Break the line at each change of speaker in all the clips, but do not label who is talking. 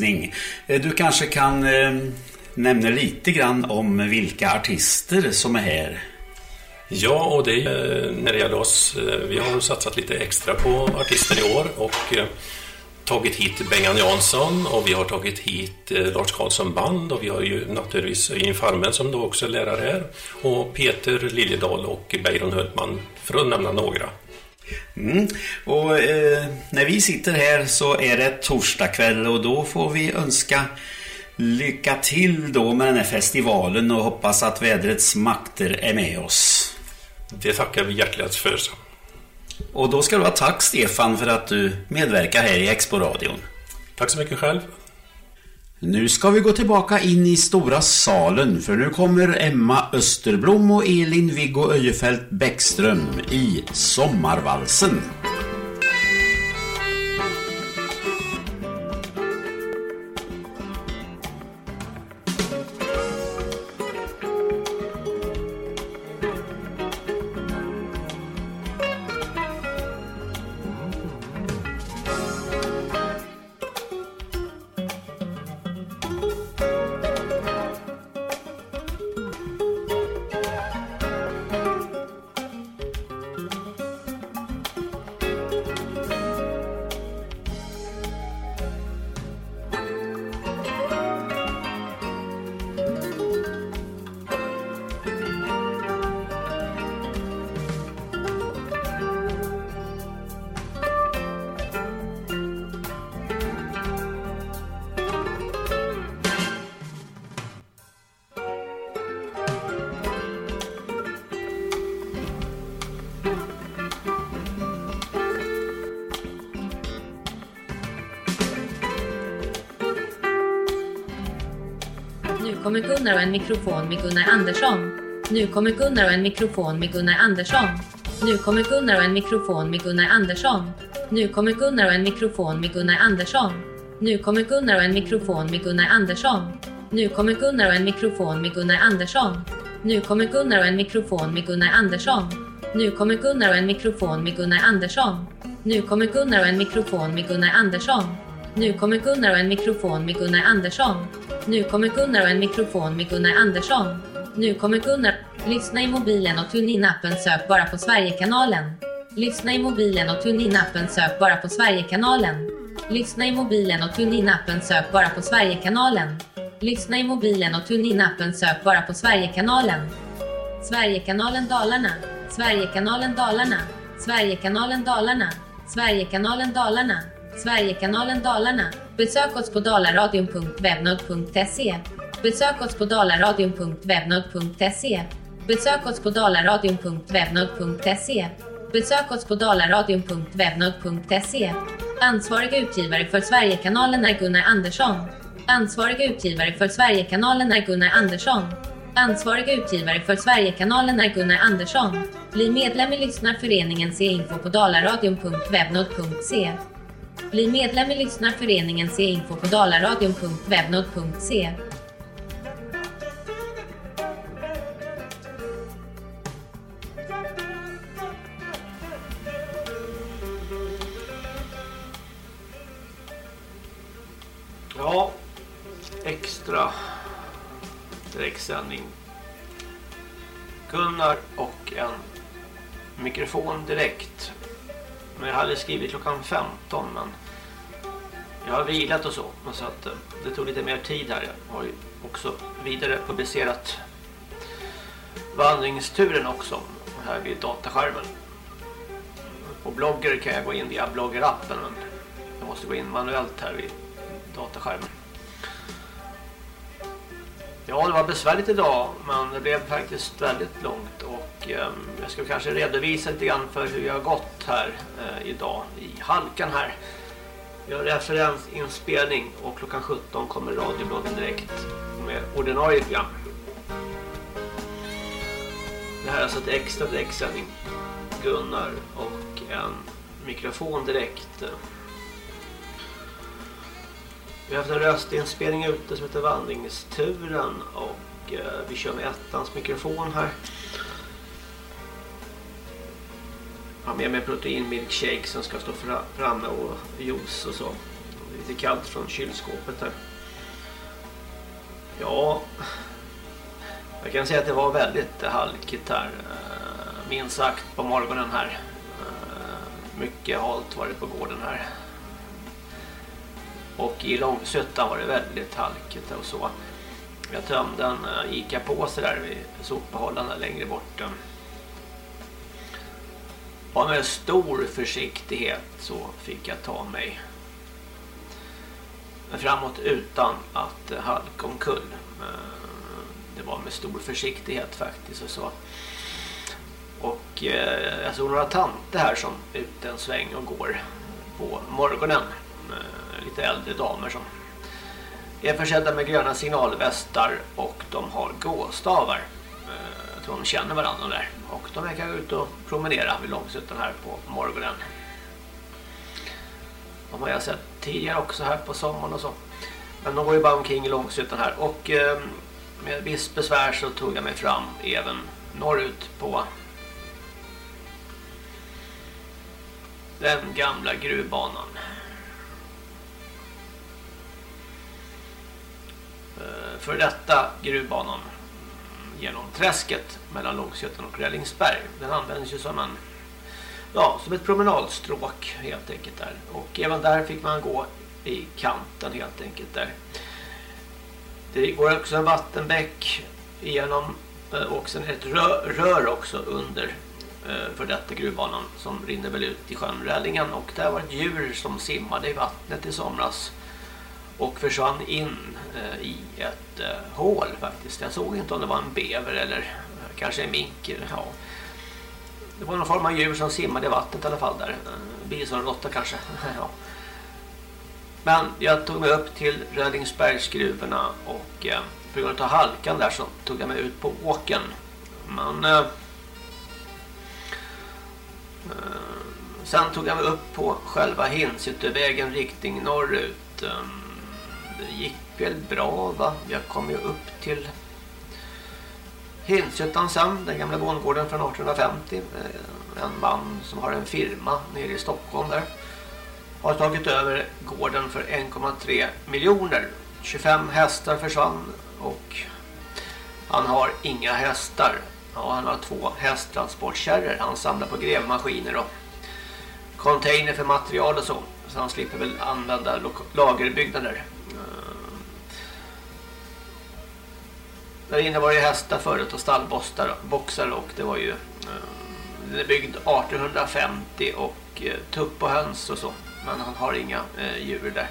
Eh, du kanske kan eh, nämna lite grann om vilka artister som är här?
Ja, och det är, när det gäller oss, vi har satsat lite extra på artister i år och tagit hit Bengan Jansson och vi har tagit hit Lars Karlsson Band och vi har ju naturligtvis Jim Farmen som då också är lärare här och Peter Liljedahl och Beiron Hultman för att nämna några.
Mm. Och eh, när vi sitter här så är det torsdag kväll och då får vi önska lycka till då med den här festivalen och hoppas att vädrets makter är med oss.
Det tackar vi hjärtligt för.
Och då ska du ha tack Stefan för att du medverkar här i Expo-radion.
Tack så mycket själv.
Nu ska vi gå tillbaka in i stora salen för nu kommer Emma Österblom och Elin Viggo Öjefält Bäckström i Sommarvalsen.
Mikrofon med Gunnar Andersson. Nu kommer Gunnar och en mikrofon med Gunnar Andersson. Nu kommer Gunnar och en mikrofon med Gunnar Andersson. Nu kommer Gunnar och en mikrofon med Gunnar Andersson. Nu kommer Gunnar och en mikrofon med Gunnar Andersson. Nu kommer Gunnar och en mikrofon med Gunnar Andersson. Nu kommer Gunnar och en mikrofon med Gunnar Andersson. Nu kommer Gunnar och en mikrofon med Gunnar Andersson. Nu kommer Gunnar och en mikrofon med Gunnar Andersson. Nu kommer Gunnar och en mikrofon med Gunnar Andersson. Nu kommer Gunnar och en mikrofon med Gunnar Andersson. Nu kommer Gunnar. Lyssna i mobilen och TuneIn-appen sök bara på Sverigekanalen. Lyssna i mobilen och TuneIn-appen sök bara på Sverigekanalen. Lyssna i mobilen och TuneIn-appen sök bara på Sverigekanalen. Lyssna i mobilen och TuneIn-appen sök bara på Sverigekanalen. Sverigekanalen Dalarna. Sverigekanalen Dalarna. Sverigekanalen Dalarna. Sverigekanalen Dalarna. Sverigekanalen Dalarna. Besök oss på dalaradion.webnode.se. Besök oss på dalaradion.webnode.se. Besök oss på dalaradion.webnode.se. Besök oss på dalaradion.webnode.se. Ansvarig utgivare för Sverigekanalen är Gunnar Andersson. Ansvarig utgivare för Sverigekanalen är Gunnar Andersson. Ansvarig utgivare för Sverigekanalen är Gunnar Andersson. Bli medlem i Lyssnarföreningen Se info på dalaradion.webnode.se. Bli medlem i Lyssnarföreningen Se info på dalaradion.webnod.se.
Ja, extra direktsändning. Gunnar och en mikrofon direkt men jag hade skrivit klockan 15 men jag har vilat och så. Så att eh, det tog lite mer tid här. Jag har ju också vidare publicerat vandringsturen också här vid dataskärmen. På blogger kan jag gå in via bloggerappen men jag måste gå in manuellt här vid dataskärmen. Ja, det var besvärligt idag men det blev faktiskt väldigt långt och Ehm, jag ska kanske redovisa lite grann för hur jag har gått här eh, idag i halkan här. Vi har referensinspelning och klockan 17 kommer radiobloggen direkt med ordinarie program. Det här är alltså ett extra direktsändning. Gunnar och en mikrofon direkt. Vi har haft en röstinspelning ute som heter Vandringsturen och eh, vi kör med ettans mikrofon här har med mig proteinmilkshake som ska stå framme och juice och så. lite kallt från kylskåpet här. Ja, jag kan säga att det var väldigt halkigt här. Eh, minst sagt på morgonen här. Eh, mycket halt var det på gården här. Och i Långsötan var det väldigt halkigt och så. Jag tömde en eh, Ica-påse där vid sopbehållaren längre bort. Och med stor försiktighet så fick jag ta mig framåt utan att halka omkull. Eh, det var med stor försiktighet faktiskt och så. Och eh, jag såg några tanter här som ute en sväng och går på morgonen. Eh, lite äldre damer som är försedda med gröna signalvästar och de har gåstavar. Jag tror de känner varandra där. Och de verkar ut och promenera vid Långsuttan här på morgonen. De har jag sett tidigare också här på sommaren och så. Men de går ju bara omkring i Långsuttan här. Och eh, med viss besvär så tog jag mig fram även norrut på den gamla gruvbanan. Eh, för detta gruvbanan genom träsket mellan Långsötan och Rällingsberg. Den används ju som en ja, som ett promenadstråk helt enkelt där. Och även där fick man gå i kanten helt enkelt där. Det går också en vattenbäck igenom eh, och sen ett rör, rör också under eh, för detta gruvbanan som rinner väl ut i sjön Rällingen och där var ett djur som simmade i vattnet i somras och försvann in eh, i ett eh, hål faktiskt. Jag såg inte om det var en bever eller eh, kanske en mink. Ja. Det var någon form av djur som simmade i vattnet i alla fall där. Bisonråtta kanske. ja. Men jag tog mig upp till Rödingsbergsgruvorna och eh, på grund av halkan där så tog jag mig ut på åken. Men eh, sen tog jag mig upp på själva Hinsutövägen riktning norrut. Eh, det gick väl bra va? Jag kom ju upp till Hinshyttan sen, den gamla bondgården från 1850. Eh, en man som har en firma nere i Stockholm där har tagit över gården för 1,3 miljoner. 25 hästar försvann och han har inga hästar. Ja, han har två hästtransportkärror. Han samlar på grävmaskiner och container för material och så. Så han slipper väl använda lagerbyggnader. Där inne var det hästar förut och stallboxar och det var ju eh, den är byggd 1850 och eh, tupp och höns och så men han har inga eh, djur där.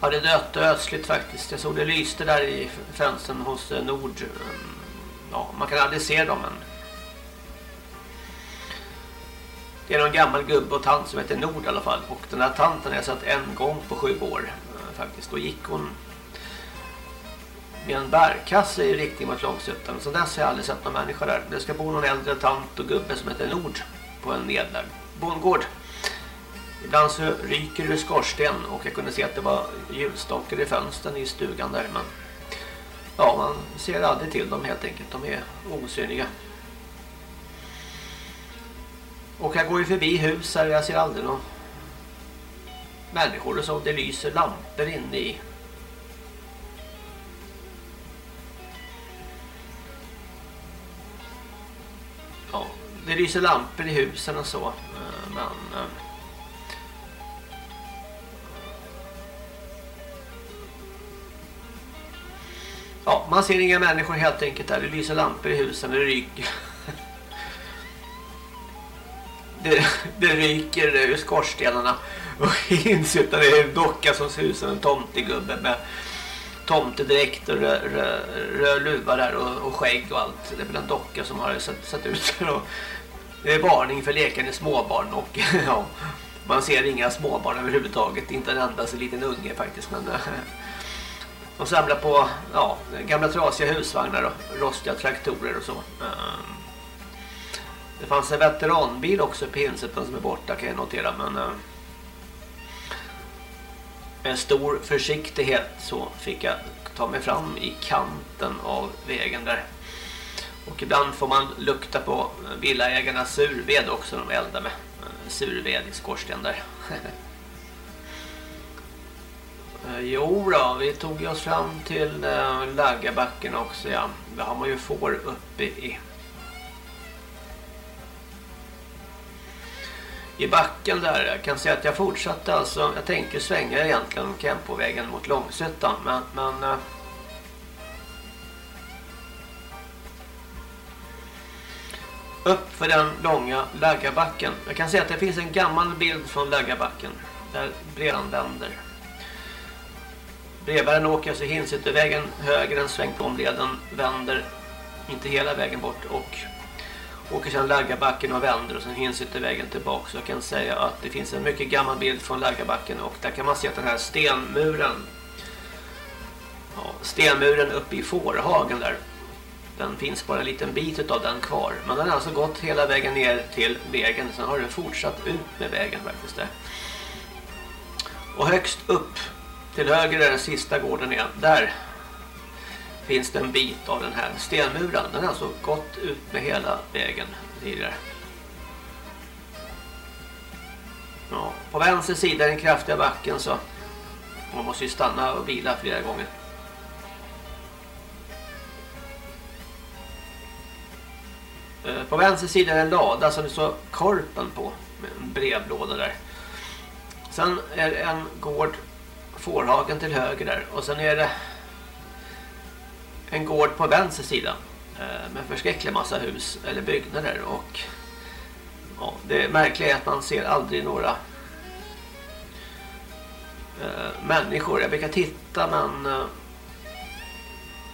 Ja, det dött ödsligt faktiskt. Jag såg det lyste där i fönstren hos eh, Nord. Eh, ja, man kan aldrig se dem men det är någon gammal gubbe och tant som heter Nord i alla fall. Och den här tanten har jag sett en gång på sju år eh, faktiskt. Då gick hon med en bärkasse i riktning mot Långsuttan. Så dess har jag aldrig sett någon människa där. Det ska bo någon äldre tant och gubbe som heter Nord på en nedlagd bondgård. Ibland så ryker det skorsten och jag kunde se att det var ljusstockar i fönstren i stugan där. Men ja, man ser aldrig till dem helt enkelt. De är osynliga. Och jag går ju förbi hus här jag ser aldrig någon människor och så. Det lyser lampor inne i Ja, det lyser lampor i husen och så. Eh, men eh, Ja, man ser inga människor helt enkelt där. Det lyser lampor i husen, det ryker. Det, det ryker ur skorstenarna och insutade är en docka som ser ut som en tomtegubbe med tomtedräkt och röd rö, rö, luva där och, och skägg och allt. Det är väl en docka som har sett, sett ut så. Det är varning för lekande småbarn och ja, man ser inga småbarn överhuvudtaget. Inte en enda så liten unge faktiskt. Men eh, de samlar på ja, gamla trasiga husvagnar och rostiga traktorer och så. Eh, det fanns en veteranbil också på Hinsepen som är borta kan jag notera. Men eh, med stor försiktighet så fick jag ta mig fram i kanten av vägen där. Och ibland får man lukta på villaägarnas surved också. De eldar med eh, surved i skorsten där. Eh, jo då, vi tog oss fram till eh, Laggabacken också ja. Där har man ju får uppe i i backen där. Jag kan säga att jag fortsatte alltså, jag tänkte svänga egentligen Kempovägen mot Långsötan men, men eh, upp för den långa Laggabacken. Jag kan säga att det finns en gammal bild från Laggabacken där bredan vänder. Brevbäraren åker alltså vägen höger än svängtomleden vänder inte hela vägen bort och åker sedan Laggabacken och vänder och sen Hinsyttervägen tillbaka. Så jag kan säga att det finns en mycket gammal bild från Laggabacken och där kan man se att den här stenmuren ja, stenmuren uppe i Fårhagen där den finns bara en liten bit av den kvar. Men den har alltså gått hela vägen ner till vägen. Sen har den fortsatt ut med vägen faktiskt där. Och högst upp till höger är den sista gården igen. Där finns det en bit av den här stenmuren. Den har alltså gått ut med hela vägen tidigare. Ja, på vänster sida är den kraftiga backen så man måste ju stanna och bila flera gånger. Eh, på vänster sida är en lada som det står korpen på. Med en brevlåda där. Sen är det en gård Fårhagen till höger där. Och sen är det en gård på vänster sida. Eh, med förskräcklig massa hus eller byggnader. Och ja, det märkliga är att man ser aldrig några eh, människor. Jag brukar titta men eh,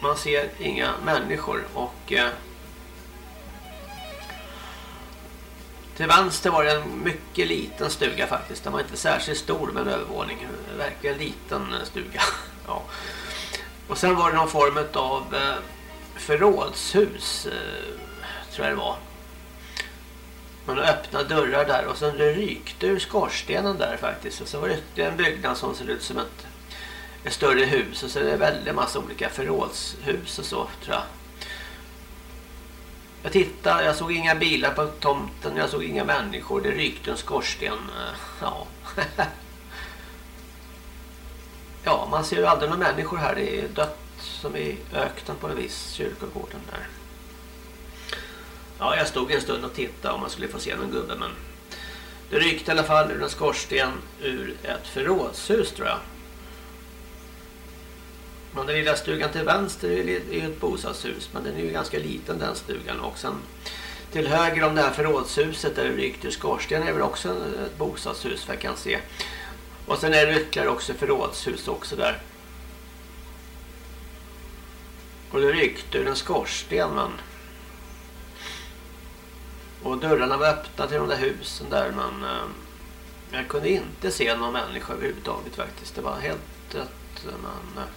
man ser inga människor. Och eh, Till vänster var det en mycket liten stuga faktiskt. Den var inte särskilt stor med en övervåning. Verkligen liten stuga. ja. Och sen var det någon form av eh, förrådshus eh, tror jag det var. Man öppnade dörrar där och sen det rykte ur skorstenen där faktiskt. Och så var det en byggnad som ser ut som ett, ett större hus. Och så är det väldigt massa olika förrådshus och så tror jag. Jag tittade, jag såg inga bilar på tomten, jag såg inga människor, det rykte en skorsten. Eh, ja. ja, man ser ju aldrig några människor här, det är dött som i öknen på en viss kyrkogården där. Ja, jag stod en stund och tittade om man skulle få se någon gubbe, men det rykte i alla fall ur en skorsten ur ett förrådshus tror jag. Men den lilla stugan till vänster är ju ett bostadshus. Men den är ju ganska liten den stugan. Och sen till höger om det här förrådshuset där det rykte ur skorsten är väl också ett bostadshus för jag kan se. Och sen är det ytterligare också förrådshus också där. Och det ryckte ur en skorsten men... Och dörrarna var öppna till de där husen där men... Eh, jag kunde inte se någon människa överhuvudtaget faktiskt. Det var helt dött men... Eh,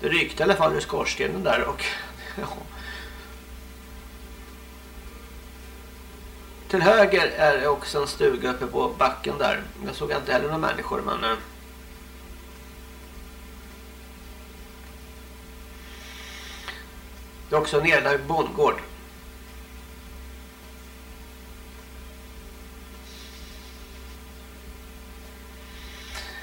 det ryckte i alla fall ur skorstenen där och ja. Till höger är det också en stuga uppe på backen där. Jag såg inte heller några människor men eh. Det är också en nedlagd bondgård.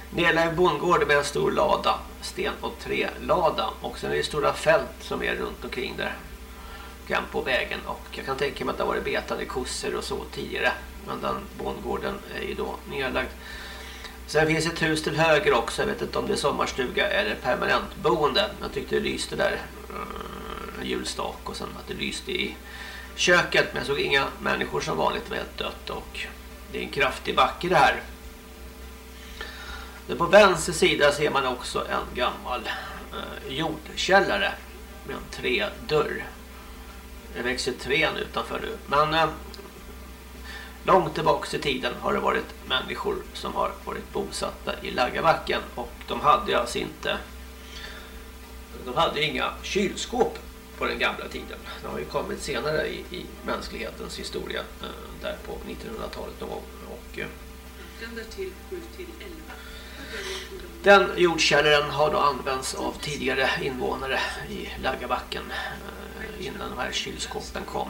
Nedlagd bondgård med en stor lada sten och trälada. Och sen är det stora fält som är runt omkring där luckan på vägen. Och jag kan tänka mig att det har varit betade kossor och så tidigare. Men den bondgården eh, är ju då nedlagd. Sen finns ett hus till höger också. Jag vet inte om det är sommarstuga eller permanentboende. Jag tyckte det lyste där. Eh, en julstak och sen att det lyste i köket. Men jag såg inga människor som vanligt. Det var helt dött och det är en kraftig backe det här. På vänster sida ser man också en gammal eh, jordkällare med en trädörr. Det växer trän utanför nu. Men eh, långt tillbaka i tiden har det varit människor som har varit bosatta i Laggabacken. Och de hade alltså inte de hade inga kylskåp på den gamla tiden. Det har ju kommit senare i, i mänsklighetens historia eh, där på 1900-talet någon gång. Och, eh, till 7 till 11. Den jordkällaren har då använts av tidigare invånare i Laggabacken eh, innan de här kylskåpen kom.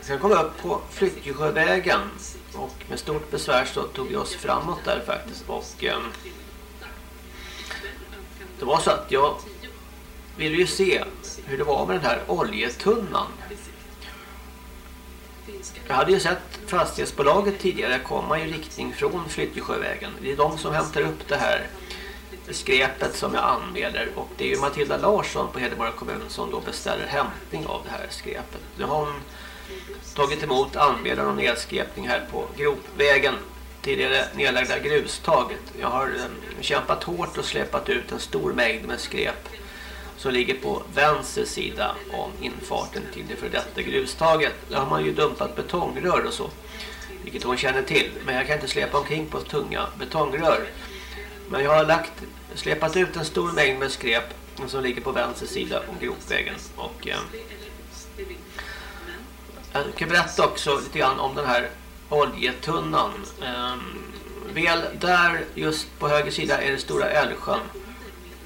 Sen kom vi upp på Flyttjesjövägen och med stort besvär så tog vi oss framåt där faktiskt och eh, det var så att jag ville ju se hur det var med den här oljetunnan. Jag hade ju sett fastighetsbolaget tidigare komma i riktning från Flyttjesjövägen. Det är de som hämtar upp det här skräpet som jag anmäler och det är ju Matilda Larsson på Hedemora kommun som då beställer hämtning av det här skräpet. Nu har hon tagit emot anmälan om nedskräpning här på gropvägen tidigare nedlagda grustaget. Jag har eh, kämpat hårt och släpat ut en stor mängd med skräp som ligger på vänster sida om infarten till det för detta grustaget. Där har man ju dumpat betongrör och så, vilket hon känner till. Men jag kan inte släpa omkring på tunga betongrör. Men jag har lagt, släpat ut en stor mängd med skräp som ligger på vänster sida om gropvägen. Och, eh, jag kan berätta också lite grann om den här oljetunnan. Eh, väl där just på höger sida är det stora Älvsjön.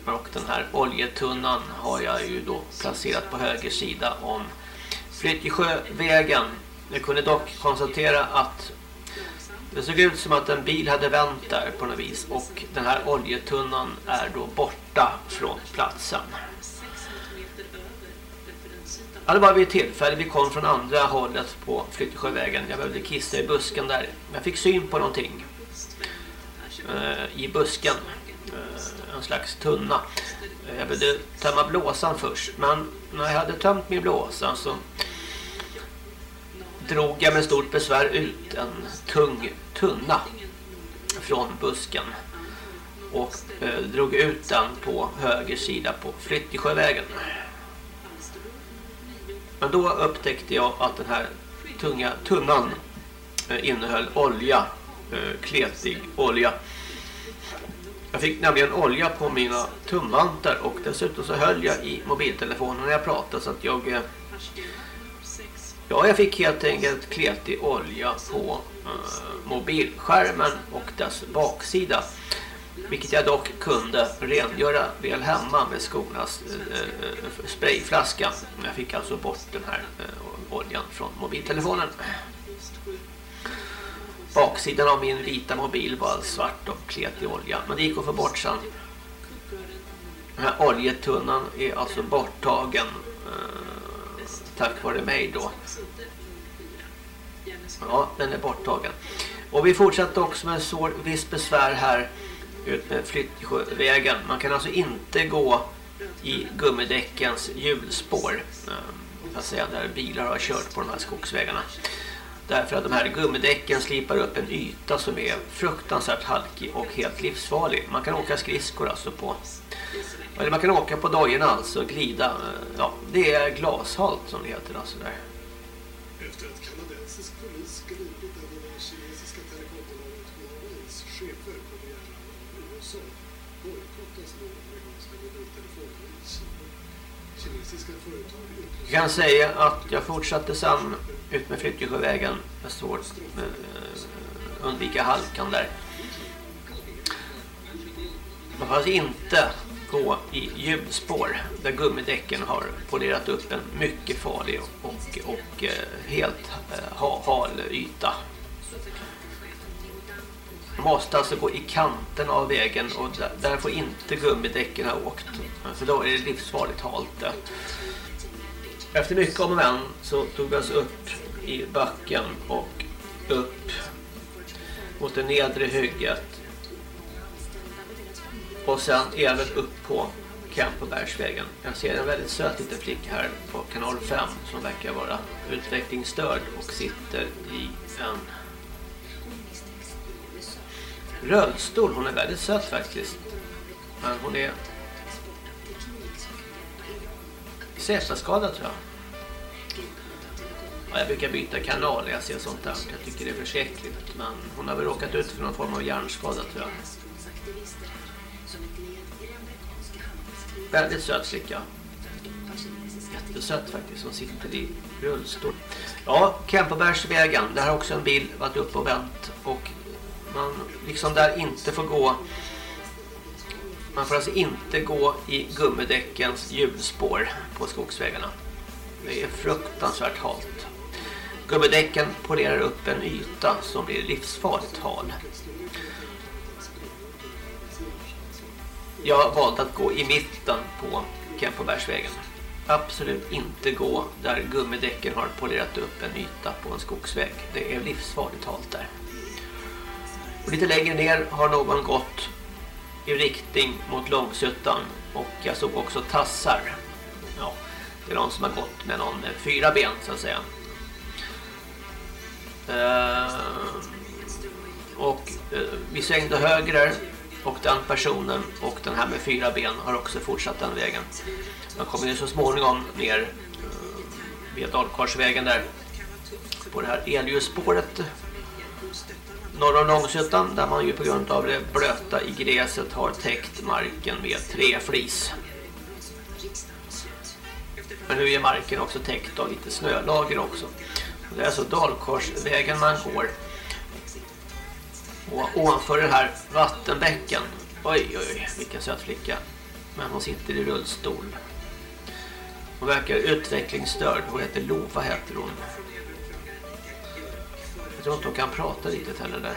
Och den här oljetunnan har jag ju då placerat på höger sida om Flyttjesjövägen. Jag kunde dock konstatera att det såg ut som att en bil hade vänt där på något vis och den här oljetunnan är då borta från platsen. Ja, det var vid ett tillfälle vi kom från andra hållet på Flyttesjövägen. Jag behövde kissa i busken där. Jag fick syn på någonting eh, i busken. Eh, en slags tunna. Jag behövde tömma blåsan först. Men när jag hade tömt min blåsa så drog jag med stort besvär ut en tung tunna från busken och eh, drog ut den på höger sida på Flyttesjövägen. Men då upptäckte jag att den här tunga tunnan eh, innehöll olja, eh, kletig olja. Jag fick nämligen olja på mina tumvantar och dessutom så höll jag i mobiltelefonen när jag pratade så att jag eh, Ja, jag fick helt enkelt kletig olja på eh, mobilskärmen och dess baksida. Vilket jag dock kunde rengöra väl hemma med skornas eh, eh, sprayflaska. Jag fick alltså bort den här eh, oljan från mobiltelefonen. Baksidan av min vita mobil var svart och kletig olja. Men det gick att få bort sen. Den här oljetunnan är alltså borttagen eh, tack vare mig då. Ja, den är borttagen. Och vi fortsatte också med så viss besvär här ut med Flyttjövägen. Man kan alltså inte gå i gummidäckens hjulspår. Jag säga, där bilar har kört på de här skogsvägarna. Därför att de här gummidäcken slipar upp en yta som är fruktansvärt halkig och helt livsfarlig. Man kan åka skridskor alltså på eller man kan åka på dojorna alltså, glida. Ja, det är glashalt som det heter alltså där. Efter att kanadensisk polis gripit en av det kinesiska telekombolaget Huaweis chefer på begäran av USA bojkottas nu amerikanska mobiltelefoner i Kina. Kinesiska företag Jag kan säga att jag fortsatte sen ut med Flyttjesjövägen. Jag står uh, undvika halkan där. Man alltså inte gå i hjulspår där gummidäcken har polerat upp en mycket farlig och, och, och helt eh, ha, hal yta. Man måste alltså gå i kanten av vägen och där, där får inte gummidäcken ha åkt. För då är det livsfarligt halt. Efter mycket om och men så tog vi oss upp i backen och upp mot det nedre hygget och sen även upp på Kempenbergsvägen. Jag ser en väldigt söt liten flicka här på kanal 5 som verkar vara utvecklingsstörd och sitter i en rullstol. Hon är väldigt söt faktiskt. Men hon är CP-skadad tror jag. Ja, jag brukar byta kanal när jag ser sånt där. Jag tycker det är försäkligt. Men hon har väl råkat ut för någon form av hjärnskada tror jag. Väldigt söt flicka. Alltså, Jättesött faktiskt som sitter i rullstol. Ja, Kempebergsvägen. Där har också en bil varit uppe och vänt. Och man liksom där inte får gå man får alltså inte gå i gummidäckens hjulspår på skogsvägarna. Det är fruktansvärt halt. Gummidäcken polerar upp en yta som blir livsfarligt hal. Jag valde att gå i mitten på Kempobergsvägen. Absolut inte gå där gummidäcken har polerat upp en yta på en skogsväg. Det är livsfarligt halt där. Och lite längre ner har någon gått i riktning mot Långsuttan och jag såg också tassar. Ja, det är någon som har gått med någon med fyra ben så att säga. Uh, och uh, vi svängde höger och den personen och den här med fyra ben har också fortsatt den vägen. Man kommer ju så småningom ner eh, via Dalkarsvägen där på det här elljusspåret norr om Långshyttan där man ju på grund av det blöta i gräset har täckt marken med träflis. Men nu är marken också täckt av lite snölager också. Det är alltså Dalkorsvägen man går. Och ovanför den här vattenbäcken. Oj, oj, vilken söt flicka. Men hon sitter i rullstol. Hon verkar utvecklingsstörd. Hon heter Lova heter hon. Jag tror inte hon kan prata riktigt heller där.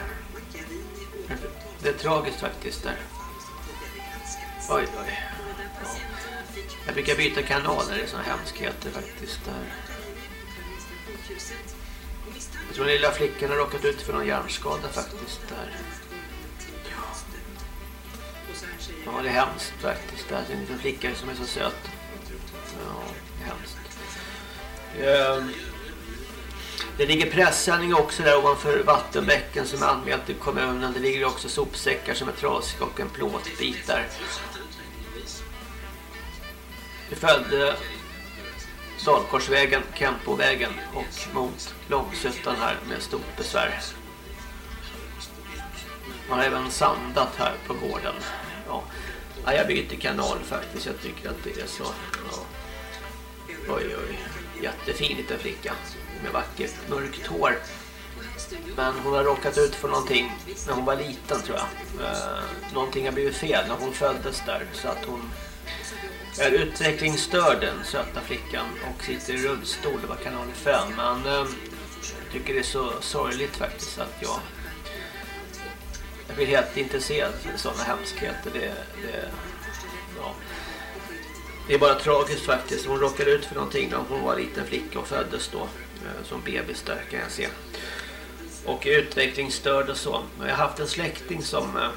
Det är tragiskt faktiskt där. Oj, oj. Ja. Jag brukar byta kanaler i såna hemskheter faktiskt där. Jag tror den lilla flickan har råkat ut för någon hjärnskada faktiskt där. Ja, det är hemskt faktiskt. Det är en liten flicka som är så söt. Ja, det är hemskt. Ehm, det ligger pressändning också där ovanför vattenbäcken som är anmält till kommunen. Det ligger också sopsäckar som är trasiga och en plåtbit där. Det följde Salkorsvägen, Kempovägen och mot Långsötan här med stort besvär. Man har även sandat här på gården. Ja. ja jag byter kanal faktiskt. Jag tycker att det är så. Ja. Oj, oj. Jättefin liten flicka med vackert mörkt hår. Men hon har råkat ut för någonting när hon var liten tror jag. Eh, någonting har blivit fel när hon föddes där så att hon är utvecklingsstörd den söta flickan och sitter i rullstol, det var kanal 5 men ehm, jag tycker det är så sorgligt faktiskt att jag jag vill helt inte se sådana hemskheter. Det, det, ja. det är bara tragiskt faktiskt. Hon råkade ut för någonting när hon var liten flicka och föddes då eh, som bebis där kan jag se. Och utvecklingsstörd och så. Jag har haft en släkting som eh,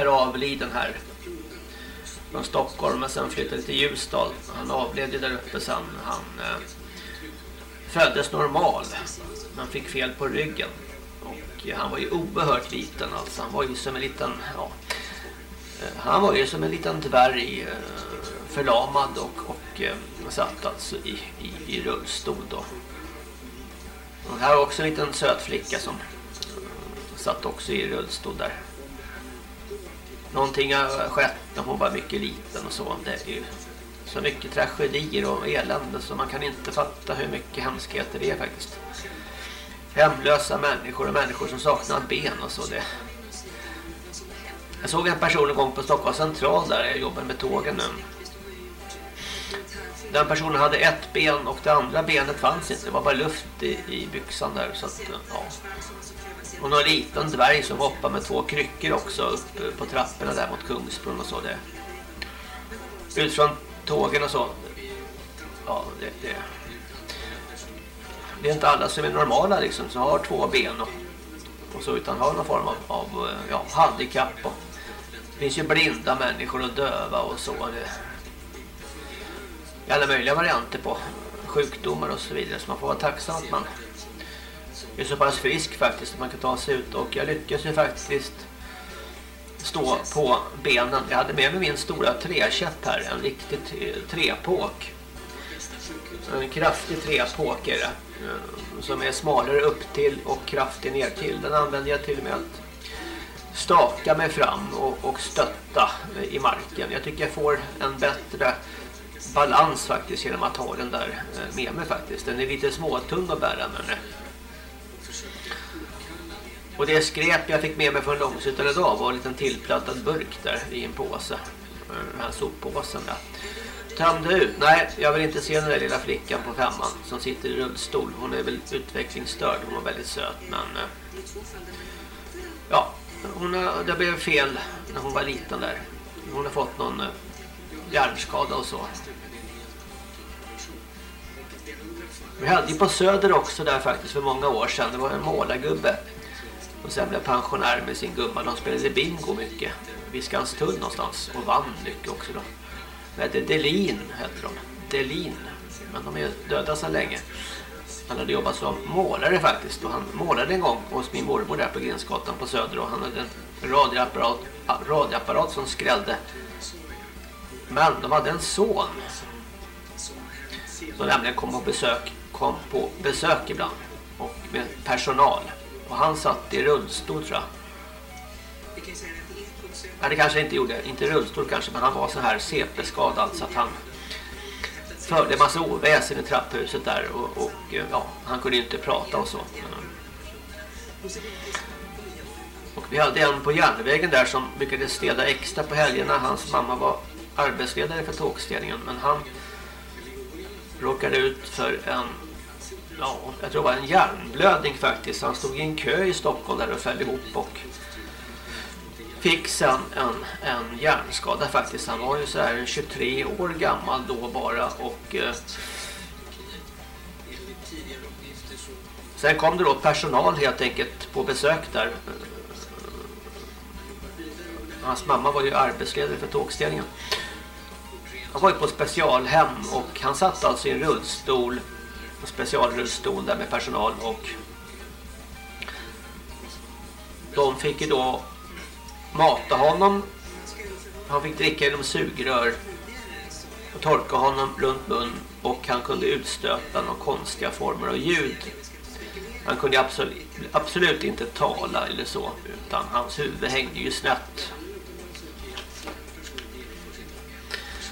är avliden här från Stockholm men sen flyttade till Ljusdal. Han avled ju där uppe sen. Han eh, föddes normal men fick fel på ryggen. Och eh, han var ju oerhört liten alltså. Han var ju som en liten ja, eh, han var ju som en liten dvärg eh, förlamad och, och satt alltså i, i, i rullstol då. Och här var också en liten söt flicka som satt också i rullstol där någonting har skett när hon var mycket liten och så. Det är ju så mycket tragedier och elände så man kan inte fatta hur mycket hemskheter det är faktiskt. Hemlösa människor och människor som saknar ben och så. Det. Jag såg en person en gång på Stockholm central där jag jobbar med tågen nu. Den personen hade ett ben och det andra benet fanns inte. Det var bara luft i, i byxan där. Så att, ja. Och någon liten dvärg som hoppar med två kryckor också upp eh, på trapporna där mot Kungsbron och så det. Ut från tågen och så. Ja, det, det. det är inte alla som är normala liksom som har två ben och, och så utan har någon form av, av eh, ja, handikapp och det finns ju blinda människor och döva och så det alla möjliga varianter på sjukdomar och så vidare så man får vara tacksam att man är så pass frisk faktiskt att man kan ta sig ut och jag lyckas ju faktiskt stå på benen. Jag hade med mig min stora träkäpp här, en riktig träpåk. En kraftig träpåk är det. Eh, som är smalare upp till och kraftig ner till. Den använder jag till och med att staka mig fram och, och stötta i marken. Jag tycker jag får en bättre balans faktiskt genom att ha den där eh, med mig faktiskt. Den är lite småtung att bära men och det skräp jag fick med mig från Långshyttan idag var en liten tillplattad burk där i en påse. Den här soppåsen där. tömde ut. Nej, jag vill inte se den där lilla flickan på femman som sitter i rullstol. Hon är väl utvecklingsstörd. Hon var väldigt söt, men... Eh, ja, hon har, det blev fel när hon var liten där. Hon har fått någon eh, hjärnskada och så. Vi hade ju på Söder också där faktiskt för många år sedan. Det var en målargubbe. Och sen blev pensionär med sin gumma. De spelade bingo mycket. Vid Skanstull någonstans. Och vann mycket också då. De hette Delin hette de. Delin. Men de är döda sedan länge. Han hade jobbat som målare faktiskt. Och han målade en gång hos min mormor där på Grinsgatan på Söder. Och han hade en radioapparat, radioapparat som skrällde. Men de hade en son. Som nämligen kom på besök, kom på besök ibland. Och med personal. Och han satt i rullstol tror jag. Nej, det kanske inte gjorde. Inte rullstol kanske, men han var så här CP-skadad så att han förde en massa oväsen i trapphuset där och, och ja, han kunde inte prata och så. Och vi hade en på järnvägen där som brukade städa extra på helgerna. Hans mamma var arbetsledare för tågstädningen men han råkade ut för en ja, jag tror det var en hjärnblödning faktiskt. Han stod i en kö i Stockholm där och föll ihop och fick sen en, en hjärnskada faktiskt. Han var ju så här 23 år gammal då bara och eh, sen kom det då personal helt enkelt på besök där. Hans mamma var ju arbetsledare för tågställningen. Han var ju på specialhem och han satt alltså i en rullstol, specialrullstol där med personal och de fick ju då mata honom. Han fick dricka genom sugrör och torka honom runt mun och han kunde utstöta några konstiga former av ljud. Han kunde absolut, absolut inte tala eller så utan hans huvud hängde ju snett.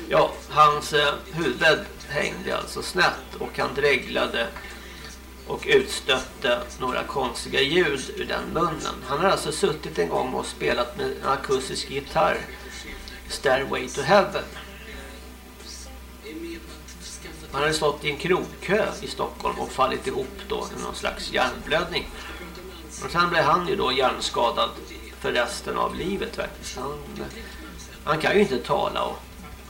Ja, hans eh, huvud hängde alltså snett och han dreglade och utstötte några konstiga ljud ur den munnen. Han har alltså suttit en gång och spelat med en akustisk gitarr Stairway to Heaven. Han hade stått i en krogkö i Stockholm och fallit ihop då i någon slags hjärnblödning. Och sen blev han ju då hjärnskadad för resten av livet faktiskt. Han, han kan ju inte tala och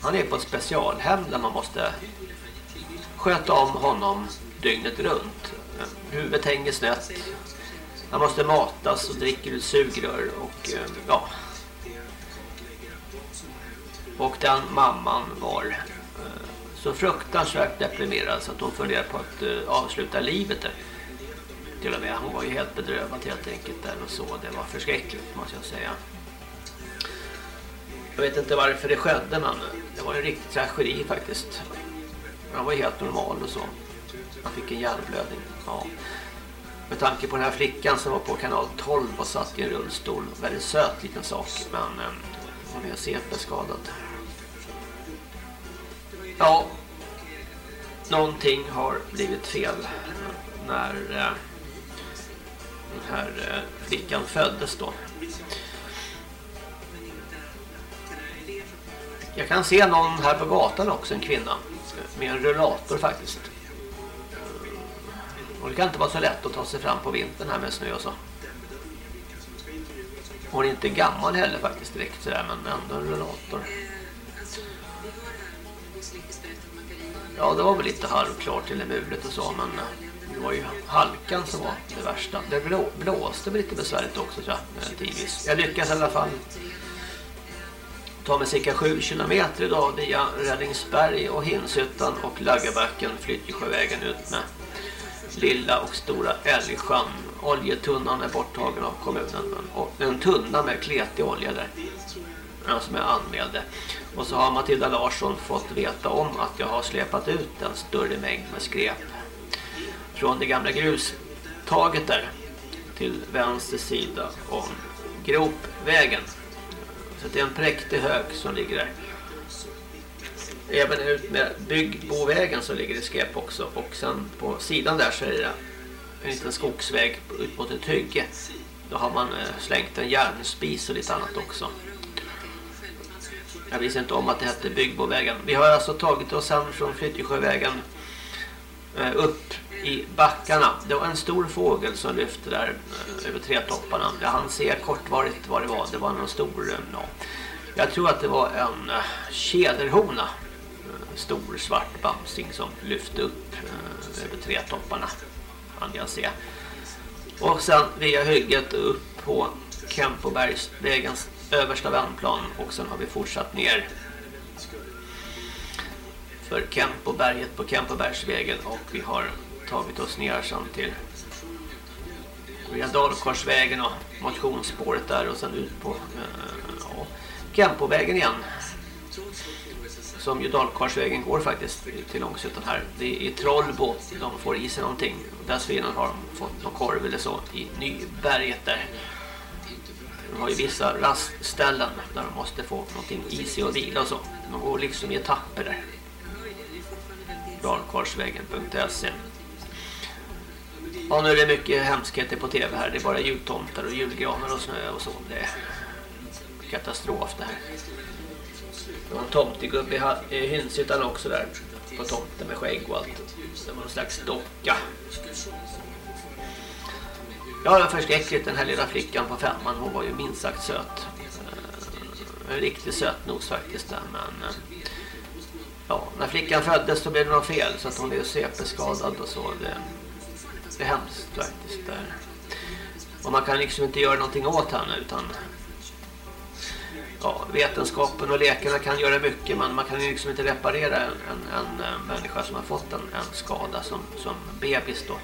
han är på ett specialhem där man måste Sköt om honom dygnet runt huvudet hänger snett. Han måste matas och dricker ur sugrör och eh, ja. Och den mamman var eh, så fruktansvärt deprimerad så att hon funderade på att eh, avsluta livet där. Till och med. Hon var ju helt bedrövad helt enkelt där och så. Det var förskräckligt måste jag säga. Jag vet inte varför det skedde men det var en riktig tragedi faktiskt. Han var helt normal och så. Han fick en hjärnblödning. Ja. Med tanke på den här flickan som var på kanal 12 och satt i en rullstol. Väldigt söt liten sak. Men eh, hon är CP-skadad. Ja. Någonting har blivit fel när eh, den här eh, flickan föddes då. Jag kan se någon här på gatan också, en kvinna. Med en rullator faktiskt. Och det kan inte vara så lätt att ta sig fram på vintern här med snö och så. Hon är inte gammal heller faktiskt direkt sådär, men ändå en rullator. Ja, det var väl lite halvklart eller mulet och så, men det var ju halkan som var det värsta. Det blå, blåste väl lite besvärligt också tror jag, tidvis. Jag lyckas i alla fall tar mig cirka 7 kilometer idag via Räddningsberg och Hinshyttan och Laggabacken Flyttjesjövägen ut med Lilla och Stora Älgsjön. Oljetunnan är borttagen av kommunen. Och en tunna med kletig olja där. Som jag anmälde. Och så har Matilda Larsson fått veta om att jag har släpat ut en större mängd med skräp. Från det gamla grustaget där. Till vänster sida om gropvägen. Så det är en präktig hög som ligger där. Även ut med byggbovägen så ligger det skräp också. Och sen på sidan där så är det en liten skogsväg ut mot ett hygge. Då har man eh, slängt en järnspis och lite annat också. Jag visste inte om att det hette Byggbovägen. Vi har alltså tagit oss sen från Flyttjesjövägen eh, upp i backarna. Det var en stor fågel som lyfte där eh, över trädtopparna. Jag hann se kortvarigt vad det var. Det var någon stor, eh, ja. Jag tror att det var en eh, kederhona. Stor svart bamsing som lyfte upp över trädtopparna. Han jag se. Och sen via hygget upp på Kempobergsvägens översta vändplan och sen har vi fortsatt ner för Kempoberget på Kempobergsvägen och vi har tagit oss ner sen till via Dalkorsvägen och motionsspåret där och sen ut på eh, ja, Kempovägen igen som ju Dalkorsvägen går faktiskt till Långsuttan här. Det är i Trollbo de får i sig någonting. Dessförinnan har de fått någon korv eller så i Nyberget där. De har ju vissa rastställen där de måste få någonting i sig och vila och så. De går liksom i etapper där. Dalkorsvägen.se Ja, nu är det mycket hemskheter på tv här. Det är bara jultomtar och julgranar och snö och så. Det är katastrof det här. Det var en tomtegubbe i Hynshyttan också där. På tomten med skägg och allt. Det var någon slags docka. Ja, det var förskräckligt den här lilla flickan på femman. Hon var ju minst sagt söt. Eh, en riktigt söt nos faktiskt där. Men eh, ja, när flickan föddes så blev det något fel. Så att hon blev CP-skadad och så. Det, det är hemskt faktiskt. Där. Och man kan liksom inte göra någonting åt henne utan ja, vetenskapen och läkarna kan göra mycket men man kan ju liksom inte reparera en, en, en eh, människa som har fått en, en skada som, som bebis då.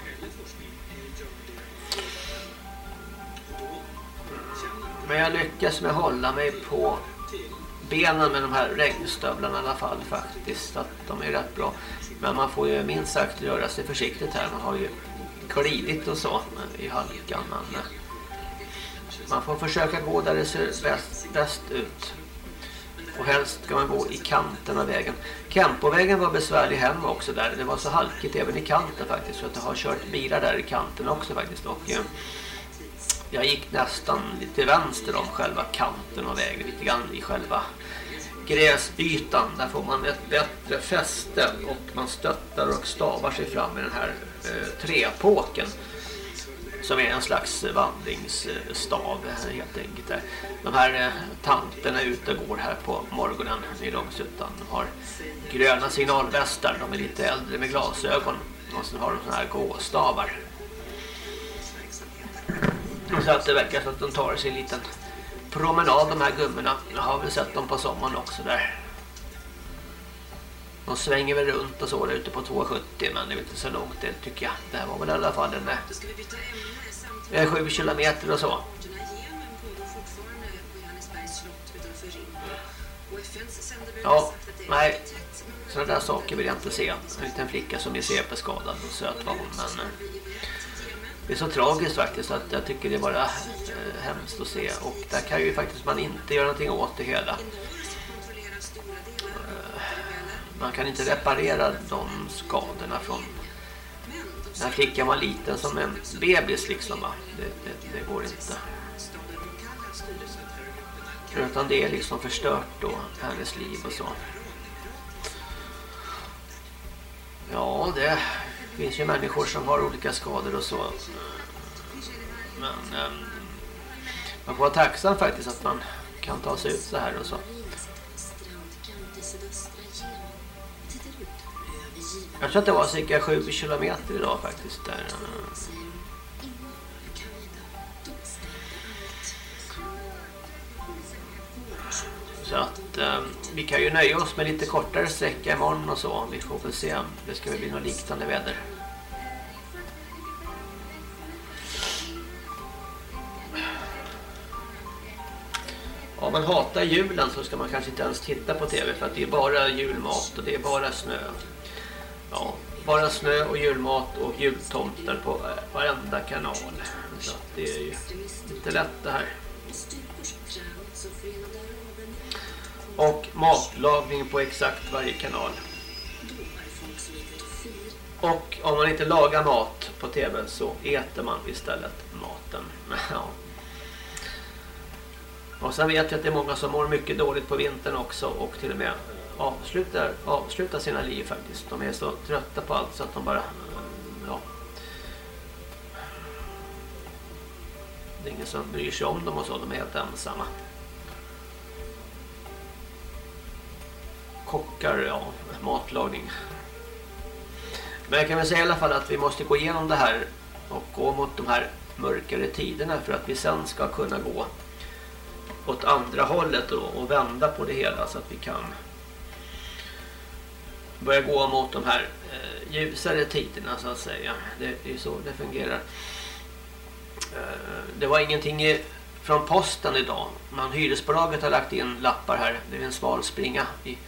Men jag lyckas med att hålla mig på benen med de här regnstövlarna i alla fall faktiskt. Att de är rätt bra. Men man får ju minst sagt röra sig försiktigt här. Man har ju glidit och så i halkan. Men eh, man får försöka gå där det ser bäst, bäst ut. Och helst ska man gå i kanten av vägen. Kempovägen var besvärlig hem också där. Det var så halkigt även i kanten faktiskt. Så att jag har kört bilar där i kanten också faktiskt. Och eh, jag gick nästan lite vänster om själva kanten av vägen. Lite grann i själva gräsytan. Där får man ett bättre fäste. Och man stöttar och stavar sig fram med den här Eh, trepåken som är en slags vandringsstav helt enkelt. De här eh, tanterna ute går här på morgonen i Långsuttan. De har gröna signalvästar, de är lite äldre med glasögon. Och så har de såna här gåstavar. Så att det verkar som att de tar sig en liten promenad de här gummorna. Jag har väl sett dem på sommaren också där. De svänger väl runt och så där ute på 270 men det är inte så långt det tycker jag. Det här var väl i alla fall en eh, 7 kilometer och så. Ja, nej. Sådana där saker vill jag inte se. En liten flicka som är CP-skadad och söt var hon. Men eh, det är så tragiskt faktiskt att jag tycker det är bara eh, hemskt att se. Och där kan ju faktiskt man inte göra någonting åt det hela man kan inte reparera de skadorna från när flickan var liten som en bebis liksom va? Det, det, det går inte. Utan det är liksom förstört då hennes liv och så. Ja det finns ju människor som har olika skador och så. Men ehm, man får vara tacksam faktiskt att man kan ta sig ut så här och så. Jag tror att det var cirka 7 kilometer idag faktiskt där. Så att eh, vi kan ju nöja oss med lite kortare sträcka imorgon och så. Vi får väl se om det ska bli något liknande väder. Om man hatar julen så ska man kanske inte ens titta på tv för att det är bara julmat och det är bara snö. Ja, bara snö och julmat och jultomtar på eh, varenda kanal. Så det är ju lite lätt det här. Och matlagning på exakt varje kanal. Och om man inte lagar mat på tv så äter man istället maten. Ja. Och sen vet jag att det är många som mår mycket dåligt på vintern också och till och med avslutar, avslutar sina liv faktiskt. De är så trötta på allt så att de bara ja. Det är ingen som bryr sig om dem och så, de är helt ensamma. Kockar, ja, matlagning. Men jag kan väl säga i alla fall att vi måste gå igenom det här och gå mot de här mörkare tiderna för att vi sen ska kunna gå åt andra hållet och, vända på det hela så att vi kan börjar gå mot de här eh, ljusare tiderna så att säga. Det, är ju så det fungerar. Eh, det var ingenting från posten idag. Man hyresbolaget har lagt in lappar här. Det är en smal springa i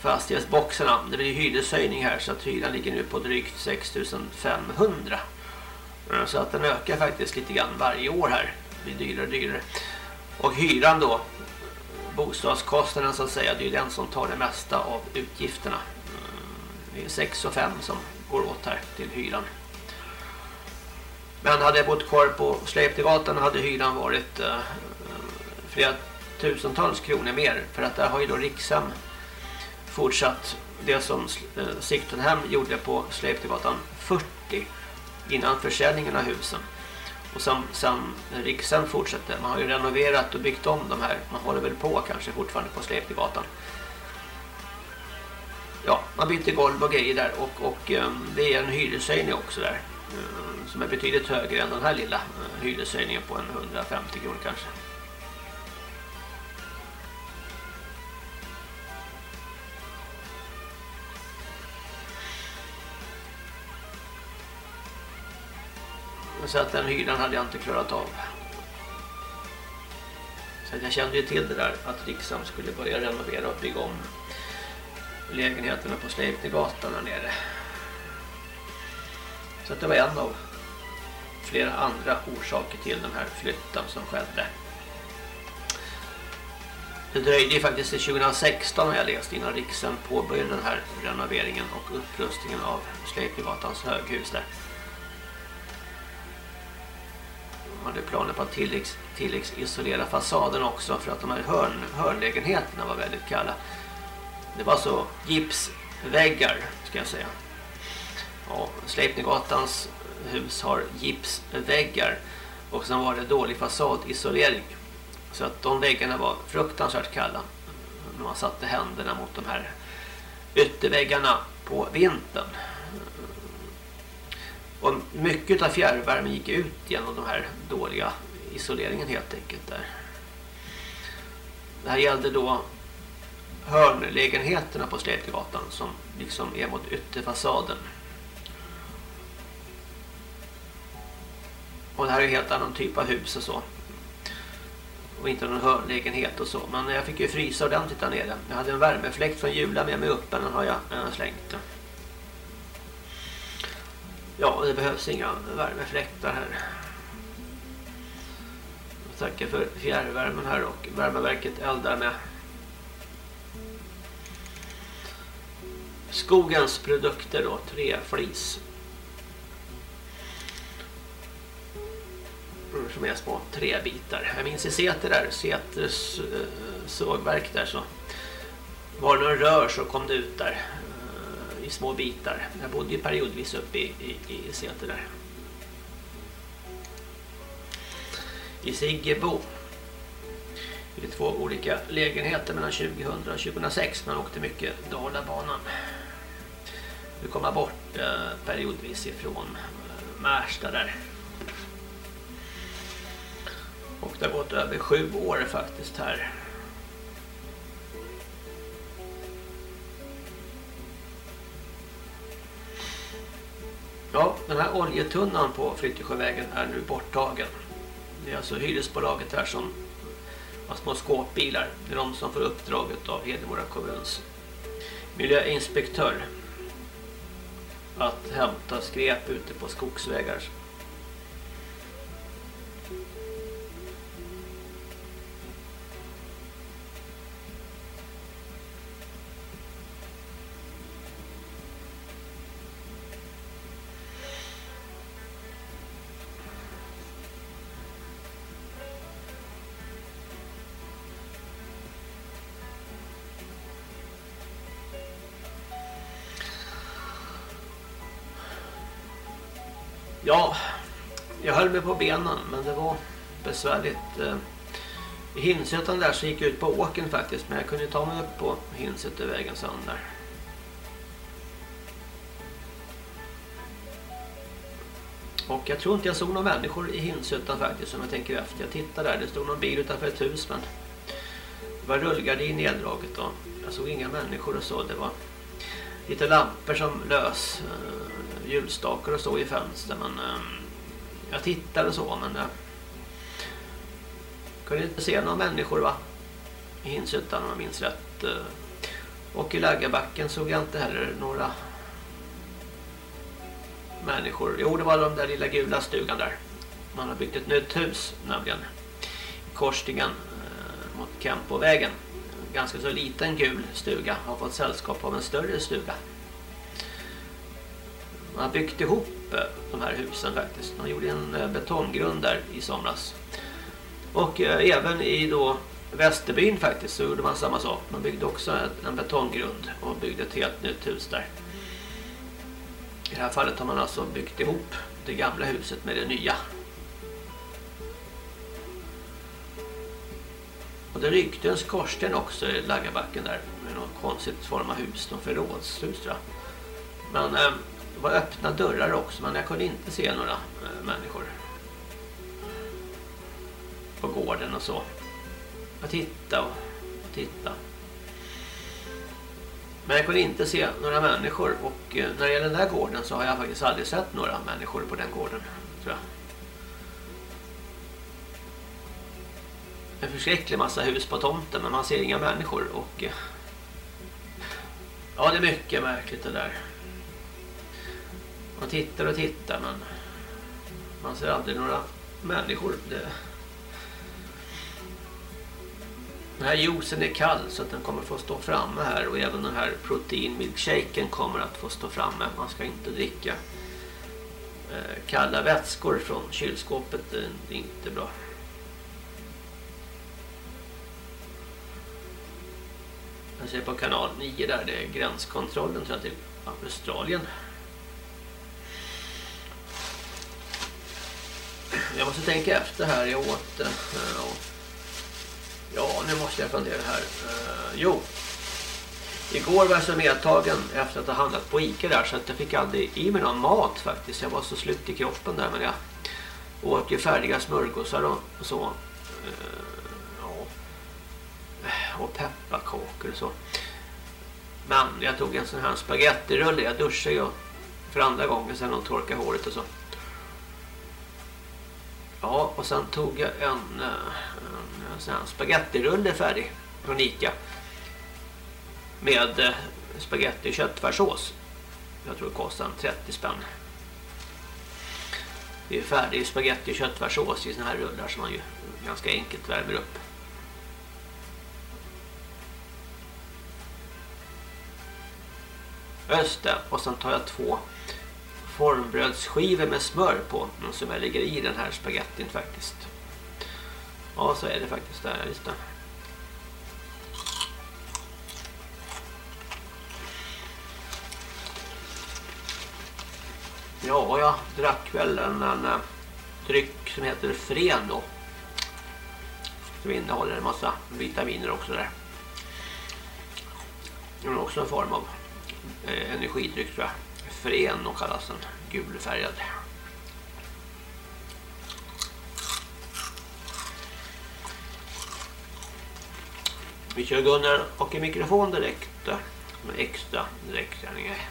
fastighetsboxarna. Det blir hyreshöjning här så att hyran ligger nu på drygt 6500. Eh, så att den ökar faktiskt lite grann varje år här. Det blir dyrare och dyrare. Och hyran då, bostadskostnaden så att säga, det är den som tar det mesta av utgifterna. Det är 6 och 5 som går åt här till hyran. Men hade jag bott kvar på Släptegatan hade hyran varit eh, eh flera tusentals kronor mer. För att där har ju då Rikshem fortsatt det som eh, Sigtunhem gjorde på Släptegatan 40 innan försäljningen av husen. Och sen, sen Rikshem fortsätter. Man har ju renoverat och byggt om de här. Man håller väl på kanske fortfarande på Släptegatan ja, man byter golv och grejer där och, och ehm, det är en hyreshöjning också där ehm, som är betydligt högre än den här lilla eh, hyreshöjningen på en 150 kronor kanske. Så att den hyran hade jag inte klarat av. Så jag kände ju till det där att Riksam skulle börja renovera och bygga om lägenheterna på Sleipnergatan där nere. Så det var en av flera andra orsaker till den här flytten som skedde. Det dröjde ju faktiskt till 2016 har jag läst innan Riksen påbörjade den här renoveringen och upprustningen av Sleipnergatans höghus där. De hade planer på att tilläggs, tilläggsisolera fasaden också för att de här hörn, hörnlägenheterna var väldigt kalla. Det var så gipsväggar ska jag säga. Ja, Sleipnergatans hus har gipsväggar och sen var det dålig fasadisolering. Så att de väggarna var fruktansvärt kalla när man satte händerna mot de här ytterväggarna på vintern. Och mycket av fjärrvärmen gick ut genom de här dåliga isoleringen helt enkelt där. Det här gällde då hörnlägenheterna på Slätgatan som liksom är mot ytterfasaden. Och det här är en helt annan typ av hus och så. Och inte någon hörnlägenhet och så. Men jag fick ju frysa ordentligt där nere. Jag hade en värmefläkt från Jula med mig uppe. Den har jag slängt. Ja, det behövs inga värmefläktar här. Jag tackar för fjärrvärmen här och värmeverket eldar med skogens produkter då, träflis. Mm, som är små träbitar. Jag minns i Säter där, Säters eh, sågverk där så var det någon rör så kom det ut där eh, i små bitar. Jag bodde ju periodvis uppe i, i, i Säter där. I Siggebo. I två olika lägenheter mellan 2000 och 2006. Man åkte mycket Dalabanan du komma bort eh, periodvis ifrån eh, Märsta där. Och det har gått över sju år faktiskt här. Ja, den här oljetunnan på Flyttesjövägen är nu borttagen. Det är alltså hyresbolaget här som har små skåpbilar. Det är de som får uppdraget av Hedemora kommuns miljöinspektör att hämta skräp ute på skogsvägar. Ja, jag höll mig på benen men det var besvärligt. Eh, I Hinshyttan där så gick jag ut på åken faktiskt men jag kunde ta mig upp på Hinshyttevägen sen där. Och jag tror inte jag såg några människor i Hinshyttan faktiskt om jag tänker efter. Jag tittade där, det stod någon bil utanför ett hus men det var rullgardin neddraget och jag såg inga människor och så. Det var lite lampor som lös, eh, ljusstakar och så i fönster men ehm, jag tittade så men jag kunde inte se några människor va i Hinshyttan om jag minns rätt. Eh. Och i Lägerbacken såg jag inte heller några människor. Jo, det var de där lilla gula stugan där. Man har byggt ett nytt hus nämligen. Korsningen eh, mot Kempovägen. Ganska så liten gul stuga. Har fått sällskap av en större stuga. Man har byggt ihop eh, de här husen faktiskt. Man gjorde en eh, betonggrund där i somras. Och eh, även i då Västerbyn faktiskt så gjorde man samma sak. Man byggde också en betonggrund och byggde ett helt nytt hus där. I det här fallet har man alltså byggt ihop det gamla huset med det nya. Och det ryckte en skorsten också i Laggarbacken där med något konstigt form av hus, någon förrådshus tror jag. Men det var öppna dörrar också men jag kunde inte se några eh, människor på gården och så. Jag tittade och tittade. Men jag kunde inte se några människor och eh, när det gäller den här gården så har jag faktiskt aldrig sett några människor på den gården, tror jag. En förskräcklig massa hus på tomten men man ser inga människor och eh, ja det är mycket märkligt det där. Man tittar och tittar men man ser aldrig några människor. Det Den här juicen är kall så att den kommer få stå framme här och även den här proteinmilkshaken kommer att få stå framme. Man ska inte dricka eh, kalla vätskor från kylskåpet, det är inte bra. Jag ser på kanal 9 där, det är gränskontrollen tror jag till Australien. Jag måste tänka efter här, jag åt eh, Ja, nu måste jag fundera här. Eh, jo. Igår var jag så medtagen efter att ha handlat på Ica där så att jag fick aldrig i mig någon mat faktiskt. Jag var så slut i kroppen där men jag åt ju färdiga smörgåsar och, så. Eh, ja. Och pepparkakor och så. Men jag tog en sån här spagettirulle. Jag duschade ju för andra gången sen och torkade håret och så. Ja, och sen tog jag en, eh, en sån här spagettirulle färdig från Ica. Med eh, spagetti och köttfärssås. Jag tror det kostar 30 spänn. Det är färdig spagetti och köttfärssås i såna här rullar som man ju ganska enkelt värmer upp. Öster och sen tar jag två formbrödsskivor med smör på som jag lägger i den här spagettin faktiskt. Ja, så är det faktiskt där, just det. Ja, jag drack väl en, en eh, dryck som heter Freno. Som innehåller en massa vitaminer också där. Det är också en form av eh, energidryck tror jag. Freno kallas den, gulfärgad. Vi kör Gunnar och en mikrofon direkt med extra direktsändningar.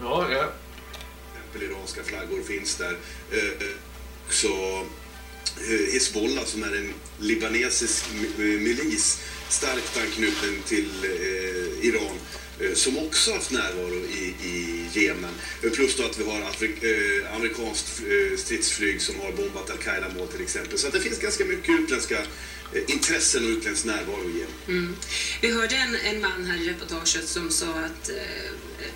Ja, ja.
Iranska flaggor finns där. Eh, så eh, Hezbollah som är en libanesisk milis starkt anknuten till eh, Iran eh, som också haft närvaro i, i Jemen. Eh, plus då att vi har Afrik eh, amerikanskt eh, stridsflyg som har bombat Al-Qaida-mål till exempel. Så att det finns ganska mycket utländska Eh, intressen och utländsk närvaro i Jemen.
Mm. Vi hörde en, en man här i reportaget som sa att eh,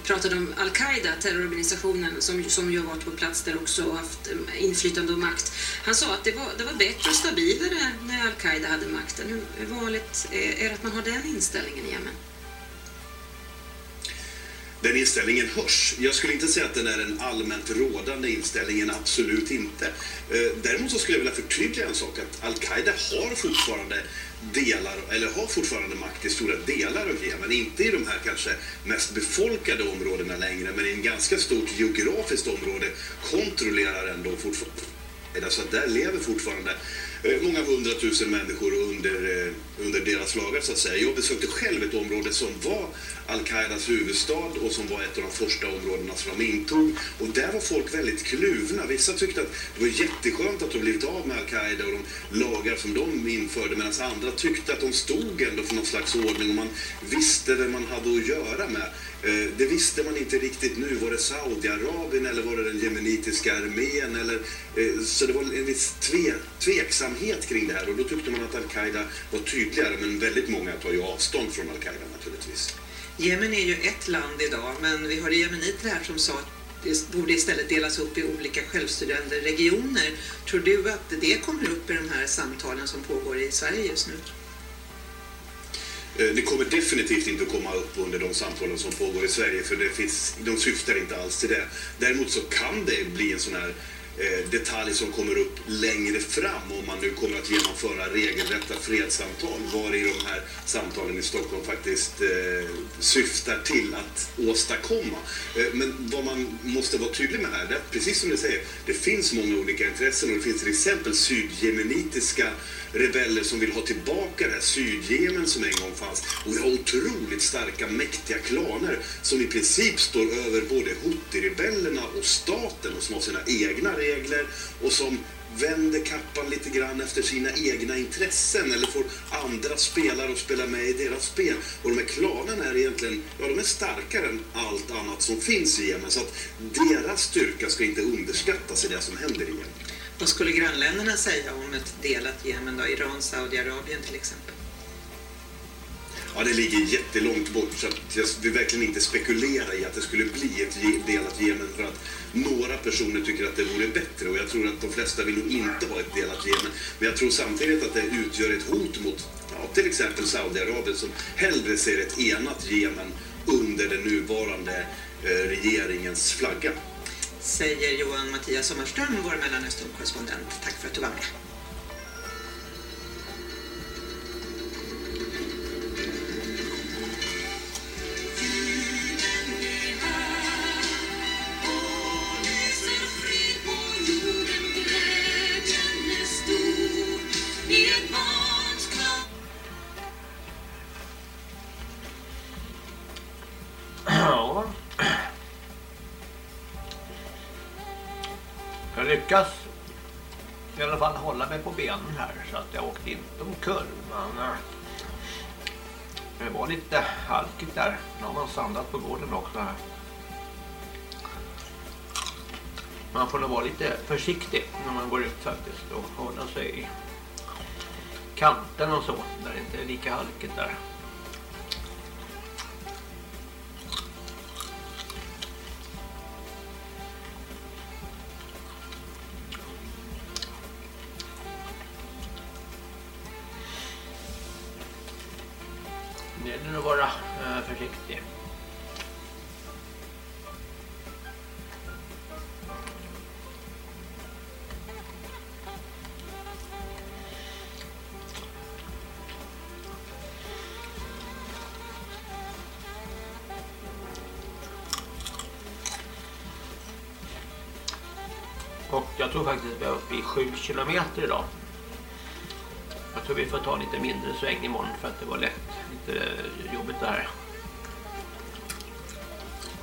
pratade om Al-Qaida, terrororganisationen som, som ju varit på plats där också och haft eh, inflytande och makt. Han sa att det var, det var bättre och stabilare när Al-Qaida hade makten. Hur vanligt är det att man har den inställningen i Jemen?
Den inställningen hörs. Jag skulle inte säga att den är en allmänt rådande inställningen, absolut inte. Eh, däremot så skulle jag vilja förtydliga en sak, att Al-Qaida har fortfarande delar, eller har fortfarande makt i stora delar av Jemen. Inte i de här kanske mest befolkade områdena längre, men i en ganska stort geografiskt område kontrollerar ändå fortfarande. Så alltså, där lever fortfarande eh, många hundratusen människor under, eh, under deras lagar så att säga. Jag besökte själv ett område som var Al-Qaidas huvudstad och som var ett av de första områdena som de intog. Och där var folk väldigt kluvna. Vissa tyckte att det var jätteskönt att de blivit av med Al-Qaida och de lagar som de införde medan andra tyckte att de stod ändå för någon slags ordning och man visste vem man hade att göra med. Eh, det visste man inte riktigt nu. Var det Saudiarabien eller var det den jemenitiska armén? Eller, eh, så det var en viss tve, tveksamhet kring det här och då tyckte man att Al-Qaida var tydligare men väldigt många tar ju avstånd från Al-Qaida naturligtvis.
Jemen är ju ett land idag men vi har jemeniter här som sa att det borde istället delas upp i olika självstyrande regioner. Tror du att det kommer upp i de här samtalen som pågår i Sverige just nu?
Eh, det kommer definitivt inte att komma upp under de samtalen som pågår i Sverige för det finns, de syftar inte alls till det. Däremot så kan det bli en sån här eh, detalj som kommer upp längre fram om man nu kommer att genomföra regelrätta fredssamtal var i de här samtalen i Stockholm faktiskt eh, syftar till att åstadkomma. Eh, men vad man måste vara tydlig med här, det är precis som ni säger, det finns många olika intressen och det finns till exempel sydjemenitiska rebeller som vill ha tillbaka det här Sydjemen som en gång fanns. Och vi har otroligt starka, mäktiga klaner som i princip står över både Houthi-rebellerna och staten och som har sina egna regler och som vänder kappan lite grann efter sina egna intressen eller får andra spelare att spela med i deras spel. Och de här klanerna är egentligen, ja de är starkare än allt annat som finns i Jemen. Så att deras styrka ska inte underskattas i det som händer i Jemen.
Vad skulle grannländerna säga om ett delat Jemen då? Iran, Saudiarabien till exempel?
Ja, det ligger jättelångt bort så jag vill verkligen inte spekulera i att det skulle bli ett delat Jemen för att några personer tycker att det vore bättre och jag tror att de flesta vill nog inte ha ett delat Jemen. Men jag tror samtidigt att det utgör ett hot mot ja, till exempel Saudiarabien som hellre ser ett enat Jemen under den nuvarande eh, regeringens flagga
säger Johan Mattias Sommarström, vår Mellanöstern-korrespondent. Tack för att du var med.
Lyckas i alla fall hålla mig på benen här så att jag åkte inte omkull. Men eh, det var lite halkigt där. Nu har man sandat på gården också här. Man får nog vara lite försiktig när man går ut faktiskt och hålla sig i kanten och så där det inte är lika halkigt där. Det gäller att vara eh, försiktig. Och jag tror faktiskt att vi är uppe i 7 kilometer idag. Jag tror vi får ta lite mindre sväng imorgon för att det var lätt lite eh, jobbigt där.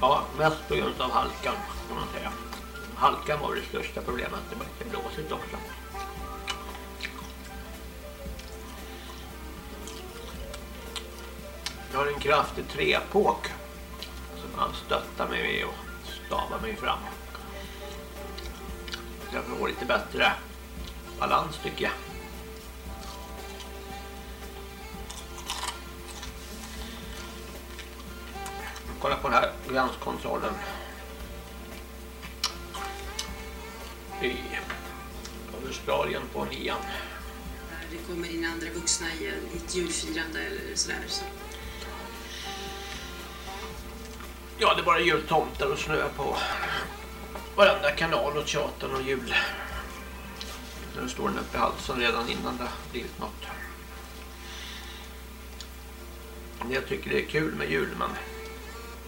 Ja, mest på grund av halkan kan man säga. Halkan var det största problemet, det var lite blåsigt också. Jag har en kraftig trepåk som han stöttar mig med och stavar mig fram. Jag får lite bättre balans tycker jag. Kolla på den här gränskontrollen. I Australien på nian.
Det kommer in andra vuxna i ett julfirande eller sådär. Så.
Ja, det är bara jultomtar och snö på varenda kanal och teatern och jul. Nu står den uppe i halsen redan innan det har blivit något. Jag tycker det är kul med jul men,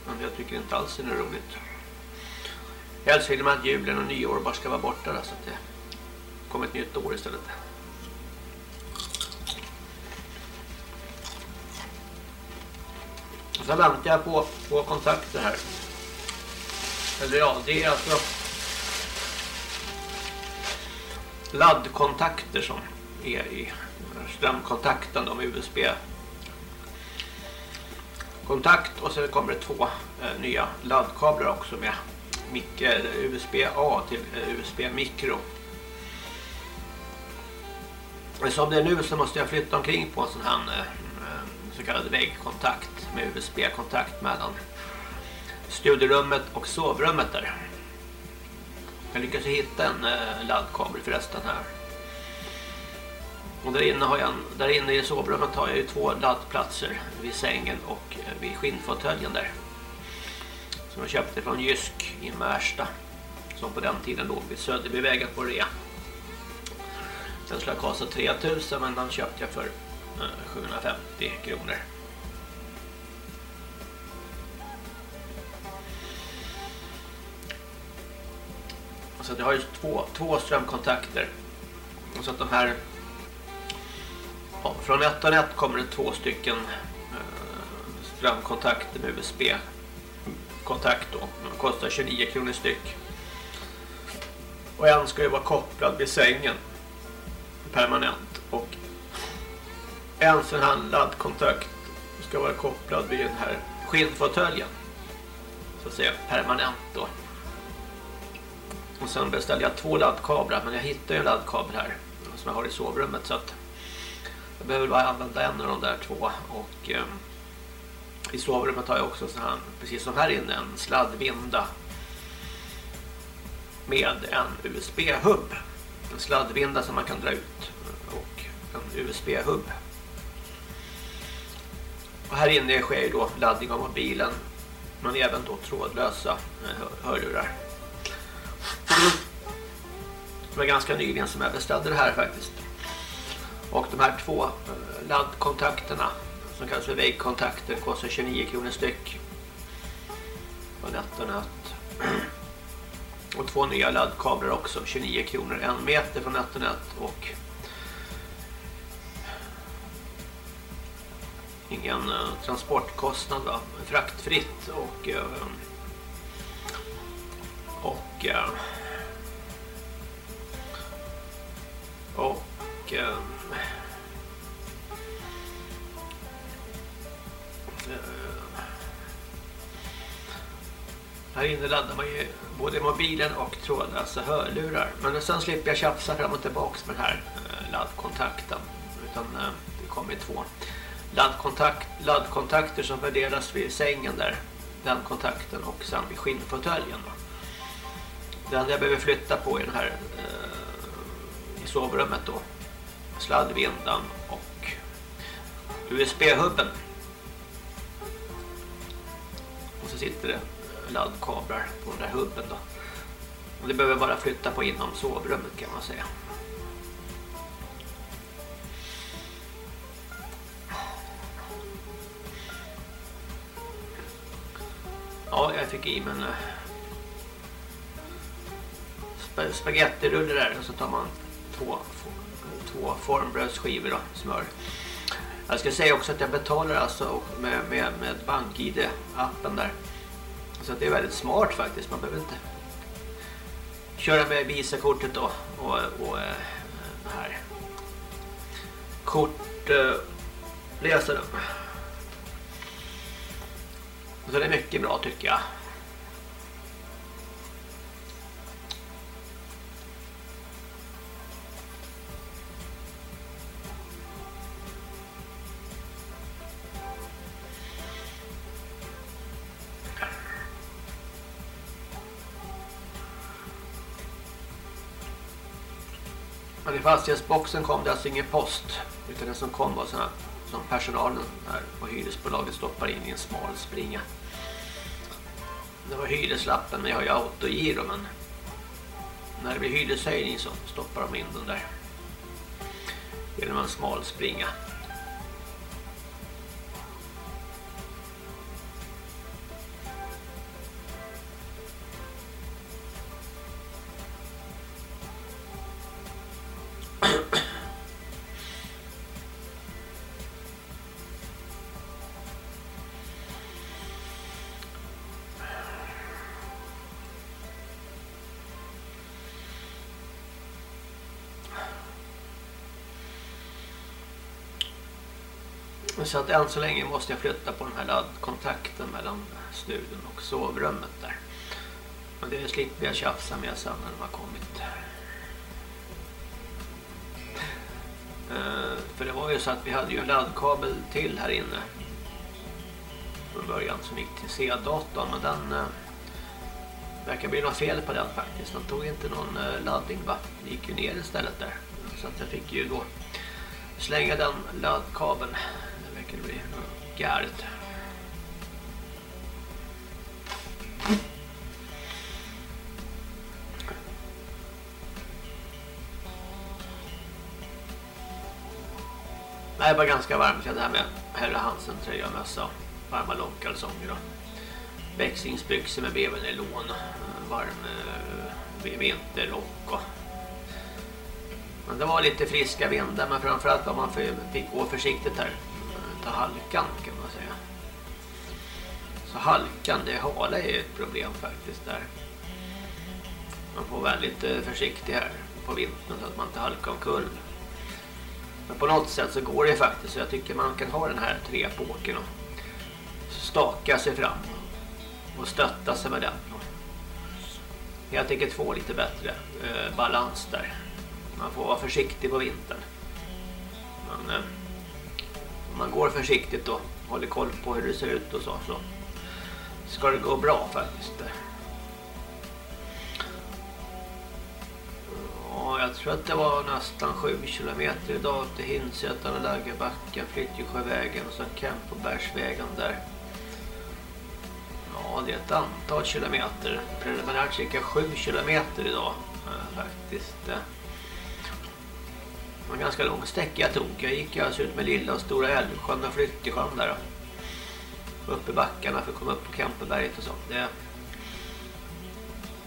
men jag tycker inte alls det är roligt. Helst vill man att julen och nyår bara ska vara borta så att det kommer ett nytt år istället. Så väntar jag på, på kontakter här. Eller ja, det är alltså laddkontakter som är i strömkontakten de USB kontakt och sen kommer det två eh, nya laddkablar också med eh, USB-A till eh, USB-mikro. Som det är nu så måste jag flytta omkring på en sån här eh, mm, så kallad väggkontakt med USB-kontakt mellan studierummet och sovrummet där. Jag lyckas hitta en eh, laddkabel förresten här. Och där inne, har jag en, där inne i sovrummet har jag ju två laddplatser vid sängen och eh, vid skinnfåtöljen där. Som jag köpte från Jysk i Märsta. Som på den tiden låg vid Söderbyvägen på rea. Den skulle ha kostat 3000 men den köpte jag för eh, 750 kronor. Så jag har ju två, två strömkontakter. Så att de här ja, från ett och ett kommer det två stycken eh, strömkontakter med USB-kontakt då. De kostar 29 kronor styck. Och en ska ju vara kopplad vid sängen permanent och en sån här laddkontakt ska vara kopplad vid den här skinnfåtöljen så att säga permanent då. Och sen beställde jag två laddkablar men jag hittade ju en laddkabel här som jag har i sovrummet så att jag behöver bara använda en av de där två och eh, i sovrummet har jag också så här, precis som här inne en sladdvinda med en USB-hub. En sladdvinda som man kan dra ut och en USB-hub. Och här inne sker ju då laddning av mobilen men även då trådlösa eh, hörlurar. Det var ganska nyligen som jag beställde det här faktiskt. Och de här två eh, laddkontakterna som kallas för väggkontakter kostar 29 kronor styck. På NetOnNet. Och två nya laddkablar också, 29 kronor. En meter från NetOnNet och ingen eh, transportkostnad va? fraktfritt och eh, och och och här inne laddar man ju både mobilen och trådlösa hörlurar. Men sen slipper jag tjafsa fram och tillbaka med den här eh, laddkontakten. Utan eh, det kommer två laddkontakt, laddkontakter som fördelas vid sängen där. Den kontakten och sen vid skinnfåtöljen. Den jag behöver flytta på i den här eh, i sovrummet då. Sladdvindan och USB-hubben. Och så sitter det laddkablar på den där hubben då. Och det behöver bara flytta på inom sovrummet kan man säga. Ja, jag fick i mig en eh, spagettirulle där och så tar man två, två formbrödsskivor och smör. Jag ska säga också att jag betalar alltså med, med, med BankID-appen där. Så det är väldigt smart faktiskt. Man behöver inte köra med Visa-kortet då och, och eh, här kortläsaren. Eh, Så det är mycket bra tycker jag. Men i fastighetsboxen kom det alltså ingen post utan det som kom var sådana som personalen här på hyresbolaget stoppar in i en smal springa. det var hyreslappen men jag har ju autogiro men när det blir hyreshöjning så stoppar de in den där genom en smal springa. Så att än så länge måste jag flytta på den här laddkontakten mellan studion och sovrummet där. Men det slipper jag tjafsa med sen när de har kommit. Eh, för det var ju så att vi hade ju en laddkabel till här inne. Från början som gick till C-datorn men den Det verkar bli något fel på den faktiskt. Den tog inte någon eh, laddning va? Det gick ju ner istället där. Så att jag fick ju då slänga den laddkabeln verkar bli galet. Det var ganska varmt. Jag hade här med Herre Hansen tröja och mössa varma långkalsonger och växlingsbyxor med bevenelon varm eh, vinterrock och men det var lite friska vindar men framförallt var man fick gå försiktigt här ta halkan kan man säga. Så halkan, det hala är ett problem faktiskt där. Man får vara lite försiktig här på vintern så att man inte halkar omkull. Men på något sätt så går det faktiskt så jag tycker man kan ha den här trepåken och staka sig fram och stötta sig med den. Jag enkelt få lite bättre eh, balans där. Man får vara försiktig på vintern. Men, eh, man går försiktigt och håller koll på hur det ser ut och så, så ska det gå bra faktiskt. Ja, jag tror att det var nästan 7 kilometer idag till Hinsätan och Lägerbacken, Flyttjesjövägen och sen Kempobergsvägen där. Ja, det är ett antal kilometer. Preliminärt cirka 7 kilometer idag eh, faktiskt eh en ganska lång sträcka jag tog. Jag gick alltså ut med Lilla och Stora Älvsjön och Flyttesjön där. Upp i backarna för att komma upp på Kempeberget och så. Det,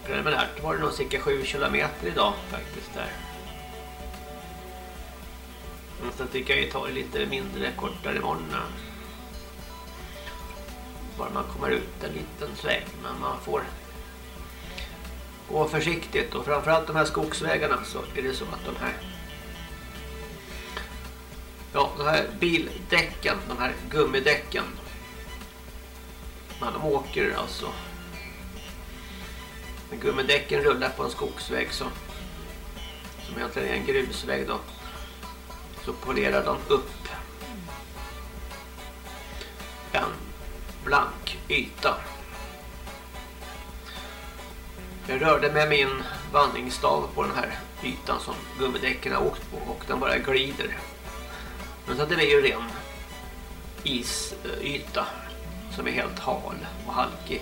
preliminärt var det nog cirka 7 kilometer idag faktiskt där. Men sen tycker jag ju ta det lite mindre kortare imorgon. Bara man kommer ut en liten sväng. Men man får gå försiktigt. Och framförallt de här skogsvägarna så är det så att de här Ja, de här bildäcken, de här gummidäcken. När de åker alltså. När gummidäcken rullar på en skogsväg så som egentligen är en grusväg då. Så polerar de upp en blank yta. Jag rörde med min vandringsstav på den här ytan som gummidäcken har åkt på och den bara glider. Men så det ju ren isyta som är helt hal och halkig.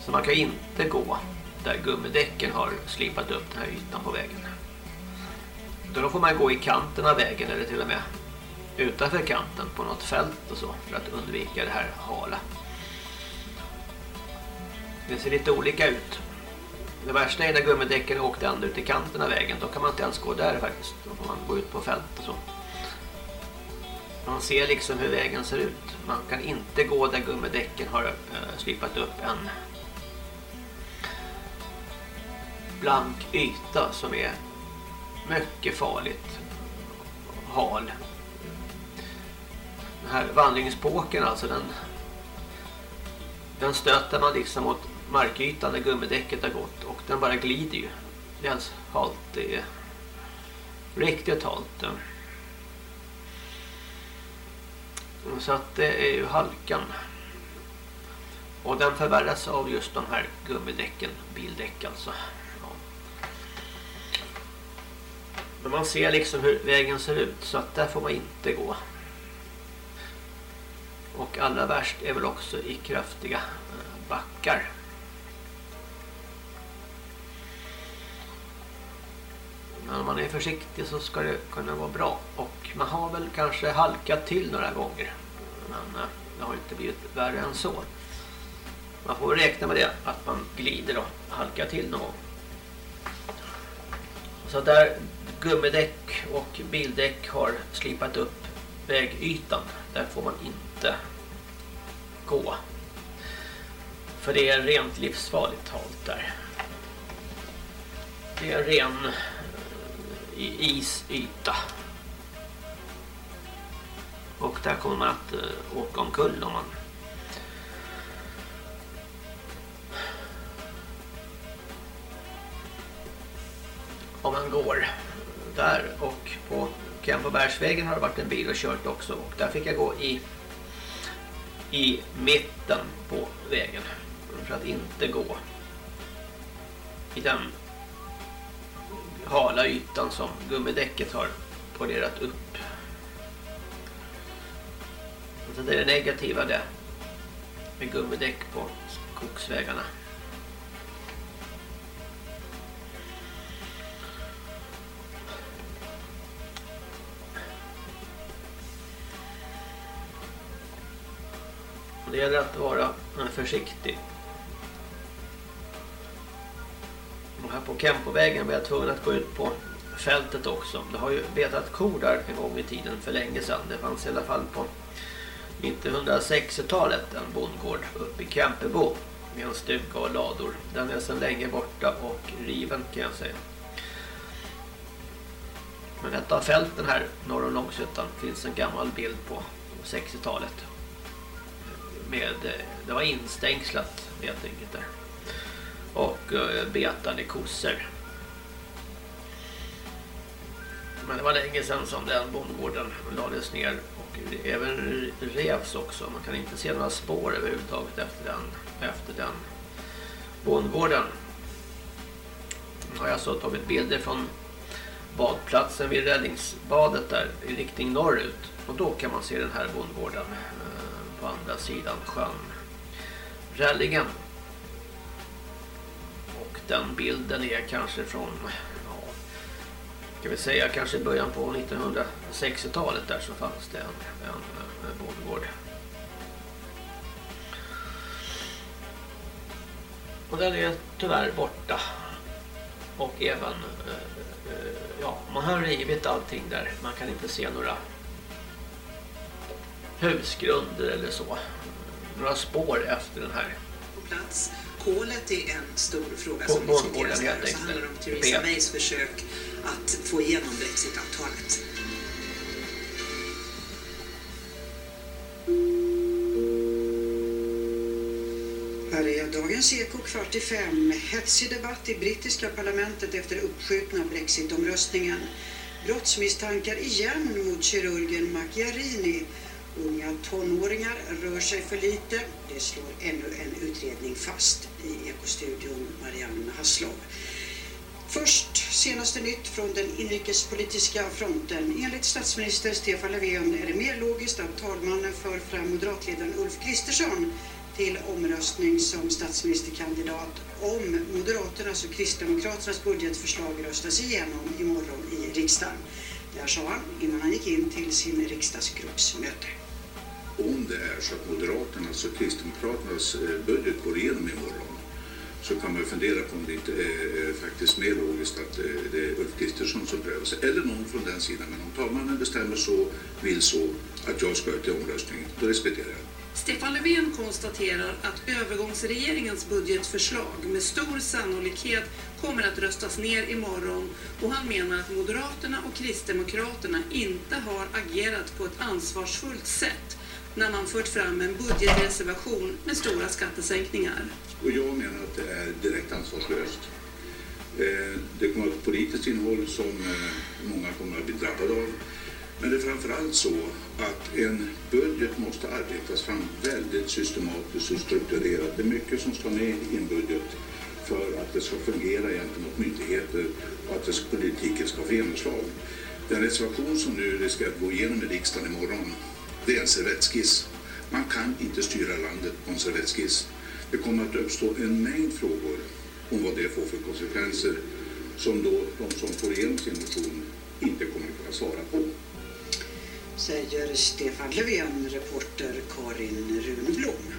Så man kan inte gå där gummidäcken har slipat upp den här ytan på vägen. Utan Då får man gå i kanten av vägen eller till och med utanför kanten på något fält och så för att undvika det här hala. Det ser lite olika ut. Det värsta är när gummidäcken åkte ända ut i kanten av vägen. Då kan man inte ens gå där faktiskt. Då får man gå ut på fält och så. Man ser liksom hur vägen ser ut. Man kan inte gå där gummidäcken har äh, slipat upp en blank yta som är mycket farligt hal. Den här vandringspåken alltså den den stöter man liksom mot markytan där gummidäcket har gått och den bara glider ju. Det är alltså halt, det är riktigt halt. Så att det är ju halkan. Och den förvärras av just de här gummidäcken, bildäck alltså. Ja. Men man ser liksom hur vägen ser ut så att där får man inte gå. Och allra värst är väl också i kraftiga eh, backar. Men om man är försiktig så ska det kunna vara bra. Och man har väl kanske halkat till några gånger. Men eh, det har inte blivit värre än så. Man får räkna med det, att man glider och halkar till någon gång. Så där gummidäck och bildäck har slipat upp vägytan. Där får man inte gå. För det är rent livsfarligt halt där. Det är ren i isyta. Och där kommer man att uh, åka omkull om man om man går där och på Kempobergsvägen har det varit en bil och kört också och där fick jag gå i i mitten på vägen för att inte gå i den hala ytan som gummidäcket har polerat upp. Så det är det negativa det med gummidäck på skogsvägarna. Det gäller att vara eh, försiktig. Och här på Kempovägen var jag tvungen att gå ut på fältet också. Det har ju betat kor där en gång i tiden för länge sedan. Det fanns i alla fall på 1960-talet en bondgård uppe i Kempebo med en stuga och lador. Den är sedan länge borta och riven kan jag säga. Men ett av fälten här norr om Långshyttan finns en gammal bild på 60-talet med, det var instängslat helt enkelt där. Och eh, betande kossor. Men det var länge sedan som den bondgården lades ner och även revs också. Man kan inte se några spår överhuvudtaget efter den, efter den bondgården. Jag har alltså tagit bilder från badplatsen vid räddningsbadet där i riktning norrut. Och då kan man se den här bondgården eh, på andra sidan sjön Rälligen. Den bilden är kanske från ja, kan vi säga kanske början på 1960-talet där så fanns det en, en, en bondgård. Och den är tyvärr borta. Och även eh, eh, ja, man har rivit allting där. Man kan inte se några husgrunder eller så. Några spår efter den här.
På plats. Kolet är en stor fråga som diskuteras här. Och så handlar det om Theresa Mays försök att få igenom Brexit-avtalet. Här är dagens Eko kvart i fem. Hetsig debatt i brittiska parlamentet efter uppskjutna Brexit-omröstningen. Brottsmisstankar igen mot kirurgen Macchiarini Unga tonåringar rör sig för lite. Det slår ännu en utredning fast i Ekostudion Marianne Hasslov. Först senaste nytt från den inrikespolitiska fronten. Enligt statsminister Stefan Löfven är det mer logiskt att talmannen för fram moderatledaren Ulf Kristersson till omröstning som statsministerkandidat om Moderaternas och Kristdemokraternas budgetförslag röstas igenom imorgon i riksdagen. Det här sa han innan han gick in till sin riksdagsgruppsmöte
om det är så att Moderaternas och Kristdemokraternas eh, budget går igenom imorgon så kan man fundera på om det inte är faktiskt mer logiskt att eh, det är Ulf Kristersson som prövar sig, eller någon från den sidan. Men om talmannen bestämmer så, vill så, att jag ska till omröstning, då respekterar jag.
Stefan Löfven konstaterar att övergångsregeringens budgetförslag med stor sannolikhet kommer att röstas ner imorgon och han menar att Moderaterna och Kristdemokraterna inte har agerat på ett ansvarsfullt sätt när man fört fram en budgetreservation med stora skattesänkningar.
Och jag menar att det är direkt ansvarslöst. Eh, det kommer att ha ett politiskt innehåll som eh, många kommer att bli drabbade av. Men det är framförallt så att en budget måste arbetas fram väldigt systematiskt och strukturerat. Det är mycket som ska med i en budget för att det ska fungera gentemot myndigheter och att politiken ska få genomslag. Den reservation som nu riskerar att gå igenom i riksdagen imorgon det är en servettskiss. Man kan inte styra landet på en servettskiss. Det kommer att uppstå en mängd frågor om vad det får för konsekvenser som då de som får igenom sin motion inte kommer att kunna svara på.
Säger Stefan Löfven, reporter Karin Runblom.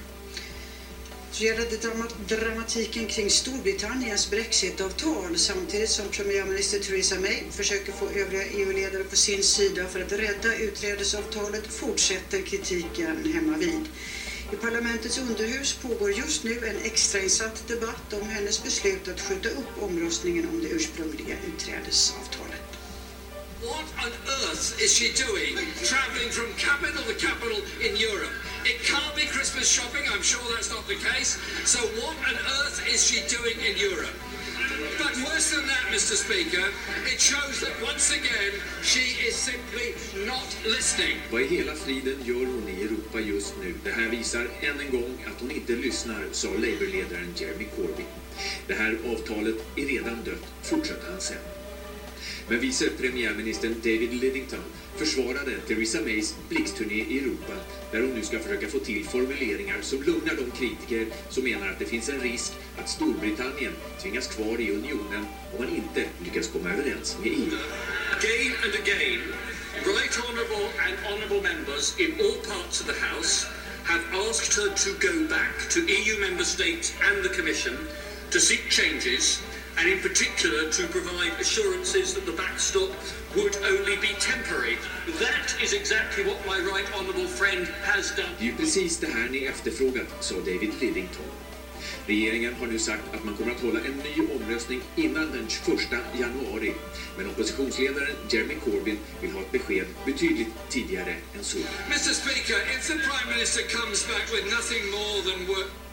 Så gäller det dramatiken kring Storbritanniens Brexit-avtal samtidigt som premiärminister Theresa May försöker få övriga EU-ledare på sin sida för att rädda utträdesavtalet fortsätter kritiken hemma vid. I parlamentets underhus pågår just nu en extrainsatt debatt om hennes beslut att skjuta upp omröstningen om det ursprungliga utträdesavtalet.
What on earth is she doing travelling from capital to capital in Europe? It can't be Christmas shopping, I'm sure that's not the case. So what on earth is she doing in Europe? Worse than that, Mr Speaker, it shows that once again she is simply not listening.
Vad i hela friden gör hon i Europa just nu? Det här visar än en gång att hon inte lyssnar, sa Labourledaren Jeremy Corbyn. Det här avtalet är redan dött, fortsatte han sen. Men vice premiärministern David Lidington försvarade Theresa Mays blixtturné i Europa där hon nu ska försöka få till formuleringar som lugnar de kritiker som menar att det finns en risk att Storbritannien tvingas kvar i unionen om man inte lyckas komma överens med EU.
Again and again, right honourable and honourable members in all parts of the House have asked her to go back to EU member states and the Commission to seek changes and in particular to provide assurances that the backstop would only be temporary. That is exactly what my right honourable friend has done.
Det är ju precis det här ni efterfrågat, sa David Lidington. Regeringen har nu sagt att man kommer att hålla en ny omröstning innan den 21 januari. Men oppositionsledaren Jeremy Corbyn vill ha ett besked betydligt tidigare än så.
Mr Speaker, if the Prime Minister comes back with nothing more than work...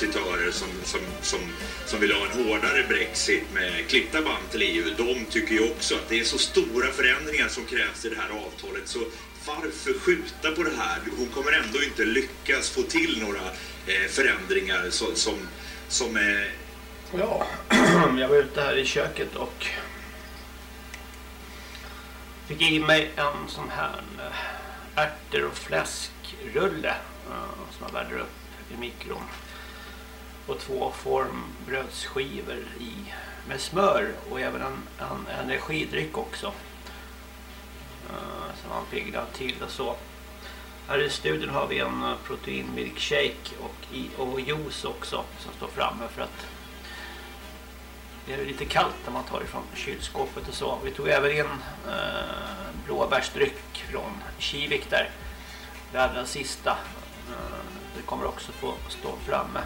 brexitörer som, som, som, som vill ha en hårdare brexit med klippta band till EU, de tycker ju också att det är så stora förändringar som krävs i det här avtalet så varför skjuta på det här? Hon kommer ändå inte lyckas få till några eh, förändringar som, som, som är...
Ja, jag var ute här i köket och fick i mig en sån här eh, ärtor och fläskrulle eh, som jag värder upp i mikron två formbrödsskivor i med smör och även en, en energidryck också uh, som man piggnar till och så här i studion har vi en proteinmilkshake och, i, och juice också som står framme för att det är lite kallt när man tar ifrån kylskåpet och så. Vi tog även in eh, blåbärsdryck från Kivik där. Det allra sista. Eh, det kommer också få stå framme.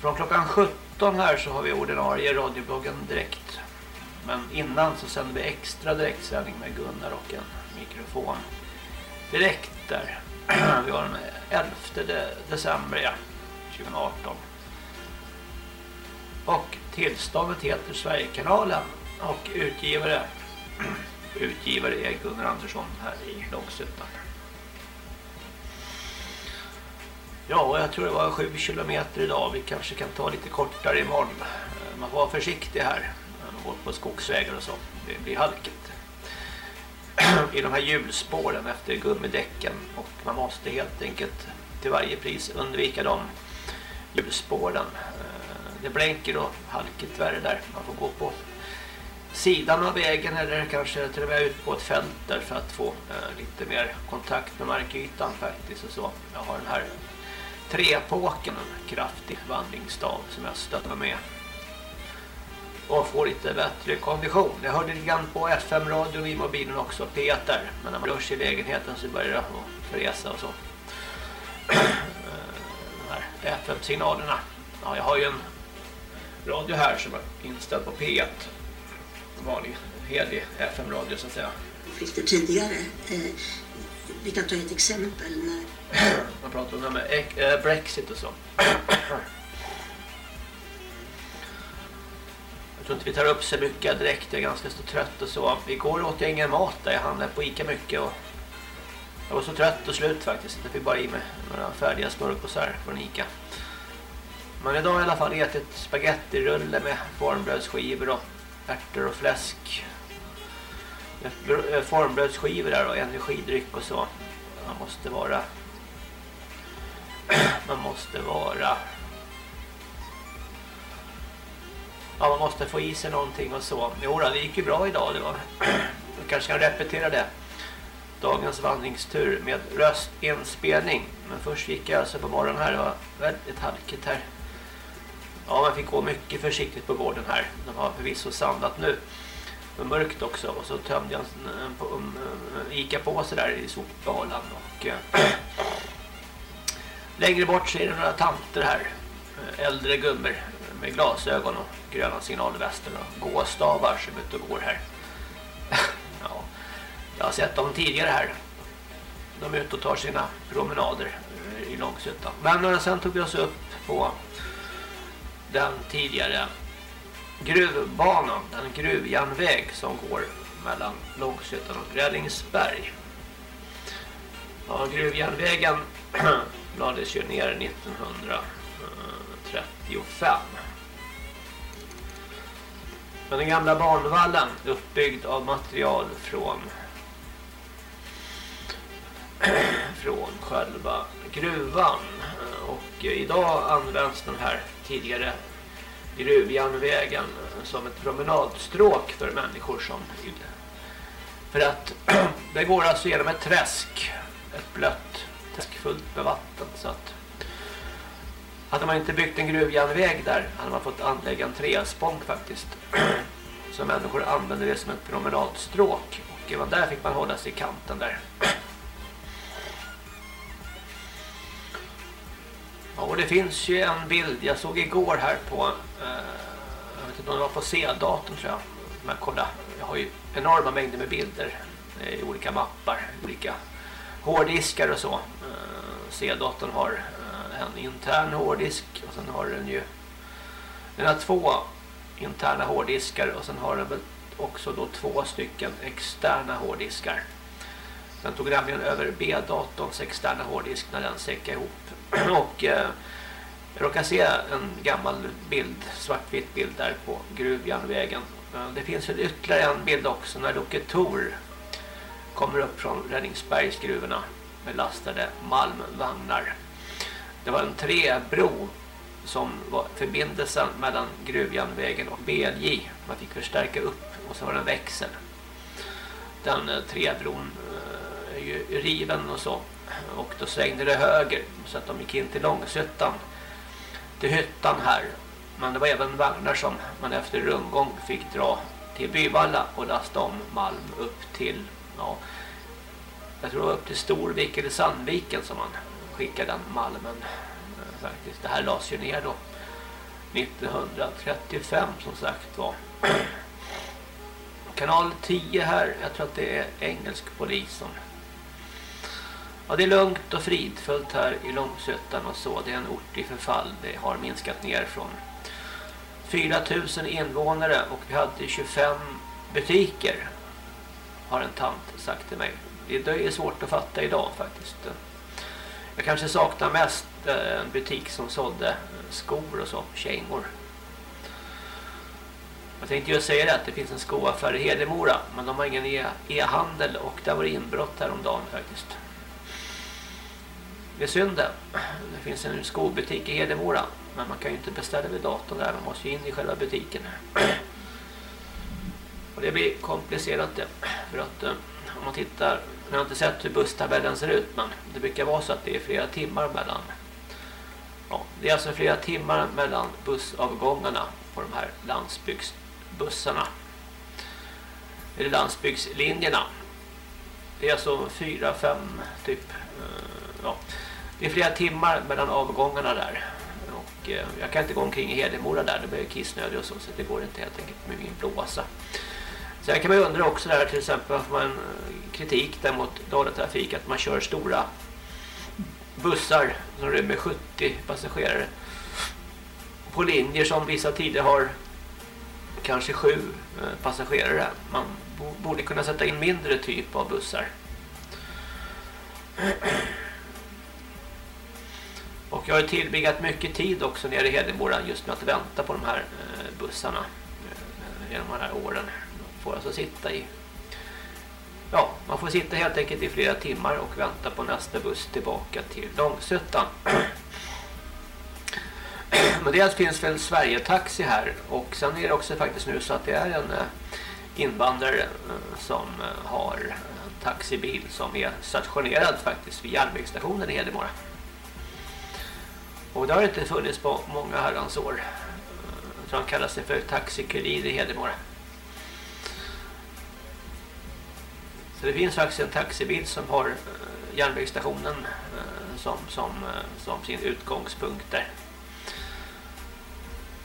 Från klockan 17 här så har vi ordinarie radiobloggen direkt. Men innan så sänder vi extra direktsändning med Gunnar och en mikrofon. Direkt där. vi har den 11 december ja, 2018. Och tillståndet heter Sverigekanalen och utgivare utgivare är Gunnar Andersson här i Långsuttan. Ja, jag tror det var 7 kilometer idag. Vi kanske kan ta lite kortare imorgon. Eh, man får vara försiktig här. Man går på skogsvägar och så. Det blir halkigt. I de här hjulspåren efter gummidäcken. Och man måste helt enkelt till varje pris undvika de hjulspåren eh, det blänker och halkigt värre där. Man får gå på sidan av vägen eller kanske till och med ut på ett fält där för att få eh, lite mer kontakt med markytan faktiskt och så. Jag har den här trepåken, en kraftig vandringsstav som jag stöttar med och får lite bättre kondition. Jag hörde lite grann på FM-radion i mobilen också, P1 där. Men när man rör sig i lägenheten så börjar det fräsa och så. De här FM-signalerna. Ja, jag har ju en radio här som är inställd på P1. En Vanlig, helig FM-radio så att säga.
Tidigare. Eh, vi kan ta ett exempel. När...
Man pratar om det med eh, Brexit och så. Jag tror inte vi tar upp så mycket direkt. Jag är ganska så trött och så. Igår åt jag ingen mat där. Jag handlade på Ica mycket och jag var så trött och slut faktiskt. Jag fick bara i mig några färdiga smörgåsar från Ica. Men idag har jag i alla fall ätit spagettirulle med formbrödsskivor och ärtor och fläsk. Eh, formbrödsskivor där och energidryck och så. Man måste vara man måste vara ja, man måste få i sig någonting och så. Jo, det gick ju bra idag. Det var jag kanske kan repetera det. Dagens vandringstur med röstinspelning. Men först gick jag alltså på morgonen här. Det var väldigt halkigt här. Ja, man fick gå mycket försiktigt på gården här. De har förvisso sandat nu. Mörkt också och så tömde jag en, på, um, Ica på sig där i sopbalan och äh, längre bort ser det några tanter här. Äldre gummor med glasögon och gröna signalvästen och gåstavar som ute och går här. ja, jag har sett dem tidigare här. De är ute och tar sina promenader i Långsuttan. Men sen tog vi oss upp på den tidigare gruvbanan, en gruvjärnväg som går mellan Långsötan och Grällingsberg. Ja, gruvjärnvägen lades ju ner 1935. Men den gamla banvallen uppbyggd av material från från själva gruvan och idag används den här tidigare gruvjärnvägen som ett promenadstråk för människor som vill. För att det går alltså genom ett träsk, ett blött träsk fullt med vatten så att hade man inte byggt en gruvjärnväg där hade man fått anlägga en träspång faktiskt. Så människor använde det som ett promenadstråk och även där fick man hålla sig i kanten där. och det finns ju en bild jag såg igår här på eh, jag vet inte om det var på C-datorn tror jag. Men kolla, jag har ju enorma mängder med bilder i olika mappar, olika hårddiskar och så. Eh, C-datorn har eh, en intern hårddisk och sen har den ju den har två interna hårddiskar och sen har den väl också då två stycken externa hårddiskar. Den tog nämligen över B-datorns externa hårddisk när den säckade ihop. och eh, jag råkar se en gammal bild, svartvitt bild där på gruvjärnvägen. Eh, det finns ytterligare en bild också när Loketor kommer upp från Räddningsbergsgruvorna med lastade malmvagnar. Det var en trebro som var förbindelsen mellan gruvjärnvägen och BLJ. Man fick förstärka upp och så var det en växel. Den eh, trebron eh, är ju riven och så. Och då svängde det höger så att de gick in till Långshyttan Till hyttan här. Men det var även vagnar som man efter rundgång fick dra till Byvalla och lasta om malm upp till ja, jag tror upp till Storvik eller Sandviken som man skickade den malmen eh, faktiskt. Det här lades ju ner då 1935 som sagt var. Kanal 10 här, jag tror att det är engelsk polis som Ja, det är lugnt och fridfullt här i Långsötan och så. Det är en ort i förfall. Det har minskat ner från 4000 invånare och vi hade 25 butiker. Har en tant sagt till mig. Det är svårt att fatta idag faktiskt. Jag kanske saknar mest eh, en butik som sålde eh, skor och så, kängor. Jag tänkte ju säga det att det finns en skoaffär i Hedemora men de har ingen e- e-handel och där var det inbrott häromdagen faktiskt. Det är synd det. Det finns en skobutik i Hedemora men man kan ju inte beställa vid datorn där, man måste ju in i själva butiken. Och det blir komplicerat det. För att eh, om man tittar, jag har inte sett hur busstabellen ser ut men det brukar vara så att det är flera timmar mellan Ja, det är alltså flera timmar mellan bussavgångarna på de här landsbygdsbussarna. Eller landsbygdslinjerna. Det är alltså fyra, fem typ. Eh, ja. Det är flera timmar mellan avgångarna där. Och eh, jag kan inte gå omkring i Hedemora där, det blir kissnödig och så, så det går inte helt enkelt med min blåsa. Sen kan man undra också där till exempel varför man eh, kritik där mot Dalatrafik att man kör stora bussar som rymmer 70 passagerare på linjer som vissa tider har kanske sju eh, passagerare. Man borde kunna sätta in mindre typ av bussar. Och jag har tillbringat mycket tid också nere i Hedemora just med att vänta på de här eh, bussarna eh, genom de här åren. Man får alltså sitta i Ja, man får sitta helt enkelt i flera timmar och vänta på nästa buss tillbaka till Långsötan. Men dels finns väl Sverige Taxi här och sen är det också faktiskt nu så att det är en eh, invandrare som har en taxibil som är stationerad faktiskt vid järnvägsstationen i Hedemora. Och det har inte funnits på många herrans år. Eh, Jag tror han kallar sig för taxikurir i Hedemora. Så det finns faktiskt en taxibil som har eh, järnvägsstationen eh, som, som, som sin utgångspunkt där.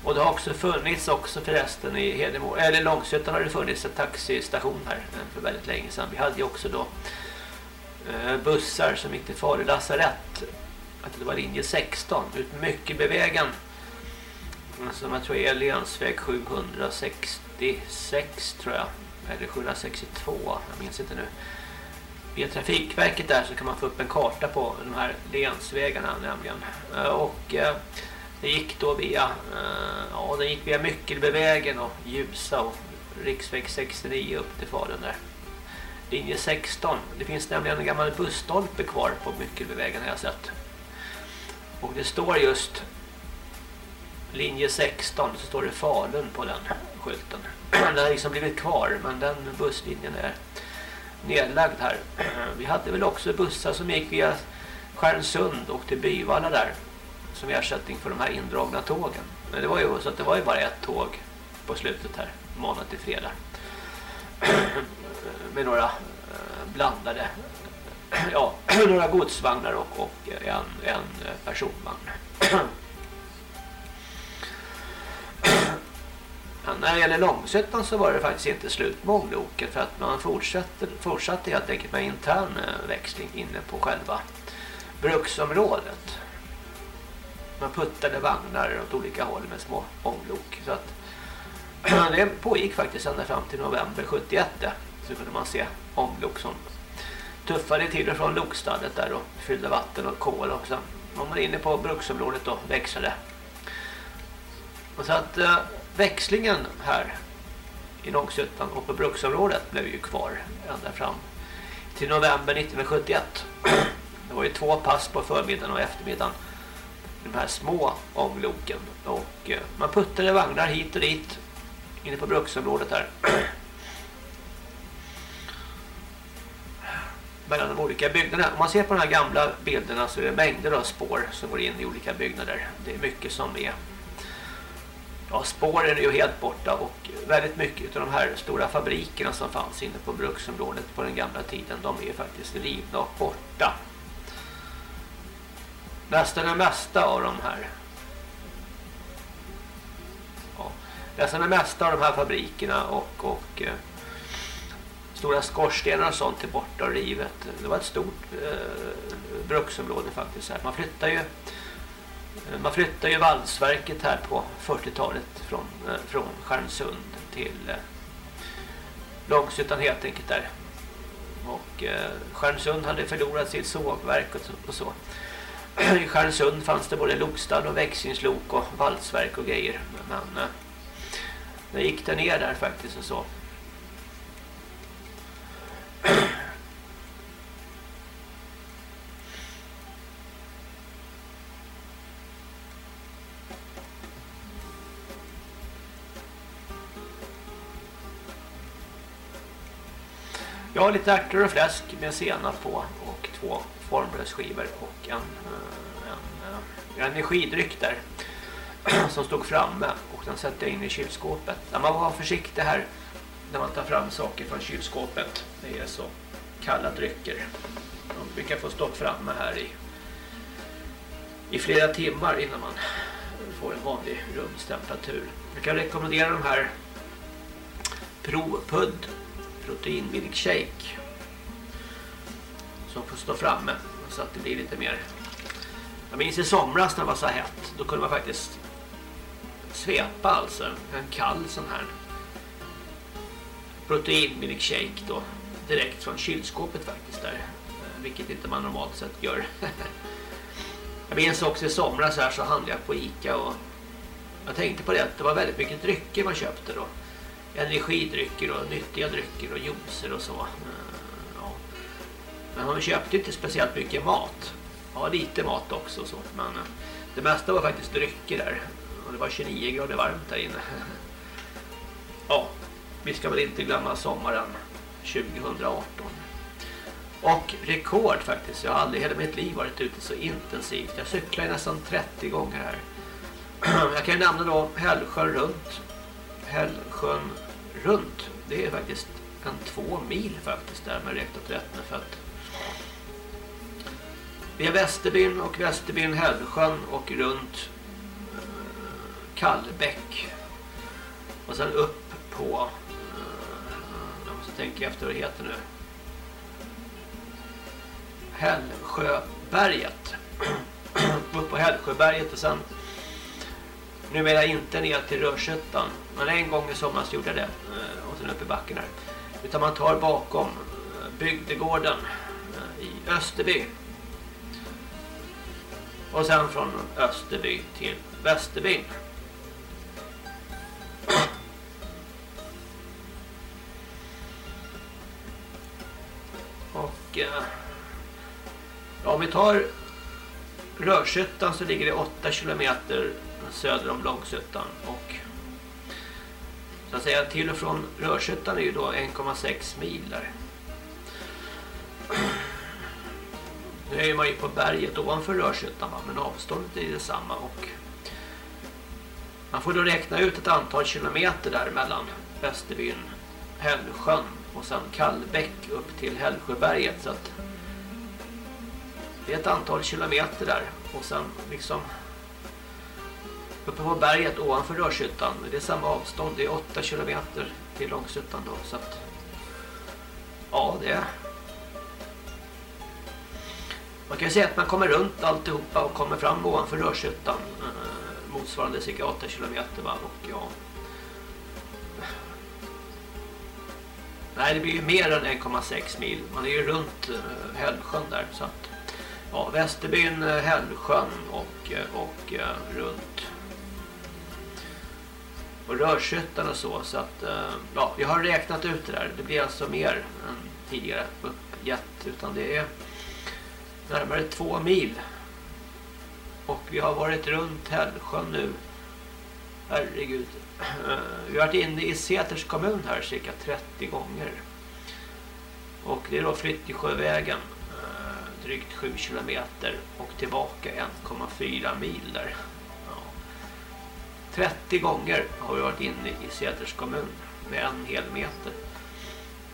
Och det har också funnits också förresten i Hedemora, eller Långsötan har det funnits en taxistation här för väldigt länge sedan. Vi hade ju också då bussar som gick till Falu lasarett. Att det var linje 16 ut mycket bevägen. Alltså, Som jag tror är länsväg 766 tror jag eller 762, jag minns inte nu. Via Trafikverket där så kan man få upp en karta på de här länsvägarna nämligen. Eh, och eh, det gick då via eh, ja, det gick via Myckelbevägen och Ljusa och riksväg 69 upp till Falun där. Linje 16. Det finns nämligen en gammal busstolpe kvar på Myckelbevägen har jag sett. Och det står just linje 16 så står det Falun på den skylten. Den har liksom blivit kvar men den busslinjen är nedlagd här. Vi hade väl också bussar som gick via Stjärnsund och till Byvalla där som ersättning för de här indragna tågen. Men det var ju så att det var ju bara ett tåg på slutet här, månad till fredag. Med några eh, blandade ja, några godsvagnar och, och en, en eh, personvagn. Men när det gäller Långsötan så var det faktiskt inte slut med ångloken för att man fortsatte, fortsatte helt enkelt med intern eh, växling inne på själva bruksområdet. Man puttade vagnar åt olika håll med små ånglok. Så att det pågick faktiskt ända fram till november 71 så kunde man se ånglok som tuffade till och från lokstallet där och fyllde vatten och kol och sen var man inne på bruksområdet och växlade. Och så att eh, växlingen här i Långsuttan och på bruksområdet blev ju kvar ända fram till november 1971. Det var ju två pass på förmiddagen och eftermiddagen. De här små ångloken. Och eh, man puttade vagnar hit och dit inne på bruksområdet där. Mellan de olika byggnaderna. Om man ser på de här gamla bilderna så är det mängder av spår som går in i olika byggnader. Det är mycket som är ja, spåren är ju helt borta och väldigt mycket av de här stora fabrikerna som fanns inne på bruksområdet på den gamla tiden, de är faktiskt rivna och borta. Nästan det mesta av de här ja, nästan det mesta av de här fabrikerna och, och eh, stora skorstenar och sånt är borta och rivet. Det var ett stort eh, bruksområde faktiskt. Här. Man flyttar ju eh, man flyttade ju valsverket här på 40-talet från, eh, från Stjärnsund till eh, Långshyttan helt enkelt där. Och eh, Stjärnsund hade förlorat sitt sågverk och så, och så. I Stjärnsund fanns det både lokstall och växlingslok och valsverk och grejer. Men eh, det gick det ner där faktiskt och så. Jag har lite ärtor och fläsk med senap på och två formbrödsskivor och en, eh, en, eh, en energidryck där som stod framme och den sätter jag in i kylskåpet. Ja, man var försiktig här när man tar fram saker från kylskåpet. Det är så kalla drycker. De brukar få stå framme här i, i flera timmar innan man får en vanlig rumstemperatur. Jag kan rekommendera de här ProPud Protein Milkshake som får stå framme så att det blir lite mer jag minns i somras när det var så hett då kunde man faktiskt svepa alltså en kall sån här proteinmilkshake då direkt från kylskåpet faktiskt där eh, vilket inte man normalt sett gör jag minns också i somras här så handlade jag på Ica och jag tänkte på det att det var väldigt mycket drycker man köpte då energidrycker och nyttiga drycker och juicer och så. Eh, ja. Men man köpte inte speciellt mycket mat. Ja, lite mat också så. Men eh, det mesta var faktiskt drycker där. Och det var 29 grader varmt där inne. Ja, vi ska väl inte glömma sommaren 2018. Och rekord faktiskt. Jag har aldrig hela mitt liv varit ute så intensivt. Jag cyklar nästan 30 gånger här. Jag kan ju nämna då Hällsjön runt. Hällsjön runt. Det är faktiskt en två mil faktiskt där med räknat rätt med fött. har Västerbyn och Västerbyn Hällsjön och runt eh, Kallbäck. Och sen upp på jag efter vad det heter nu. Hällsjöberget. upp på Hällsjöberget och sen numera inte ner till Rörsättan. Men en gång i somras gjorde jag det. Eh, och sen upp i backen här. Utan man tar bakom eh, bygdegården eh, i Österby. Och sen från Österby till Västerbyn. Eh, ja, om vi tar Rörshyttan så ligger det 8 kilometer söder om Långshyttan och så att säga till och från Rörshyttan är ju då 1,6 mil där. Nu är man ju på berget ovanför Rörshyttan men avståndet är detsamma och man får då räkna ut ett antal kilometer där mellan Västerbyn, Hällsjön och sen Kallbäck upp till Hällsjöberget så att det är ett antal kilometer där och sen liksom uppe på berget ovanför Rörshyttan. Det är samma avstånd, det är 8 kilometer till Långshyttan då. Så att, ja, det är... Man kan ju säga att man kommer runt alltihopa och kommer fram ovanför Rörshyttan. Eh, motsvarande cirka 8 kilometer va? Och ja... Nej, det blir ju mer än 1,6 mil. Man är ju runt eh, Hällsjön där. Så att, ja, Västerbyn, eh, Hällsjön och, eh, och runt och Rörshyttan och så. Så att, ja, jag har räknat ut det där. Det blir alltså mer än tidigare uppgett. Utan det är närmare två mil. Och vi har varit runt Hällsjön nu. Herregud. Eh, vi har varit inne i Säters kommun här cirka 30 gånger. Och det är då Flyttjesjövägen. Eh, drygt 7 kilometer och tillbaka 1,4 mil där. Ja. 30 gånger har vi varit inne i Säters kommun med en hel meter.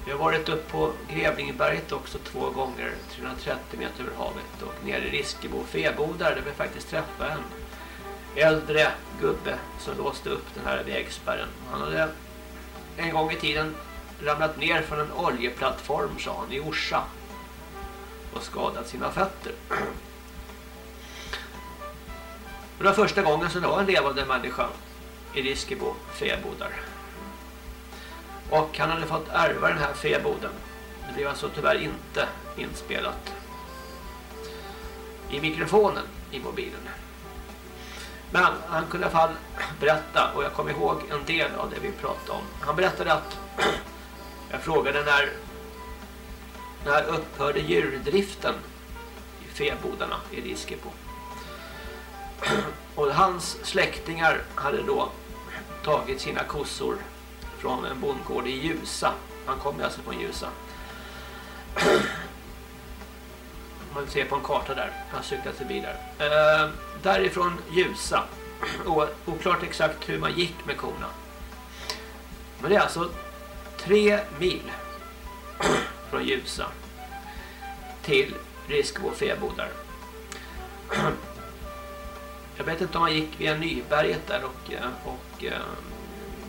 Vi har varit upp på Grevlingberget också två gånger, 330 meter över havet och nere i Riskebo Feboda, där vi faktiskt träffade en äldre gubbe som låste upp den här vägspärren. Han hade en gång i tiden ramlat ner från en oljeplattform, sa han, i Orsa och skadat sina fötter. Det var första gången som det var en levande människa i Riskebo fäbodar. Och han hade fått ärva den här fäboden. Det blev alltså tyvärr inte inspelat i mikrofonen i mobilen. Men han kunde i alla fall berätta, och jag kommer ihåg en del av det vi pratade om. Han berättade att jag frågade när, när upphörde djurdriften i febodarna i Riskebo. Och hans släktingar hade då tagit sina kossor från en bondgård i Ljusa. Han kom alltså från Ljusa. Man ser på en karta där. Han cyklade förbi där. Eh, därifrån Ljusa. Och oklart exakt hur man gick med korna. Men det är alltså tre mil från Ljusa till Riskbo fäbodar. Jag vet inte om man gick via Nyberget där och, eh, och eh,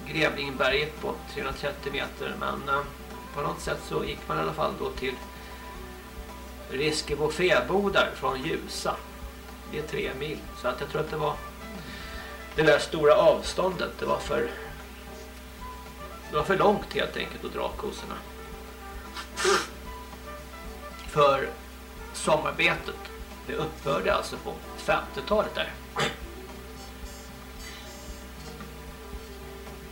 Grevlingberget på 330 meter men eh, på något sätt så gick man i alla fall då till Riskebo fäbodar från Ljusa. Det är tre mil så att jag tror att det var det där stora avståndet det var för det var för långt helt enkelt att dra kossorna. För sommarbetet det upphörde alltså på 50-talet där.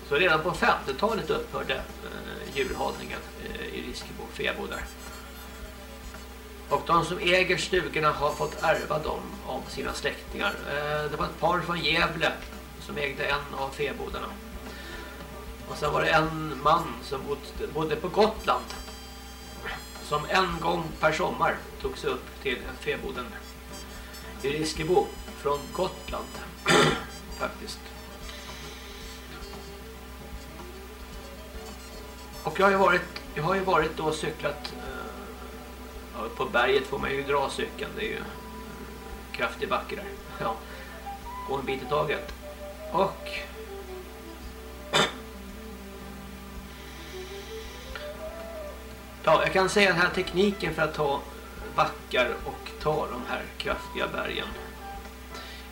Så redan på 50-talet upphörde eh, djurhållningen eh, i Riskebo fäbodar. Och de som äger stugorna har fått ärva dem av sina släktingar. Eh, det var ett par från Gävle som ägde en av fäbodarna. Och sen var det en man som bodde på Gotland. Som en gång per sommar tog sig upp till fäboden i Riskebo från Gotland. Faktiskt. Och jag har ju varit, jag har ju varit då cyklat ja, på berget får man ju dra cykeln. Det är ju kraftig backe där. Ja, gå en bit i taget. Och Ja, jag kan säga den här tekniken för att ta backar och ta de här kraftiga bergen.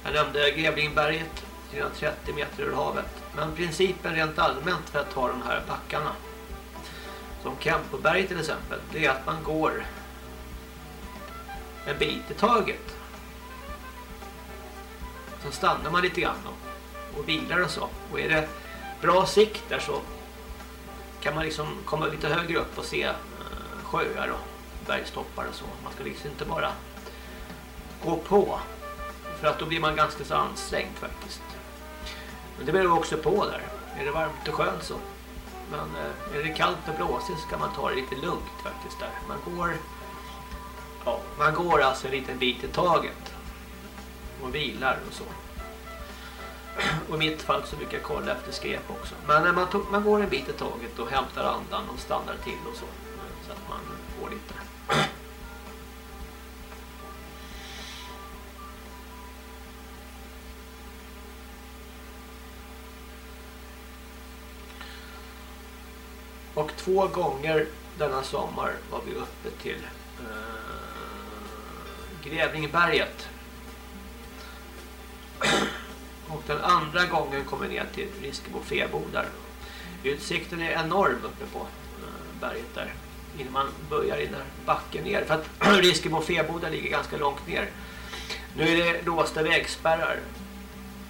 Jag nämnde Grevlingberget, 330 meter ur havet. Men principen rent allmänt för att ta de här backarna som Kempoberget till exempel, det är att man går en bit i taget. Så stannar man lite grann och, och vilar och så. Och är det bra sikt där så kan man liksom komma lite högre upp och se eh, sjöar och bergstoppar och så. Man ska liksom inte bara gå på. För att då blir man ganska så ansträngd faktiskt. Men det beror också på där. Är det varmt och skönt så men eh, är det kallt och blåsigt så kan man ta det lite lugnt faktiskt där. Man går Ja, man går alltså en liten bit i taget. Och vilar och så. Och i mitt fall så brukar jag kolla efter skräp också. Men när man, man går en bit i taget och hämtar andan och stannar till och så. Så att man får lite... Och två gånger denna sommar var vi uppe till Grävlingberget. Och den andra gången kom vi ner till Riskebo fäbodar. Utsikten är enorm uppe på eh, berget där. Innan man börjar i den backen ner. För att Riskebo fäbodar ligger ganska långt ner. Nu är det låsta vägspärrar.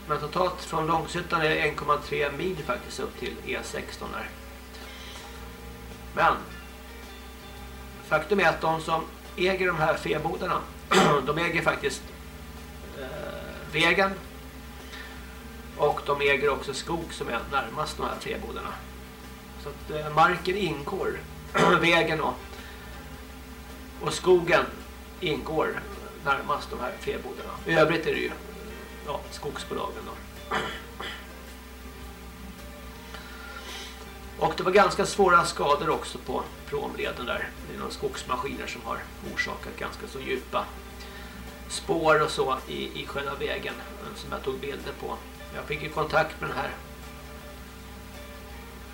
Men totalt från Långshyttan är det 1,3 mil faktiskt upp till E16 där. Men faktum är att de som äger de här fäbodarna de äger faktiskt eh, vägen och de äger också skog som är närmast de här fäbodarna. Så att eh, marken ingår, vägen och, och skogen ingår närmast de här fäbodarna. I övrigt är det ju ja, skogsbolagen då. Och det var ganska svåra skador också på promleden där. Det är några skogsmaskiner som har orsakat ganska så djupa spår och så i, i själva vägen eh, som jag tog bilder på. Jag fick ju kontakt med den här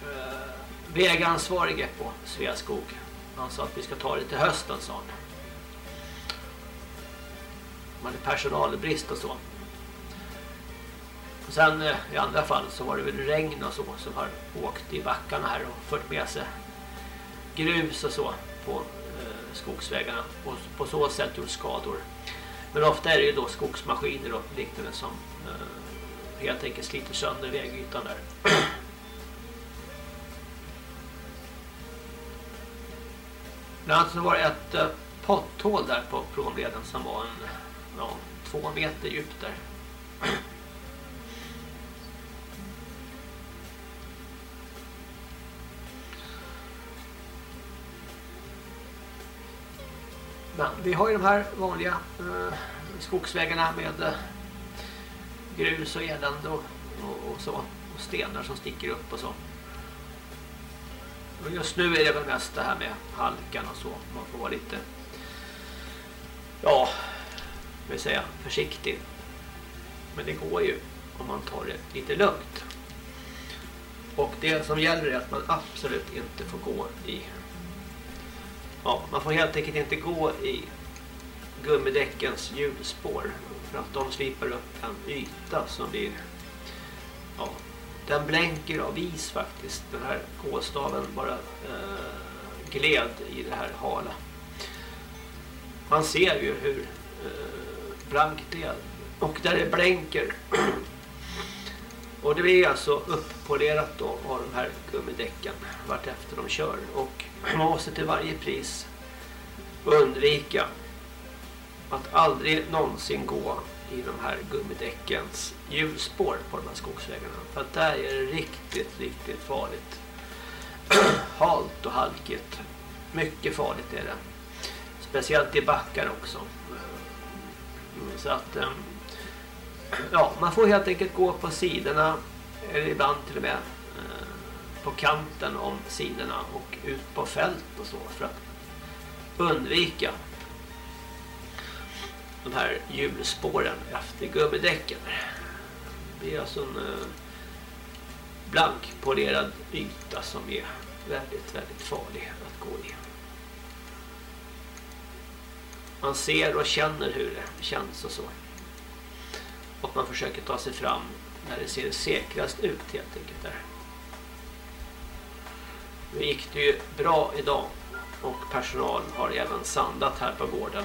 eh, vägansvarige på Sveaskog. Han sa att vi ska ta det till hösten, sa han. Man är personalbrist och så. Sen eh, i andra fall så var det väl regn och så som har åkt i backarna här och fört med sig grus och så på eh, skogsvägarna och på så sätt gjort skador. Men ofta är det ju då skogsmaskiner och liknande som eh, helt enkelt sliter sönder vägytan där. Bland annat så var det ett potthål där på promleden som var en ja, två meter djupt där. Men vi har ju de här vanliga eh, skogsvägarna med eh, grus och elände och, och, och, så. Och stenar som sticker upp och så. Och just nu är det väl mest det här med halkan och så. Man får vara lite, ja, vill säga försiktig. Men det går ju om man tar det lite lugnt. Och det som gäller är att man absolut inte får gå i Ja, man får helt enkelt inte gå i gummidäckens hjulspår för att de slipar upp en yta som blir ja, den blänker av is faktiskt. Den här gåstaven bara eh, gled i det här hala. Man ser ju hur eh, blankt det är. Och där det blänker och det blir alltså upppolerat då av de här gummidäcken vart efter de kör och man måste till varje pris. Undvika att aldrig någonsin gå i de här gummidäckens hjulspår på de här skogsvägarna för att där är det riktigt, riktigt farligt. Halt och halkigt. Mycket farligt är det. Speciellt i backar också. Så att ehm, ja, man får helt enkelt gå på sidorna eller ibland till och med på kanten om sidorna och ut på fält och så för att undvika de här hjulspåren efter gummidäcken. Det är alltså en eh, blankpolerad yta som är väldigt, väldigt farlig att gå i. Man ser och känner hur det känns och så och man försöker ta sig fram när det ser säkrast ut helt enkelt där. Nu gick det ju bra idag och personal har även sandat här på gården.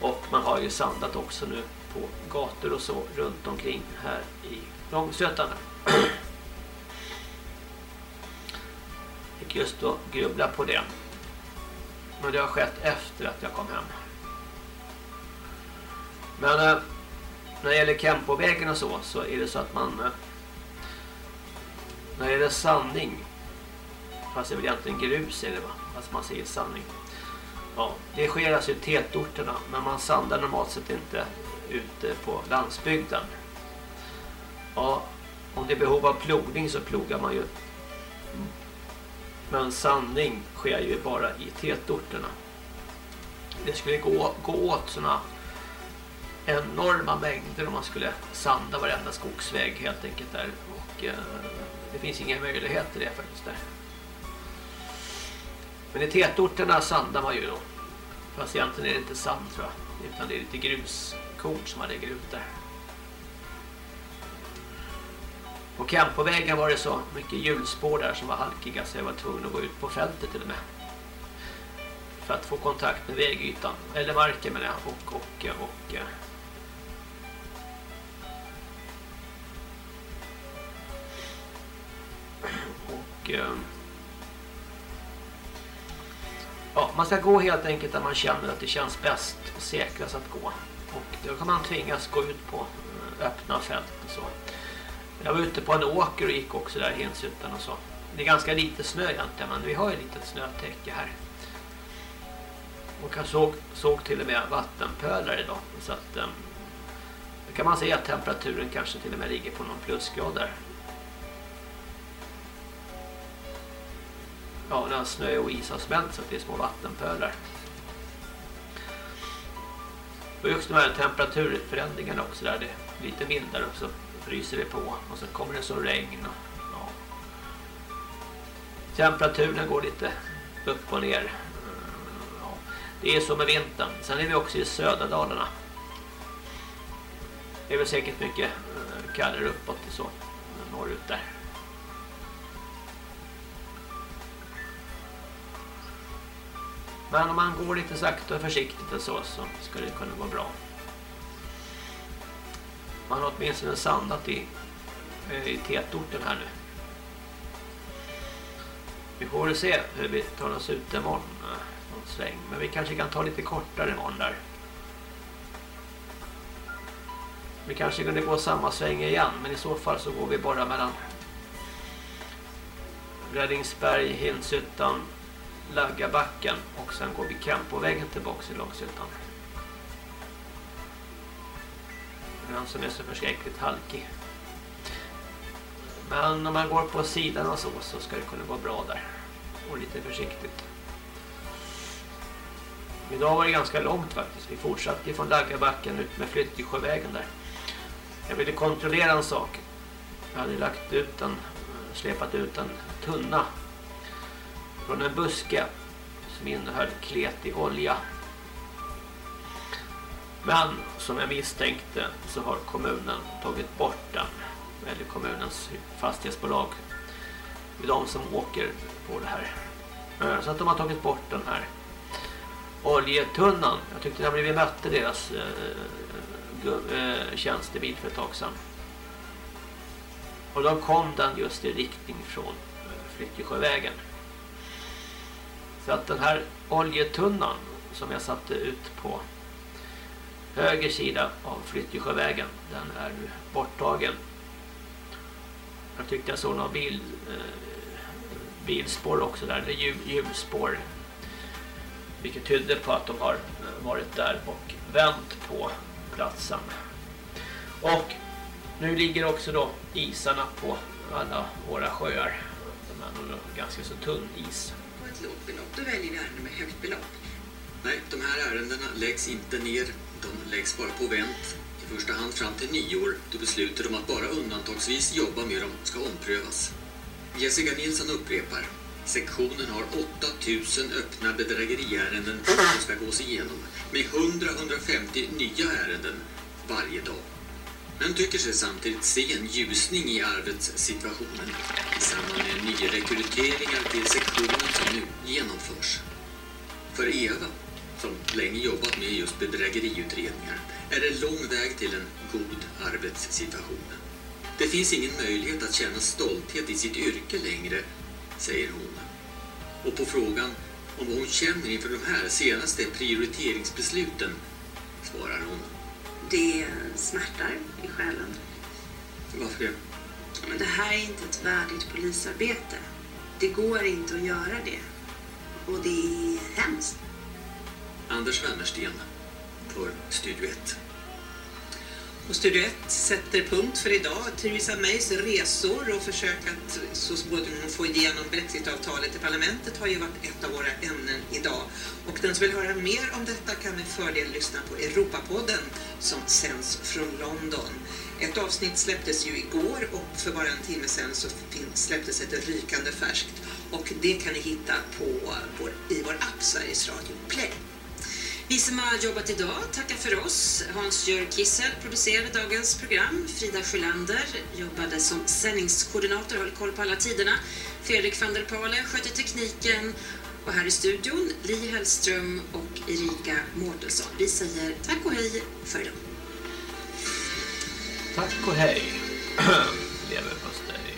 Och man har ju sandat också nu på gator och så runt omkring här i Långsötan. Fick just då grubbla på det. Men det har skett efter att jag kom hem. Men eh, när det gäller Kempovägen och så så är det så att man eh, när det gäller sanning fast det är väl egentligen grus är det va? Fast man säger sanning. Ja, det sker alltså i tätorterna men man sandar normalt sett inte ute på landsbygden. Ja, om det är behov av plogning så plogar man ju. Men sandning sker ju bara i tätorterna. Det skulle gå, gå åt sådana enorma mängder om man skulle sanda varenda skogsväg helt enkelt där. Och eh, det finns inga möjligheter det faktiskt där. Men i tätorterna sandar man ju då. Fast egentligen är det inte sand tror jag. Utan det är lite gruskorn som man lägger ut där. På Kempovägen var det så mycket hjulspår där som var halkiga så jag var tvungen att gå ut på fältet till och med. För att få kontakt med vägytan. Eller marken menar jag. Och, och, och, eh. och och ja, man ska gå helt enkelt där man känner att det känns bäst och säkrast att gå. Och då kan man tvingas gå ut på eh, öppna fält och så. Jag var ute på en åker och gick också där i Hinshyttan och så. Det är ganska lite snö egentligen men vi har ju lite snötäcke här. Och jag såg, såg till och med vattenpölar idag. Så att ehm, um, då kan man se att temperaturen kanske till och med ligger på någon plusgrad där. Ja, när snö och is har smält så att det är små vattenpölar. Och just de här temperaturförändringarna också där det är lite mildare och så fryser det på och så kommer det så regn och, ja. Temperaturen går lite upp och ner. Ja. Det är så med vintern. Sen är vi också i södra Dalarna. Det är väl säkert mycket eh, kallare uppåt och så norrut där. Men om man går lite sakta och försiktigt och så, så ska det kunna gå bra. Man har åtminstone sandat i, eh, i tätorten här nu. Vi får se hur vi tar oss ut imorgon. Eh, någon sväng. Men vi kanske kan ta lite kortare imorgon där. Vi kanske kunde gå samma sväng igen. Men i så fall så går vi bara mellan Räddningsberg, Hinshyttan, Laggabacken och sen går vi Kempovägen tillbaka i Långshyttan. Den som är så förskräckligt halkig. Men om man går på sidan och så så ska det kunna gå bra där. Och lite försiktigt. Idag var det ganska långt faktiskt. Vi fortsatte från Laggabacken ut med Flyttjesjövägen där. Jag ville kontrollera en sak. Jag hade lagt ut en, släpat ut en tunna från en buske som innehöll kletig olja. Men som jag misstänkte så har kommunen tagit bort den. Eller kommunens fastighetsbolag. Det är de som åker på det här. Eh, så att de har tagit bort den här oljetunnan. Jag tyckte när vi mötte deras eh, eh tjänstebil för ett tag sedan. Och då kom den just i riktning från eh, Flyttjesjövägen. Så att den här oljetunnan som jag satte ut på höger sida av Flyttjesjövägen, den är nu borttagen. Jag tyckte jag såg några bil, eh, bilspår också där, eller hjulspår. Vilket tydde på att de har eh, varit där och vänt på platsen. Och nu ligger också då isarna på alla våra sjöar. De är ganska så tunn is
belopp, då väljer vi ärenden med högt belopp. Nej, de här ärendena läggs inte ner. De läggs bara på vänt. I första hand fram till nyår då beslutet om att bara undantagsvis jobba med dem ska omprövas. Jessica Nilsson upprepar. Sektionen har 8000 öppna bedrägeriärenden som ska gås igenom med 100-150 nya ärenden varje dag. Men tycker sig samtidigt se en ljusning i arbetssituationen i samband med nyrekryteringar till sektionen som nu genomförs. För Eva, som länge jobbat med just bedrägeriutredningar, är det lång väg till en god arbetssituation. Det finns ingen möjlighet att känna stolthet i sitt yrke längre, säger hon. Och på frågan om vad hon känner inför de här senaste prioriteringsbesluten svarar hon
det smärtar i själen.
Varför det?
Men det här är inte ett värdigt polisarbete. Det går inte att göra det. Och det är hemskt.
Anders Wennersten för Studio 1. Och Studio 1 sätter punkt för idag. Theresa Mays resor och försök att så småningom få igenom Brexitavtalet i parlamentet har ju varit ett av våra ämnen idag. Och den som vill höra mer om detta kan med fördel lyssna på Europapodden som sänds från London. Ett avsnitt släpptes ju igår och för bara en timme sedan så släpptes ett rykande färskt. Och det kan ni hitta på vår app
Sveriges Radio Play. Vi som har jobbat idag tackar för oss. Hans-Jörg Kissel producerade dagens program. Frida Sjölander jobbade som sändningskoordinator och höll koll på alla tiderna. Fredrik van der Pale skötte tekniken. Och här i studion, Li Hellström och Erika Mårtensson. Vi säger tack och hej för idag.
Tack och hej. Leverpastej.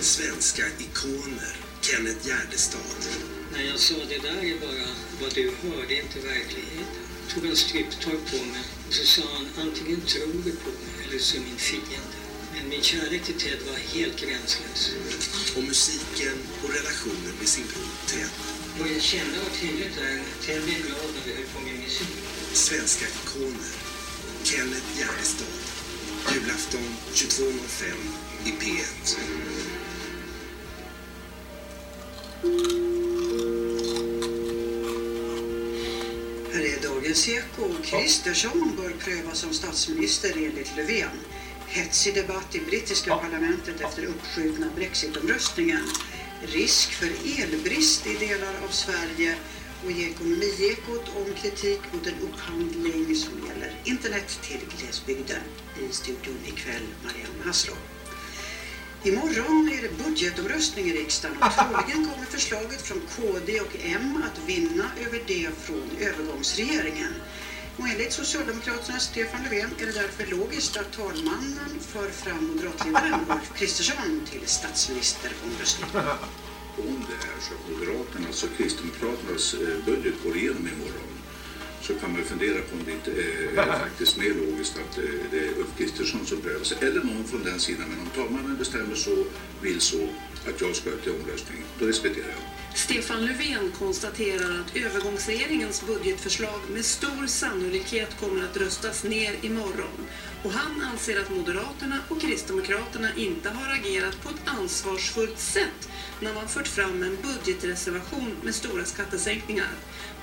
Svenska ikoner. Kenneth Gärdestad.
När jag sa det där är bara vad du hör, det är inte verkligheten. Tog en stripptag på mig och så sa han antingen tror du på mig eller så är min fiende. Men min kärlek till Ted var helt gränslös.
Och musiken och relationen med sin bror Ted.
Och jag kände vad tydligt där. Ted blev glad när vi höll på med musik.
Svenska ikoner. Kenneth Gärdestad. Julafton 22.05 i P1.
Här är dagens Eko. Kristersson bör prövas som statsminister enligt Löfven. Hetsig debatt i brittiska parlamentet efter uppskjutna Brexitomröstningen. Risk för elbrist i delar av Sverige och i Ekonomiekot om kritik mot en upphandling som gäller internet till glesbygden. I studion ikväll Marianne Haslov. Imorgon är det budgetomröstning i riksdagen och troligen kommer förslaget från KD och M att vinna över det från övergångsregeringen. Och enligt Socialdemokraternas Stefan Löfven är det därför logiskt att talmannen för fram moderatledaren Ulf Kristersson till statsministeromröstning.
Om det är så att Moderaternas och Kristdemokraternas eh, budget går igenom imorgon så kan man fundera på om det inte är, är faktiskt mer logiskt att eh, det är Ulf Kristersson som prövas eller någon från den sidan. Men om talmannen bestämmer så, vill så, att jag ska till omröstning, då respekterar jag.
Stefan Löfven konstaterar att övergångsregeringens budgetförslag med stor sannolikhet kommer att röstas ner imorgon. Och han anser att Moderaterna och Kristdemokraterna inte har agerat på ett ansvarsfullt sätt när man fört fram en budgetreservation med stora skattesänkningar.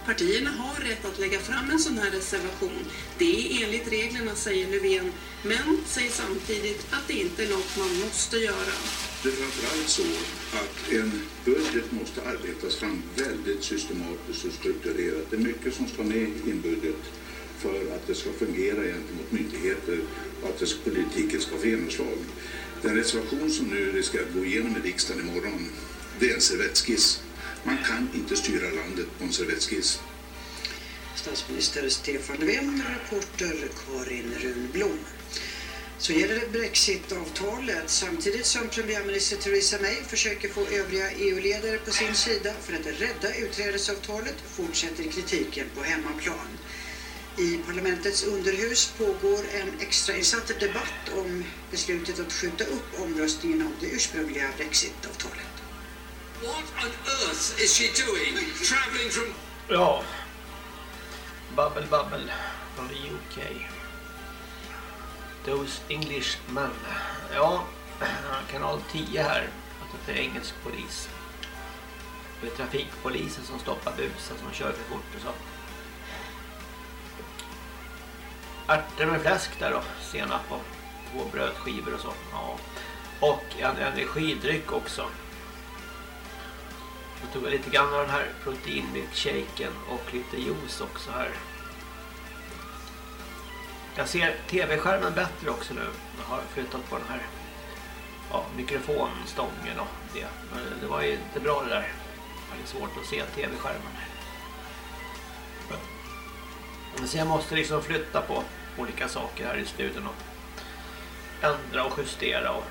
Partierna har rätt att lägga fram en sån här reservation. Det är enligt reglerna, säger Löfven, men säger samtidigt att det inte är något man måste göra.
Det är framförallt så att en budget måste arbetas fram väldigt systematiskt och strukturerat. Det är mycket som ska med i en budget för att det ska fungera gentemot myndigheter och att det, politiken ska få genomslag. Den reservation som nu riskerar att gå igenom i riksdagen imorgon, det är en servettskiss. Man kan inte styra landet på en servettskiss.
Statsminister Stefan Löfven, reporter Karin Runblom. Så gäller det Brexit-avtalet samtidigt som premiärminister Theresa May försöker få övriga EU-ledare på sin sida för att rädda utträdesavtalet fortsätter kritiken på hemmaplan. I parlamentets underhus pågår en extrainsatt debatt om beslutet att skjuta upp omröstningen om det ursprungliga Brexit-avtalet.
What on earth is she doing? Traveling from
Ja. Bubble Bubble från the UK. Those English men. Ja, kanal 10 här. Alltså är engelsk polis. Det är trafikpolisen som stoppar busen som kör för fort och så. Ärtor med fläsk där då. Senap och två brödskivor och så. Ja. Och en energidryck också. Jag tog jag lite grann av den här proteinmilkshaken och lite juice också här. Jag ser tv-skärmen bättre också nu. Jag har flyttat på den här ja, mikrofonstången och det. Men det var ju inte bra det där. Det är svårt att se tv-skärmen. Så jag måste liksom flytta på olika saker här i studion och ändra och justera och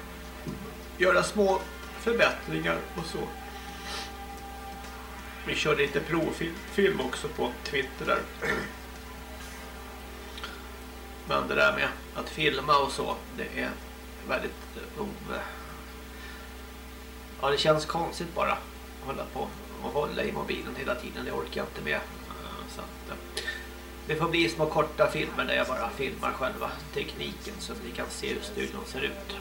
göra små förbättringar och så. Vi kör lite provfilm också på Twitter där. Men det där med att filma och så, det är väldigt eh, Ja, det känns konstigt bara att hålla på och hålla i mobilen hela tiden. Det orkar jag inte med. Eh, så att, eh, det får bli små korta filmer där jag bara filmar själva tekniken så att ni kan se hur studion ser ut.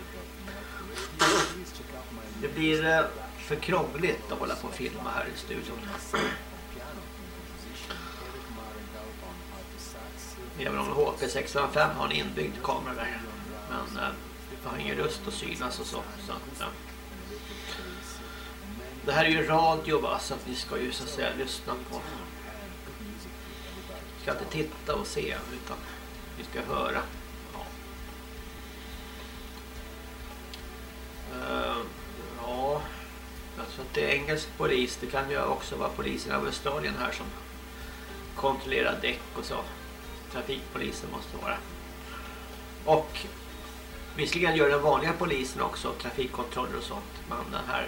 Det blir för krångligt att hålla på och filma här i studion. Även om HP605 har en inbyggd kamera där. Men eh, har ingen röst att synas och så. så att, ja. Det här är ju radio va, så att vi ska ju så att säga lyssna på. Vi ska inte titta och se, utan vi ska höra. Ja. Uh, ja, jag tror att det är engelsk polis. Det kan ju också vara polisen av Australien här som kontrollerar däck och så. Trafikpolisen måste vara. Och visserligen gör den vanliga polisen också trafikkontroller och sånt. Men den här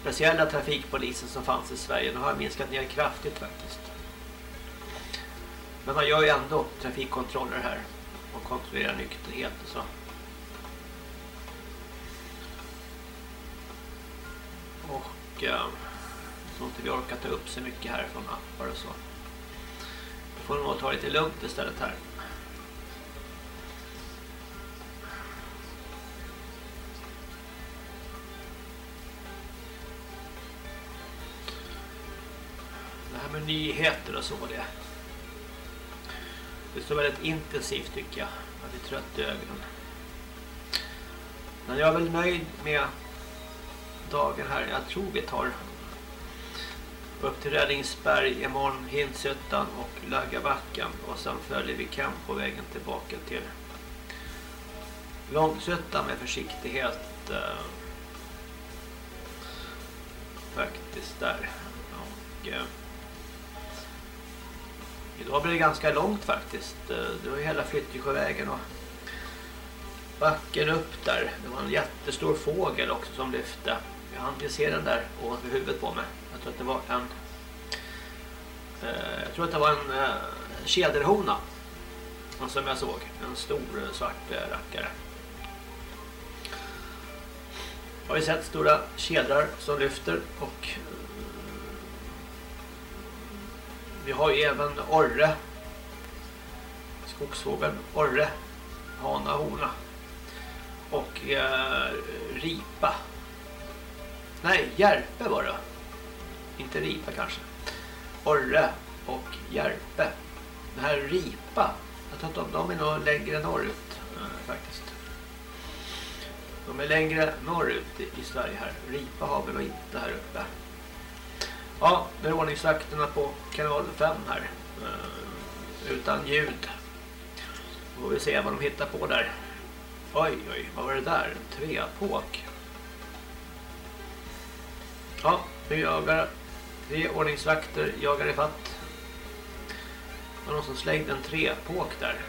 speciella trafikpolisen som fanns i Sverige den har minskat ner kraftigt faktiskt. Men man gör ju ändå trafikkontroller här och kontrollerar nykterhet och så. Och eh, så inte vi orkar ta upp så mycket här från appar och så. Då får nog ta lite lugnt istället här. Det här med nyheter och så det. Det står väldigt intensivt tycker jag. Jag blir trött i ögonen. Men jag är väl nöjd med dagen här. Jag tror vi tar upp till Räddningsberg imorgon, Hinshyttan och Laggabacken och sen följer vi kamp på vägen tillbaka till Långshyttan med försiktighet eh, faktiskt där. Och eh, idag blir det ganska långt faktiskt. Eh, det var ju hela Flyttjesjövägen och backen upp där. Det var en jättestor fågel också som lyfte jag hann se den där ovanför huvudet på mig. Jag tror att det var en eh, jag tror att det var en eh, kederhona som jag såg. En stor eh, svart eh, rackare. Har ju sett stora kedrar som lyfter och eh, vi har ju även orre. Skogsfågeln orre hana hona och eh, ripa nej järpe var det inte ripa kanske orre och järpe den här ripa jag tror att de, de är nog längre norrut eh, faktiskt de är längre norrut i, i Sverige här ripa har vi nog inte här uppe Ja, nu är ordningsvakterna på kanal 5 här. Eh, utan ljud. Då får vi se vad de hittar på där. Oj, oj, vad var det där? En trepåk. Ja, nu jagar tre ordningsvakter jagar i fatt. Det var någon som slängde en trepåk där.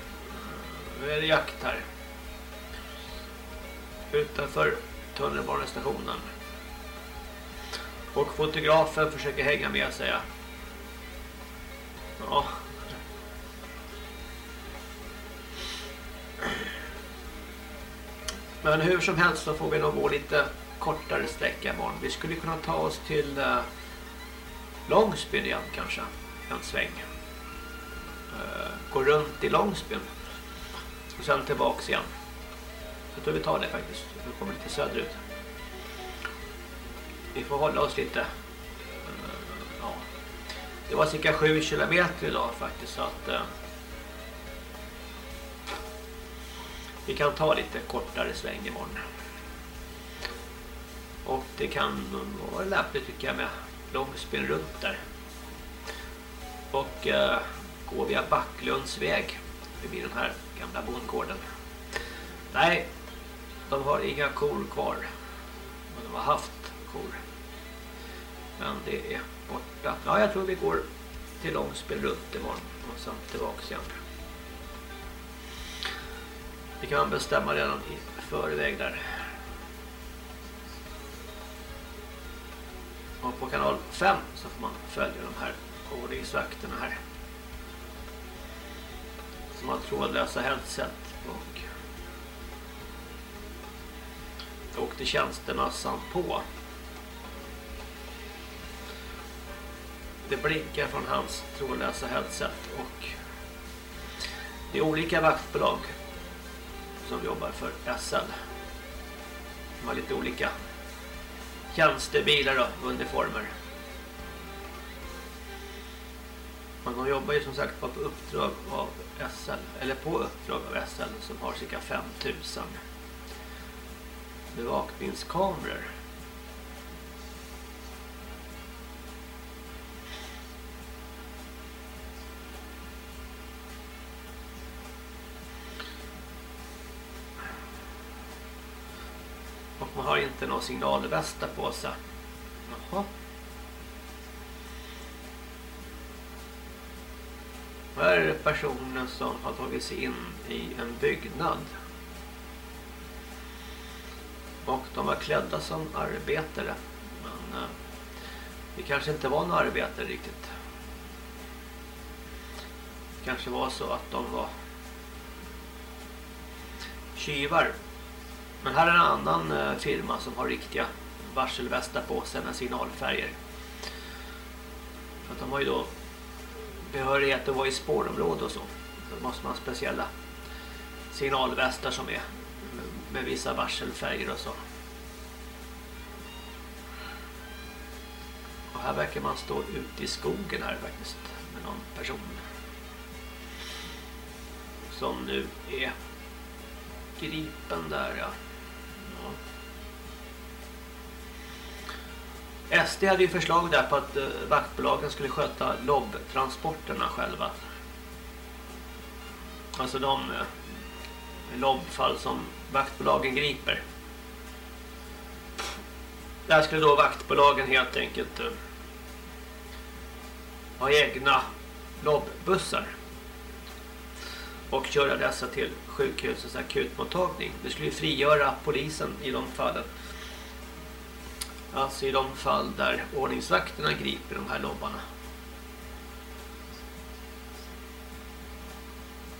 Nu är det jakt här. Utanför tunnelbanestationen. Och fotografen försöker hänga med säger jag. Ja. Men hur som helst så får vi nog gå lite kortare sträcka imorgon. Vi skulle kunna ta oss till eh, Långsbyn igen kanske. En sväng. Eh, gå runt i Långsbyn. Och sen tillbaks igen. Så tror vi tar det faktiskt. Vi kommer lite söderut vi får hålla oss lite eh, ja. det var cirka 7 kilometer idag faktiskt så att Eh, vi kan ta lite kortare sväng imorgon och det kan vara lämpligt tycker jag med långspel runt där och eh, gå via Backlunds väg förbi den här gamla bondgården nej de har inga kor kvar men de har haft kor men det är borta. Ja, jag tror vi går till långspel runt imorgon och sen tillbaka igen. Det kan man bestämma redan i förväg där. Och på kanal 5 så får man följa de här ordningsvakterna här. Som har trådlösa headset och då åkte tjänstemössan på. det blinkar från hans trådlösa headset och det är olika vaktbolag som jobbar för SL. De har lite olika tjänstebilar och uniformer. Men de jobbar ju som sagt på uppdrag av SL, eller på uppdrag av SL som har cirka 5000 bevakningskameror har inte någon signalvästa på sig. Jaha. Här är det personer som har tagit sig in i en byggnad. Och de var klädda som arbetare. Men eh, det kanske inte var några arbetare riktigt. Det kanske var så att de var tjuvar. Men här är en annan eh, firma som har riktiga varselvästar på sig med signalfärger. För att de har ju då behörighet att vara i spårområde och så. Då måste man ha speciella signalvästar som är med vissa varselfärger och så. Och här verkar man stå ute i skogen här faktiskt med någon person. Som nu är gripen där ja. SD hade ju förslag där på att eh, vaktbolagen skulle sköta lobbtransporterna själva. Alltså de eh, lobbfall som vaktbolagen griper. Där skulle då vaktbolagen helt enkelt eh, ha egna lobbbussar och köra dessa till sjukhusets akutmottagning. Det skulle frigöra polisen i de fallen. Alltså i de fall där ordningsvakterna griper de här lobbarna.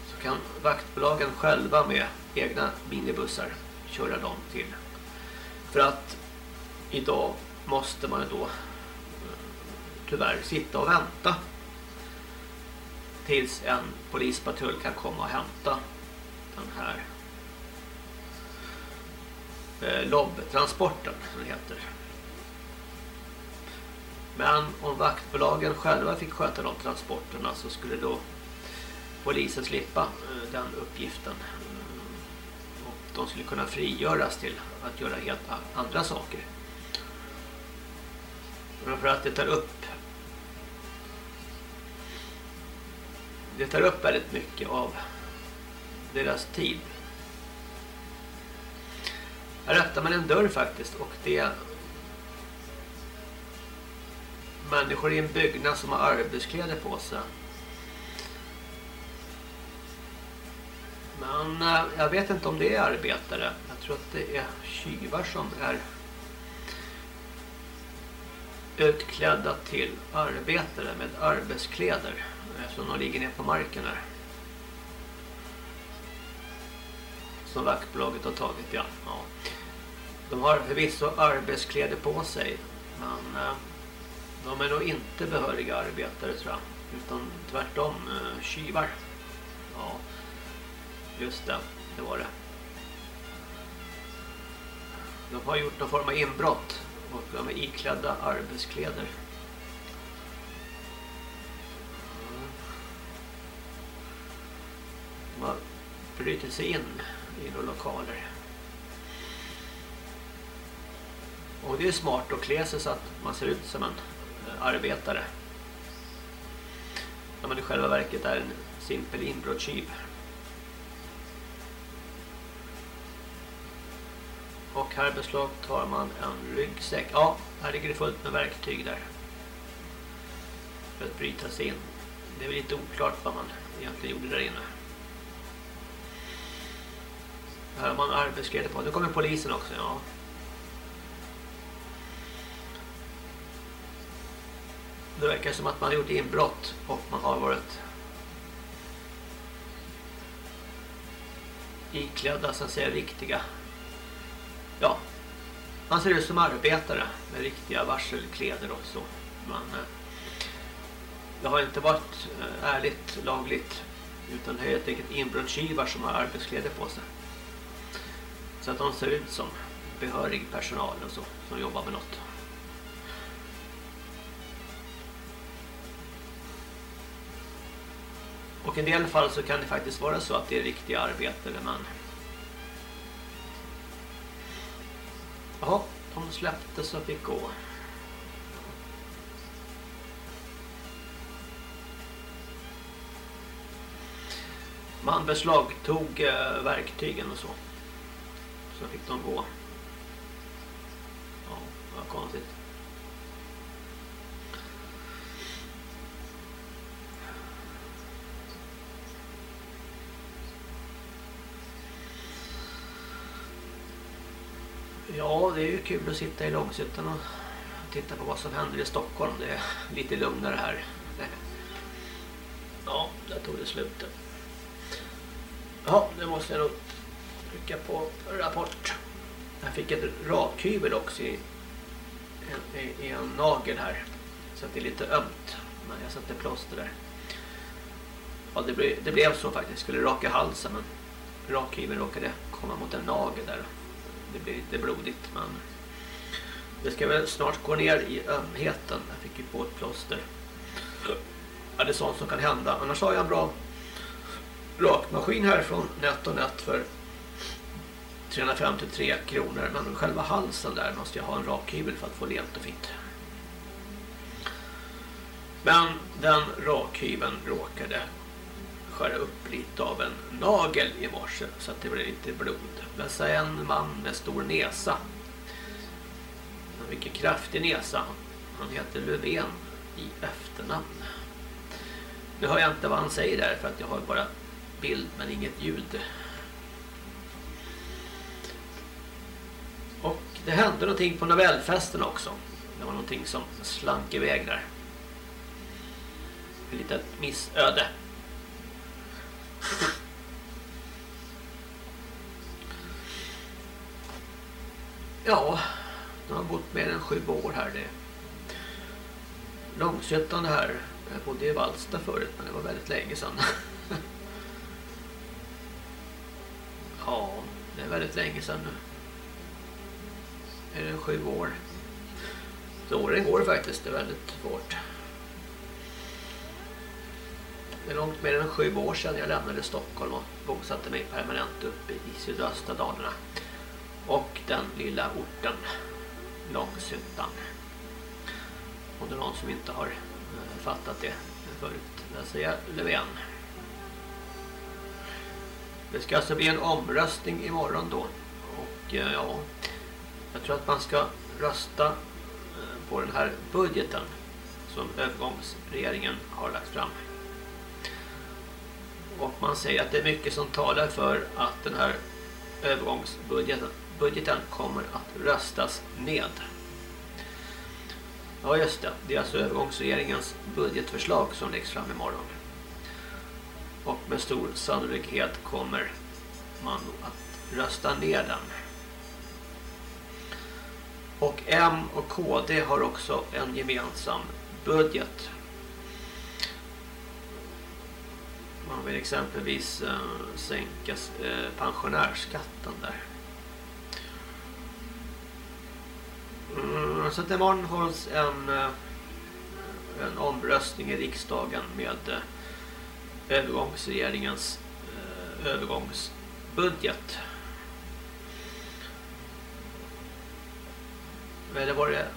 Så kan vaktbolagen själva med egna minibussar köra dem till. För att idag måste man då eh, tyvärr sitta och vänta tills en polispatrull kan komma och hämta den här eh, lobbtransporten som det heter. Men om vaktbolagen själva fick sköta de transporterna så skulle då polisen slippa eh, den uppgiften. Och de skulle kunna frigöras till att göra helt andra saker. För att det tar upp det tar upp väldigt mycket av deras tid. Här öppnar man en dörr faktiskt och det är människor i en byggnad som har arbetskläder på sig. Men eh, jag vet inte om det är arbetare. Jag tror att det är tjuvar som är utklädda till arbetare med arbetskläder eh, eftersom de ligger ner på marken här. Som vaktbolaget har tagit, ja. ja. De har förvisso arbetskläder på sig, men eh, de är nog inte behöriga arbetare tror jag. Utan tvärtom eh, tjuvar. Ja, just det, det var det. De har gjort någon form av inbrott och de är iklädda arbetskläder. Mm. De har brutit sig in i lokaler. Och det är smart att klä sig så att man ser ut som en eh, arbetare. När man i själva verket är en simpel inbrottstjuv. Och här beslag tar man en ryggsäck. Ja, här ligger det fullt med verktyg där. För att bryta sig in. Det är väl lite oklart vad man egentligen gjorde där inne. Här har man arbetskläder på. Nu kommer polisen också, ja. Det verkar som att man har gjort inbrott och man har varit iklädda så att säga riktiga ja man ser ut som arbetare med riktiga varselkläder och så men det eh, har inte varit eh, ärligt lagligt utan det är helt enkelt inbrottstjuvar som har arbetskläder på sig så att de ser ut som behörig personal och så som jobbar med något Och i en del fall så kan det faktiskt vara så att det är riktiga arbetare men Jaha, de släpptes och fick gå. Man beslagtog eh, verktygen och så. Så fick de gå. Ja, vad konstigt. Ja, det är ju kul att sitta i Långshyttan och titta på vad som händer i Stockholm. Det är lite lugnare här. Ja, där tog det slut. Ja, nu måste jag nog trycka på rapport. Jag fick ett rakhyvel också i en, i, i en nagel här. Så att det är lite ömt. Men jag satte plåster där. Ja, det, blev, det blev så faktiskt. Jag skulle raka halsen men rakhyveln råkade komma mot en nagel där. Det blev lite blodigt men det ska väl snart gå ner i ömheten. Jag fick ju på ett plåster. Ja, det är sånt som kan hända. Annars har jag en bra rakmaskin här från NetOnNet för 353 kronor. Men själva halsen där måste jag ha en rakhyvel för att få lent och fint. Men den rakhyveln råkade skära upp lite av en nagel i morse så att det blev lite blod. Men så en man med stor näsa. En mycket kraftig näsa. Han heter Löfven i efternamn. Nu hör jag inte vad han säger där för att jag har bara bild men inget ljud. Och det hände någonting på Nobelfesten också. Det var någonting som slank iväg där. Ett litet missöde. Ja, nu har bott mer än sju år här. Det långsötande här. Jag bodde i Valsta förut men det var väldigt länge sedan. ja, det är väldigt länge sedan nu. Är det sju år? Så åren går faktiskt, det är väldigt svårt. Det är långt mer än sju år sedan jag lämnade Stockholm och bosatte mig permanent uppe i sydöstra Dalarna. Och den lilla orten Långshyttan. Om det är någon som inte har eh, fattat det förut. Där säger jag Löfven. Det ska alltså bli en omröstning imorgon då. Och eh, ja, jag tror att man ska rösta eh, på den här budgeten som övergångsregeringen har lagt fram. Och man säger att det är mycket som talar för att den här övergångsbudgeten budgeten kommer att röstas ned. Ja just det, det är alltså övergångsregeringens budgetförslag som läggs fram imorgon. Och med stor sannolikhet kommer man att rösta ner den. Och M och KD har också en gemensam budget. Man vill exempelvis eh, sänka eh, pensionärskatten där. Mm, så att imorgon hålls en, eh, en omröstning i riksdagen med eh, övergångsregeringens eh, övergångsbudget. Eller var det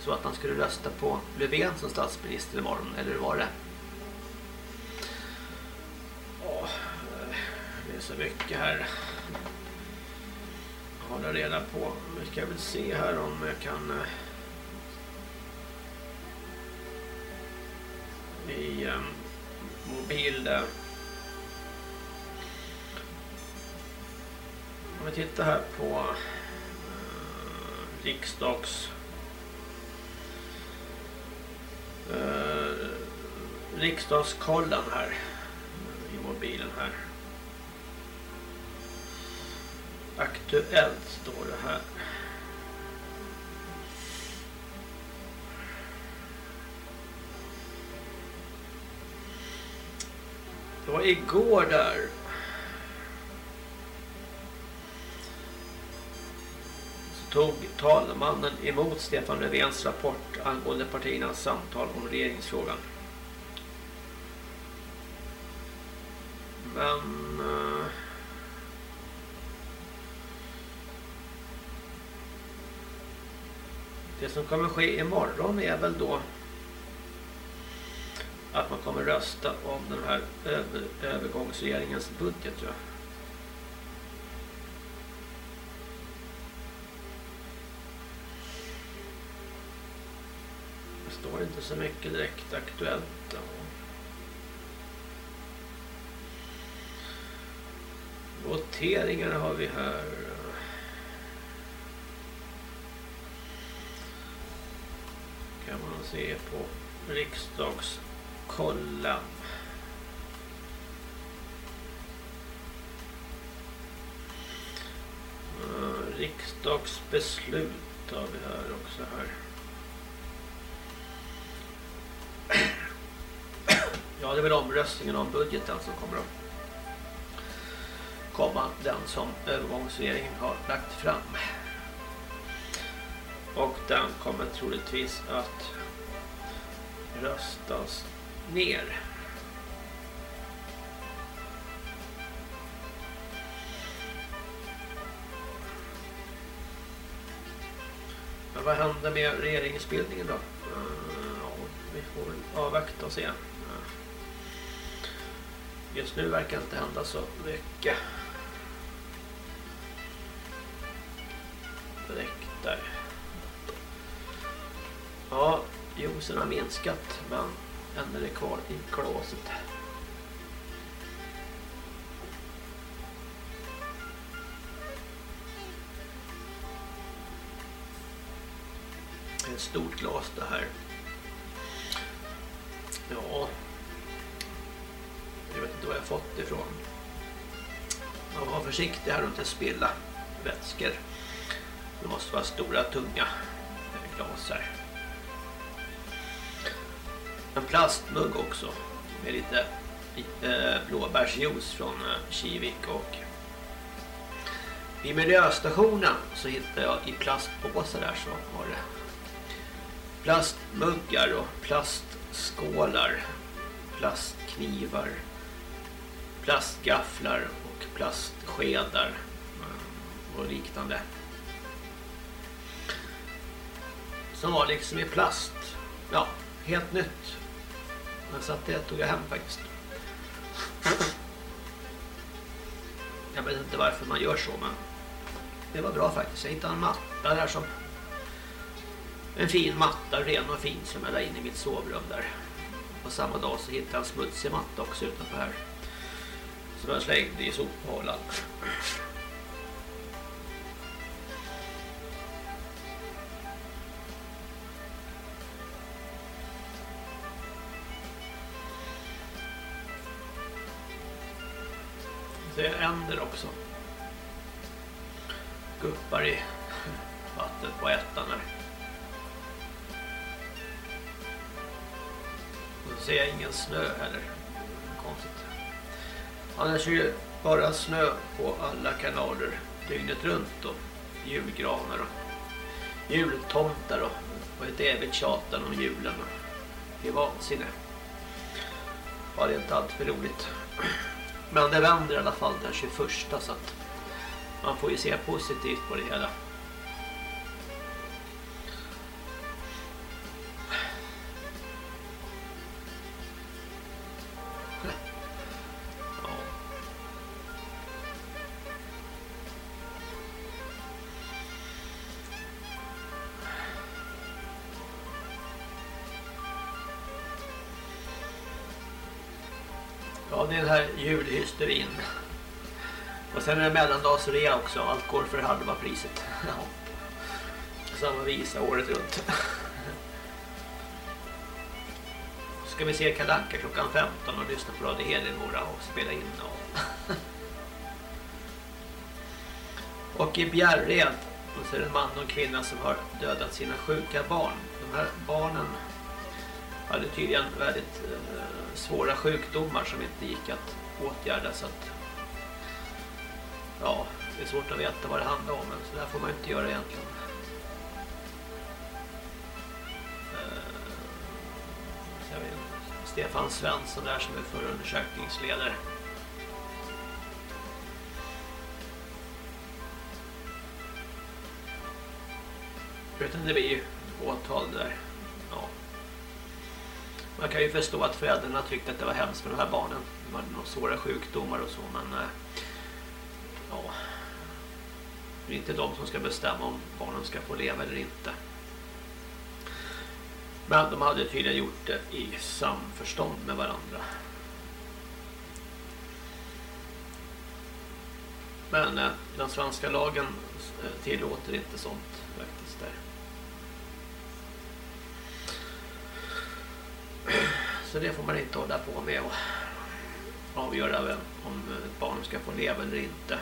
så att han skulle rösta på Löfven som statsminister imorgon? Eller var det? Åh, det är så mycket här hålla reda på. Vi ska väl se här om jag kan eh, i um, mobil där. Om vi tittar här på riksdags eh, riksdagskollen här i mobilen här. Aktuellt står det här. Det var igår där. Tog talmannen emot Stefan Löfvens rapport angående partiernas samtal om regeringsfrågan. Men... Eh, det som kommer ske imorgon är väl då att man kommer rösta om den här över, övergångsregeringens budget tror jag. Det står inte så mycket direkt aktuellt. Då. Voteringar har vi här. Kan man se på riksdagskollen. Eh, riksdagsbeslut har vi här också här. Ja, det är väl omröstningen om budgeten som kommer att komma. Den som övergångsregeringen har lagt fram. Och den kommer troligtvis att röstas ner. Men vad händer med regeringsbildningen då? Ja, vi får väl avvakta och se. Just nu verkar det inte hända så mycket. Direkt där. Ja, juicen har minskat men än är det kvar i klåset. Ett stort glas det här. Ja. Jag vet inte var jag fått det ifrån. Man var försiktig här och inte spilla vätskor. Det måste vara stora, tunga glas här. En plastmugg också med lite blåbärsjuice från eh, Kivik och vid miljöstationen så hittade jag i plastpåsar där så var det plastmuggar och plastskålar, plastknivar, plastgafflar och plastskedar eh, och liknande. Som var liksom i plast. Ja, helt nytt. Men så att det tog jag hem faktiskt. Jag vet inte varför man gör så men det var bra faktiskt. Jag hittade en matta där som en fin matta, ren och fin som jag la in i mitt sovrum där. Och samma dag så hittade jag en smutsig matta också utanför här. Som jag slängde i sophålan. Det är änder också. Guppar i vattnet på ettan här. Nu ser jag ingen snö heller. Konstigt. Annars är det bara snö på alla kanaler dygnet runt och julgranar och jultomtar och, och ett evigt tjatan om julen. Det är vansinne. Ja, det är inte allt för roligt. Men det vänder i alla fall den 21 så att man får ju se positivt på det hela. Här. Och sen är det mellandagsrea också. Allt går för halva priset. Ja. Samma visa året runt. Ska vi se Kalanka klockan 15 och lyssna på Radio Hedemora och spela in. Och, Och i Bjärred så är det en man och en kvinna som har dödat sina sjuka barn. De här barnen hade tydligen väldigt eh, svåra sjukdomar som inte gick att åtgärda så att ja, det är svårt att veta vad det handlar om men så där får man inte göra egentligen. Eh, Stefan Svensson där som är förundersökningsledare. Utan det blir ju åtal där. Man kan ju förstå att föräldrarna tyckte att det var hemskt med de här barnen. De hade några svåra sjukdomar och så, men eh, ja, det är inte de som ska bestämma om barnen ska få leva eller inte. Men de hade tydligen gjort det i samförstånd med varandra. Men eh, den svenska lagen eh, tillåter inte sånt faktiskt där. Så det får man inte hålla på med och avgöra vem, om ett barn ska få leva eller inte.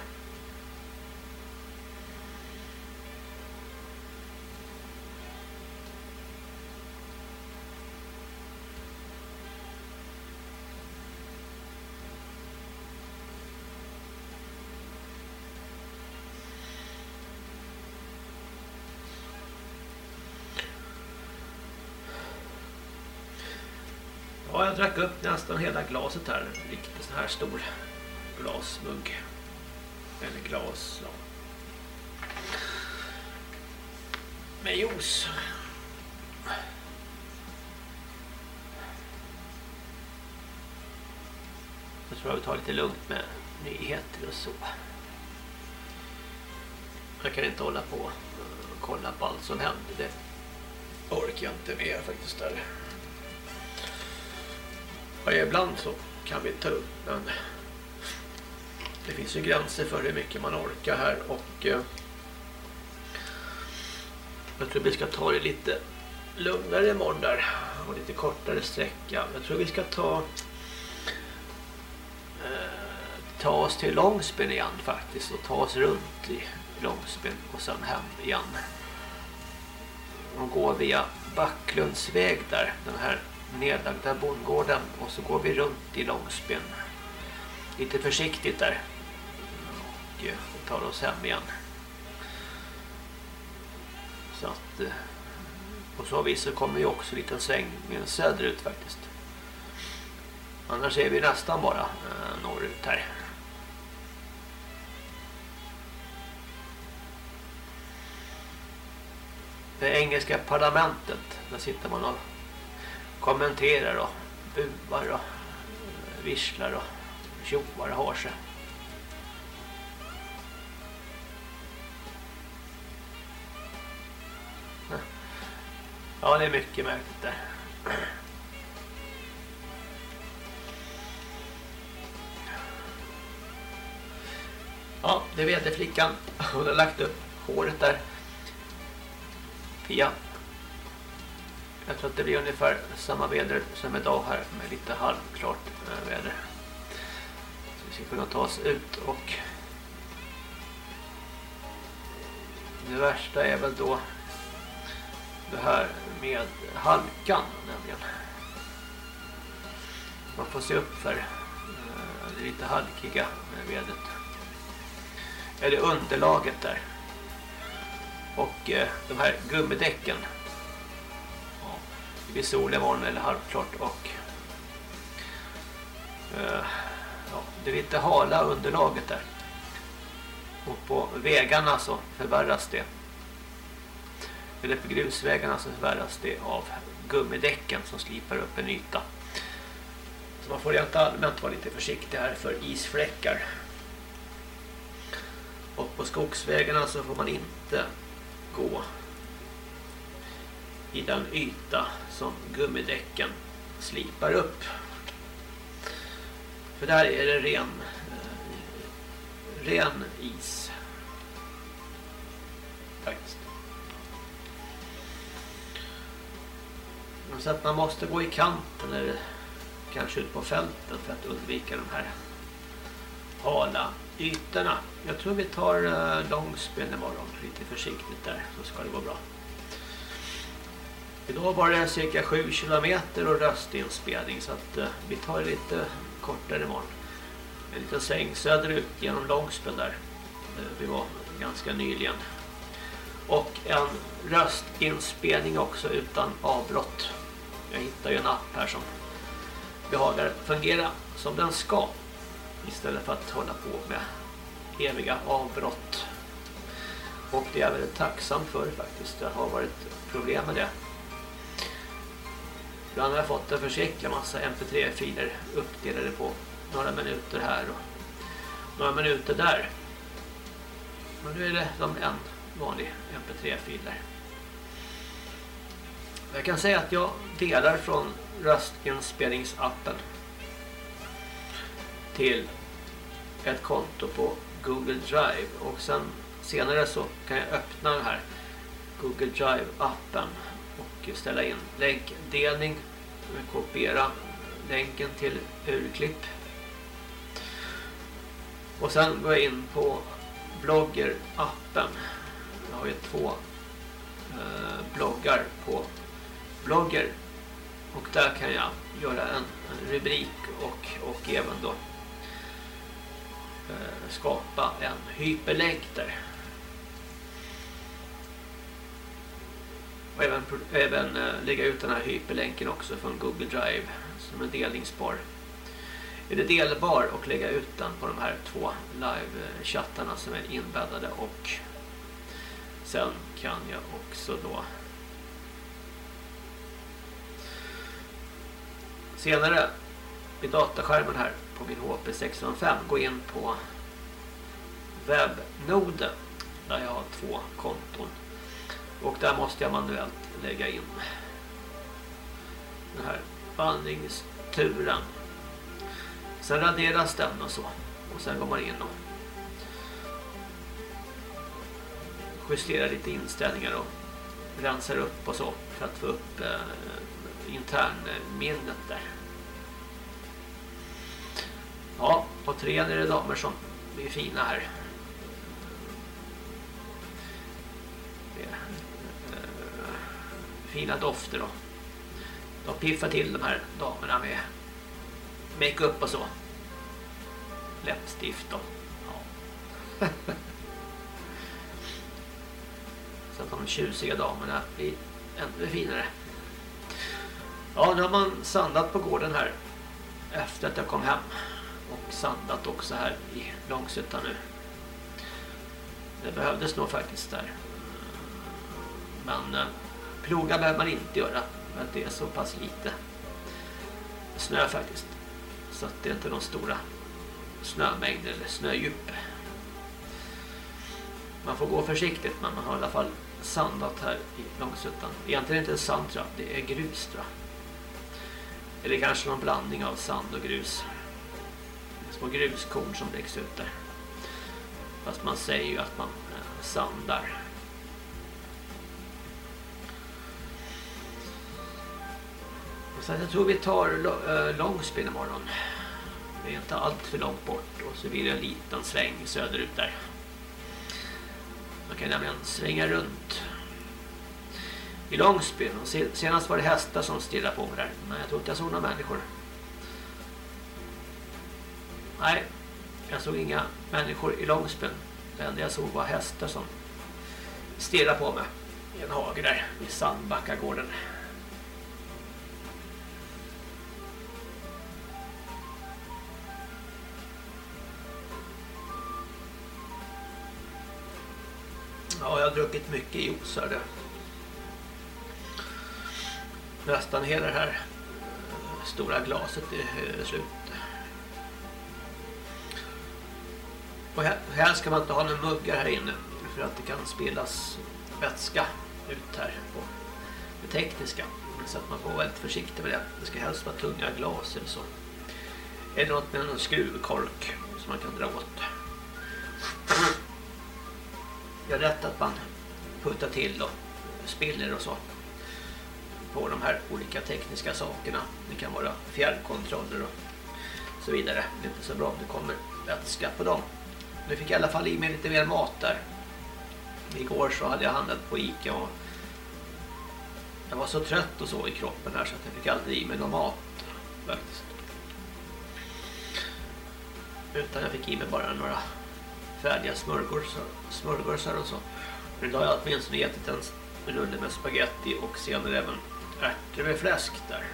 Drack upp nästan hela glaset här. En riktigt sån här stor glasmugg. Eller glas, ja. Med juice. Jag tror jag vi tar lite lugnt med nyheter och så. Jag kan inte hålla på och kolla på allt som händer. Det orkar jag inte med faktiskt där. Ja, ibland så kan vi ta upp men det finns ju gränser för hur mycket man orkar här och eh, jag tror vi ska ta det lite lugnare imorgon där och lite kortare sträcka. Jag tror vi ska ta eh, ta oss till Långsben igen faktiskt och ta oss runt i Långsben och sen hem igen. Och gå via Backlundsväg där, den här nedlagda bondgården och så går vi runt i Långsben. Lite försiktigt där. Och eh, tar oss hem igen. Så att eh, på så vis så kommer vi också en liten sväng söderut faktiskt. Annars är vi nästan bara eh, norrut här. Det engelska parlamentet, där sitter man och kommenterar och buar och visslar och tjoar och har sig. Ja, det är mycket märkligt där. Ja, det är väderflickan. Hon har lagt upp håret där. Pia. Jag tror att det blir ungefär samma väder som idag här med lite halvklart eh, väder. Så vi ska kunna ta oss ut och det värsta är väl då det här med halkan nämligen. Man får se upp för eh, det lite halkiga eh, vädret. Eller underlaget där. Och de här gummidäcken. Det blir sol imorgon eller halvklart och eh, ja, det lite hala underlaget där. Och på vägarna så förvärras det eller på grusvägarna så förvärras det av gummidäcken som slipar upp en yta. Så man får rent allmänt vara lite försiktig här för isfläckar. Och på skogsvägarna så får man inte gå i den yta som gummidäcken slipar upp. För där är det ren, eh, ren is. Faktiskt. Så att man måste gå i kanten eller kanske ut på fälten för att undvika de här hala ytorna. Jag tror vi tar uh, långspel imorgon, lite försiktigt där, så ska det gå bra. Idag var det cirka 7 kilometer och röstinspelning så att eh, vi tar lite kortare imorgon. En liten sväng söderut genom Långspel där. Eh, vi var ganska nyligen. Och en röstinspelning också utan avbrott. Jag hittar ju en app här som behagar fungera som den ska. Istället för att hålla på med eviga avbrott. Och det är jag väldigt tacksam för faktiskt. Det har varit problem med det. Ibland har jag fått en försiktig massa mp3-filer uppdelade på några minuter här och några minuter där. Men nu är det som en vanlig mp3-fil där. Jag kan säga att jag delar från röstinspelningsappen till ett konto på Google Drive och sen senare så kan jag öppna den här Google Drive-appen och ställa in länkdelning eh, kopiera länken till urklipp. Och sen går jag in på bloggerappen. jag har ju två eh, bloggar på blogger. Och där kan jag göra en, en rubrik och, och även då eh, skapa en hyperlänk där. Och även, även eh, lägga ut den här hyperlänken också från Google Drive som en delningsbar. Är det delbar och lägga ut den på de här två live-chattarna som är inbäddade? Och sen kan jag också då senare i dataskärmen här på min HP605 gå in på webbnoden där jag har två konton och där måste jag manuellt lägga in den här vandringsturen. Sen raderas den och så. Och sen går man in och justerar lite inställningar och rensar upp och så för att få upp eh, internminnet där. Ja, på tre är det damer som är fina här fina dofter och de piffar till de här damerna med makeup och så. Läppstift och ja. så att de tjusiga damerna blir ännu finare. Ja, nu har man sandat på gården här efter att jag kom hem och sandat också här i Långsuttan nu. Det behövdes nog faktiskt där. Men eh, Ploga behöver man inte göra för att det är så pass lite snö faktiskt. Så att det är inte de stora snömängder eller snödjup. Man får gå försiktigt men man har i alla fall sandat här i Långsuttan. Egentligen inte sand tror jag, det är grus tror jag. Eller kanske någon blandning av sand och grus. Små gruskorn som läggs ut där. Fast man säger ju att man eh, sandar. Så jag tror vi tar äh, imorgon. Det är inte allt för långt bort. Och så blir det en liten sväng söderut där. Man kan nämligen svänga runt i Långsbyn. Och senast var det hästar som stirrade på mig där. Men jag tror inte jag såg några människor. Nej, jag såg inga människor i Långsbyn. Det enda jag såg var hästar som stirrade på mig i en hage där vid Sandbackagården. Ja, jag har druckit mycket juice här. Nästan hela det här eh, stora glaset är eh, slut. Och här, här ska man inte ha några muggar här inne för att det kan spillas vätska ut här på det tekniska. Så att man får vara väldigt försiktig med det. Det ska helst vara tunga glas eller så. Eller något med en skruvkork som man kan dra åt gör är rätt att man puttar till och spiller och så på de här olika tekniska sakerna. Det kan vara fjärrkontroller och så vidare. Det är inte så bra om det kommer vätska på dem. Nu fick jag i alla fall i mig lite mer mat där. Igår så hade jag handlat på Ica och jag var så trött och så i kroppen här så att jag fick aldrig i mig någon mat faktiskt. Utan jag fick i mig bara några färdiga smörgåsar, smörgåsar och så. Men idag har jag åtminstone ätit en rulle med spaghetti och senare även ärtor med fläsk där.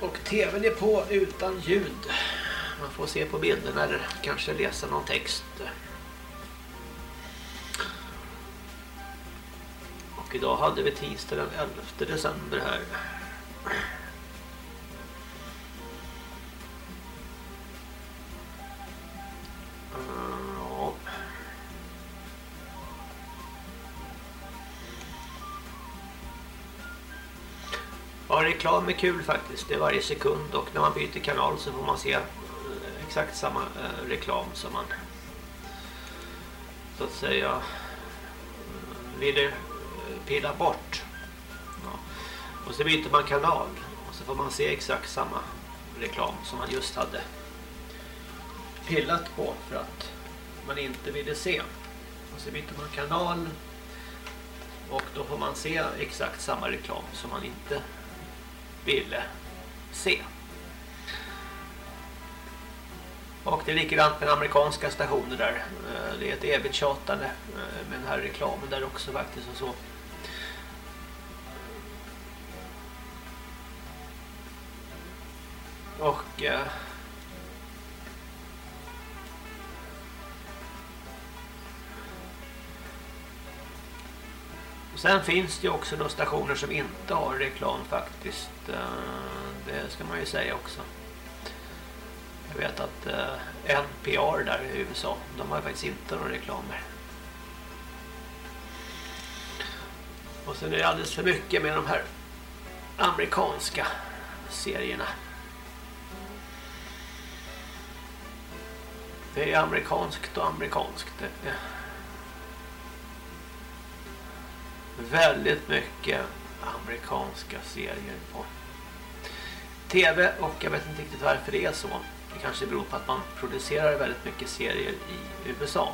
Och tvn är på utan ljud. Man får se på bilderna eller kanske läsa någon text. Och idag hade vi tisdag den 11 december här. Ja. Ja, reklam är kul faktiskt. Det är varje sekund och när man byter kanal så får man se eh, exakt samma eh, reklam som man så att säga eh, vill pilla bort. Ja. Och så byter man kanal och så får man se exakt samma reklam som man just hade pillat på för att man inte ville se. Och så byter man kanal och då får man se exakt samma reklam som man inte ville se. Och det är likadant med amerikanska stationer där. Eh, det är ett evigt tjatande eh, med den här reklamen där också faktiskt och så. Och eh, Sen finns det ju också då stationer som inte har reklam faktiskt. Eh, det ska man ju säga också. Jag vet att eh, NPR där i USA, de har faktiskt inte några reklamer. Och sen är det alldeles för mycket med de här amerikanska serierna. Det är amerikanskt och amerikanskt. Det är väldigt mycket amerikanska serier på tv och jag vet inte riktigt varför det är så. Det kanske beror på att man producerar väldigt mycket serier i USA.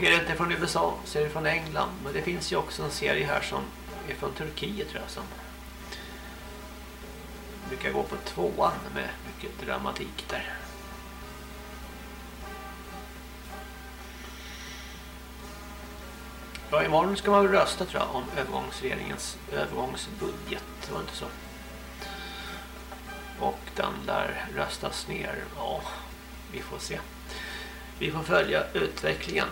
Och är det inte från USA så är det från England. Men det finns ju också en serie här som är från Turkiet tror jag som brukar gå på tvåan med mycket dramatik där. Ja, imorgon ska man väl rösta tror jag om övergångsregeringens övergångsbudget. Det var inte så. Och den där röstas ner. Ja, vi får se. Vi får följa utvecklingen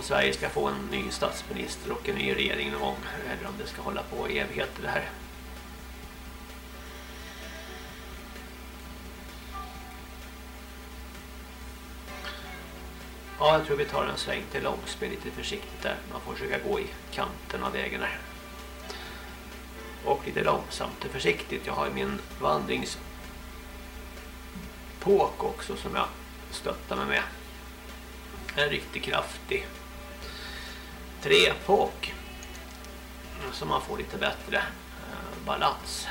om Sverige ska få en ny statsminister och en ny regering någon gång eller om det ska hålla på i evigheter det här. Ja, jag tror vi tar en sväng till Långsby lite försiktigt där. Man får försöka gå i kanten av vägen där. Och lite långsamt och försiktigt. Jag har min vandringspåk också som jag stöttar mig med. En riktigt kraftig trepåk. Så man får lite bättre eh, balans.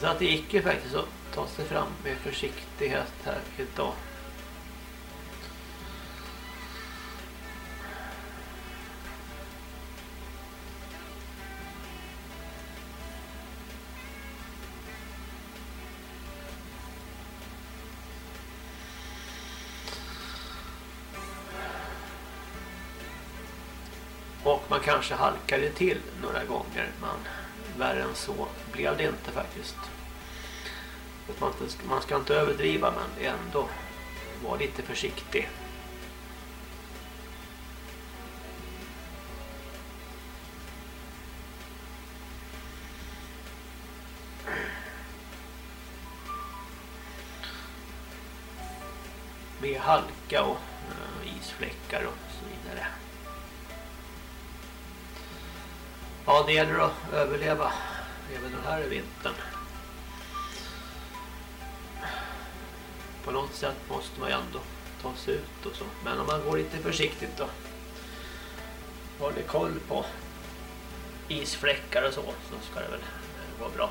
Så att det gick ju faktiskt att ta sig fram med försiktighet här idag. Man kanske halkade till några gånger men värre än så blev det inte faktiskt. Man, man ska inte överdriva men ändå var lite försiktig. Med halka och Ja, det gäller att överleva även den här vintern. På något sätt måste man ju ändå ta sig ut och så. Men om man går lite försiktigt då. Håller koll på isfläckar och så. Så ska det väl gå bra.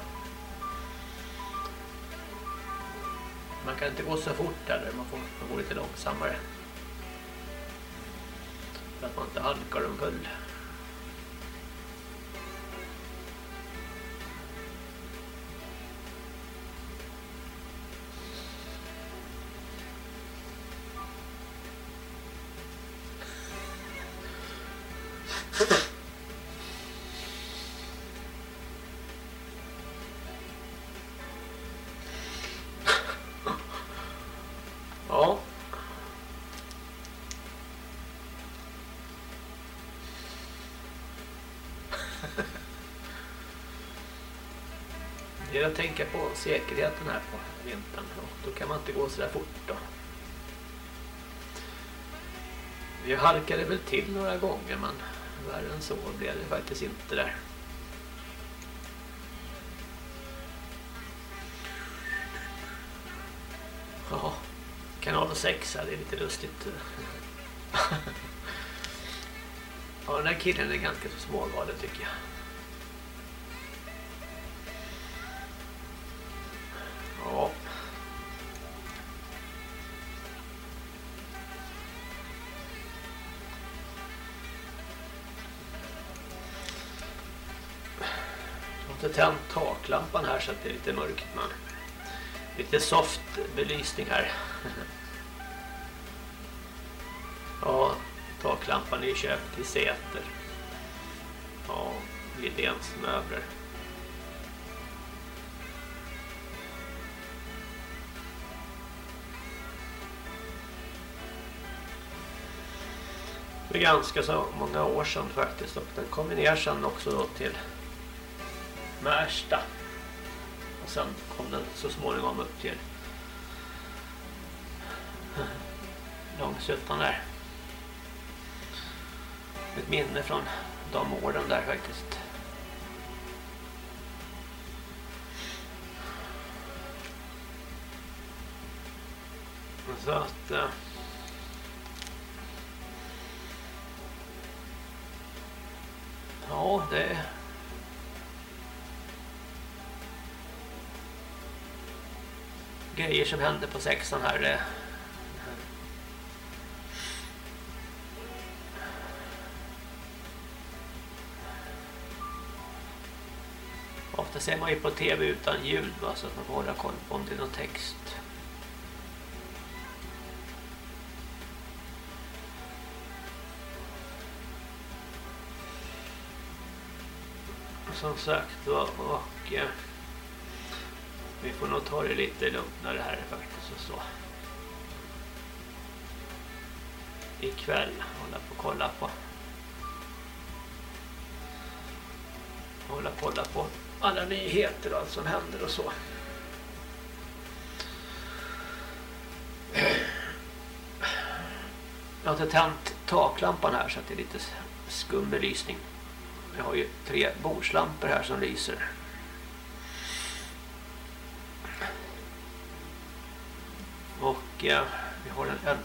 Man kan inte gå så fort heller. Man får gå lite långsammare. För att man inte halkar omkull. Gäller att tänka på säkerheten här på vintern. Och då kan man inte gå så där fort då. Vi halkade väl till några gånger men värre än så blev det faktiskt inte där. Ja, kanal 6 här, det är lite lustigt. ja, den här killen är ganska så smågalen tycker jag. Taklampan här så att det är lite mörkt men lite soft belysning här. ja, taklampan är köpt till Säter. Ja, Lidéns möbler. Det är ganska så många år sedan faktiskt och den kom ner sen också då till Märsta. Och sen kom den så småningom upp till Långsuttan där. Ett minne från de åren där faktiskt. Så att... Eh, ja, det... Grejer som hände på sexan här. Det... Ofta ser man ju på tv utan ljud va, så att man får hålla koll på om det är någon text. Som sagt och, och eh, vi får nog ta det lite lugnare här faktiskt och så. Ikväll hålla på och kolla på hålla på hålla på alla nyheter och allt som händer och så. Jag har inte tänt taklampan här så att det är lite skum belysning. Jag har ju tre bordslampor här som lyser. Och eh, vi har den 11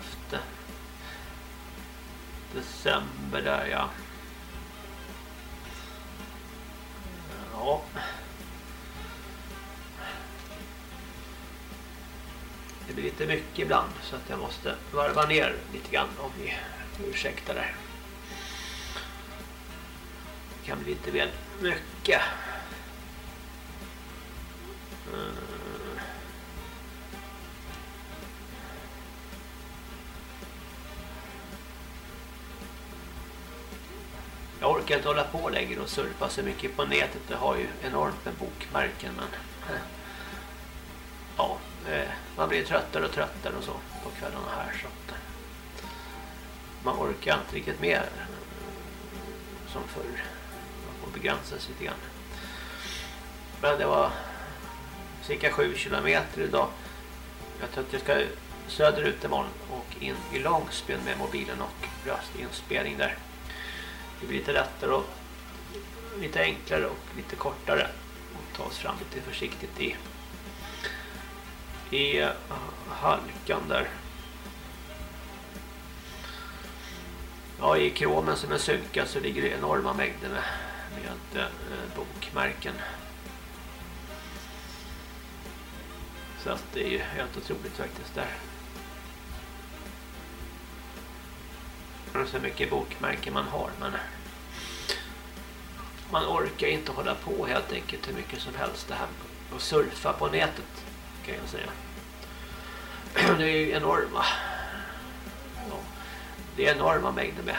december där ja. Ja. Det blir lite mycket ibland så att jag måste varva ner lite grann om ni ursäktar det. Det kan bli lite väl mycket. Orkar inte hålla på längre och surfa så mycket på nätet. Det har ju enormt med bokmärken men eh, ja, eh, man blir tröttare och tröttare och så på kvällarna här så att eh, man orkar inte riktigt med som förr. Man får begränsa sig lite grann. Men det var cirka 7 kilometer idag. Jag tror att jag ska söderut imorgon och in i Långsbyn med mobilen och röstinspelning där. Det blir lite lättare och lite enklare och lite kortare och ta oss fram lite försiktigt i i eh, halkan där. Ja, i kromen som är synkad så ligger det enorma mängder med, med eh, bokmärken. Så att det är ju helt otroligt faktiskt där. Så mycket bokmärken man har men man orkar inte hålla på helt enkelt hur mycket som helst det här och surfa på nätet kan jag säga. Det är ju enorma ja, det är enorma mängder med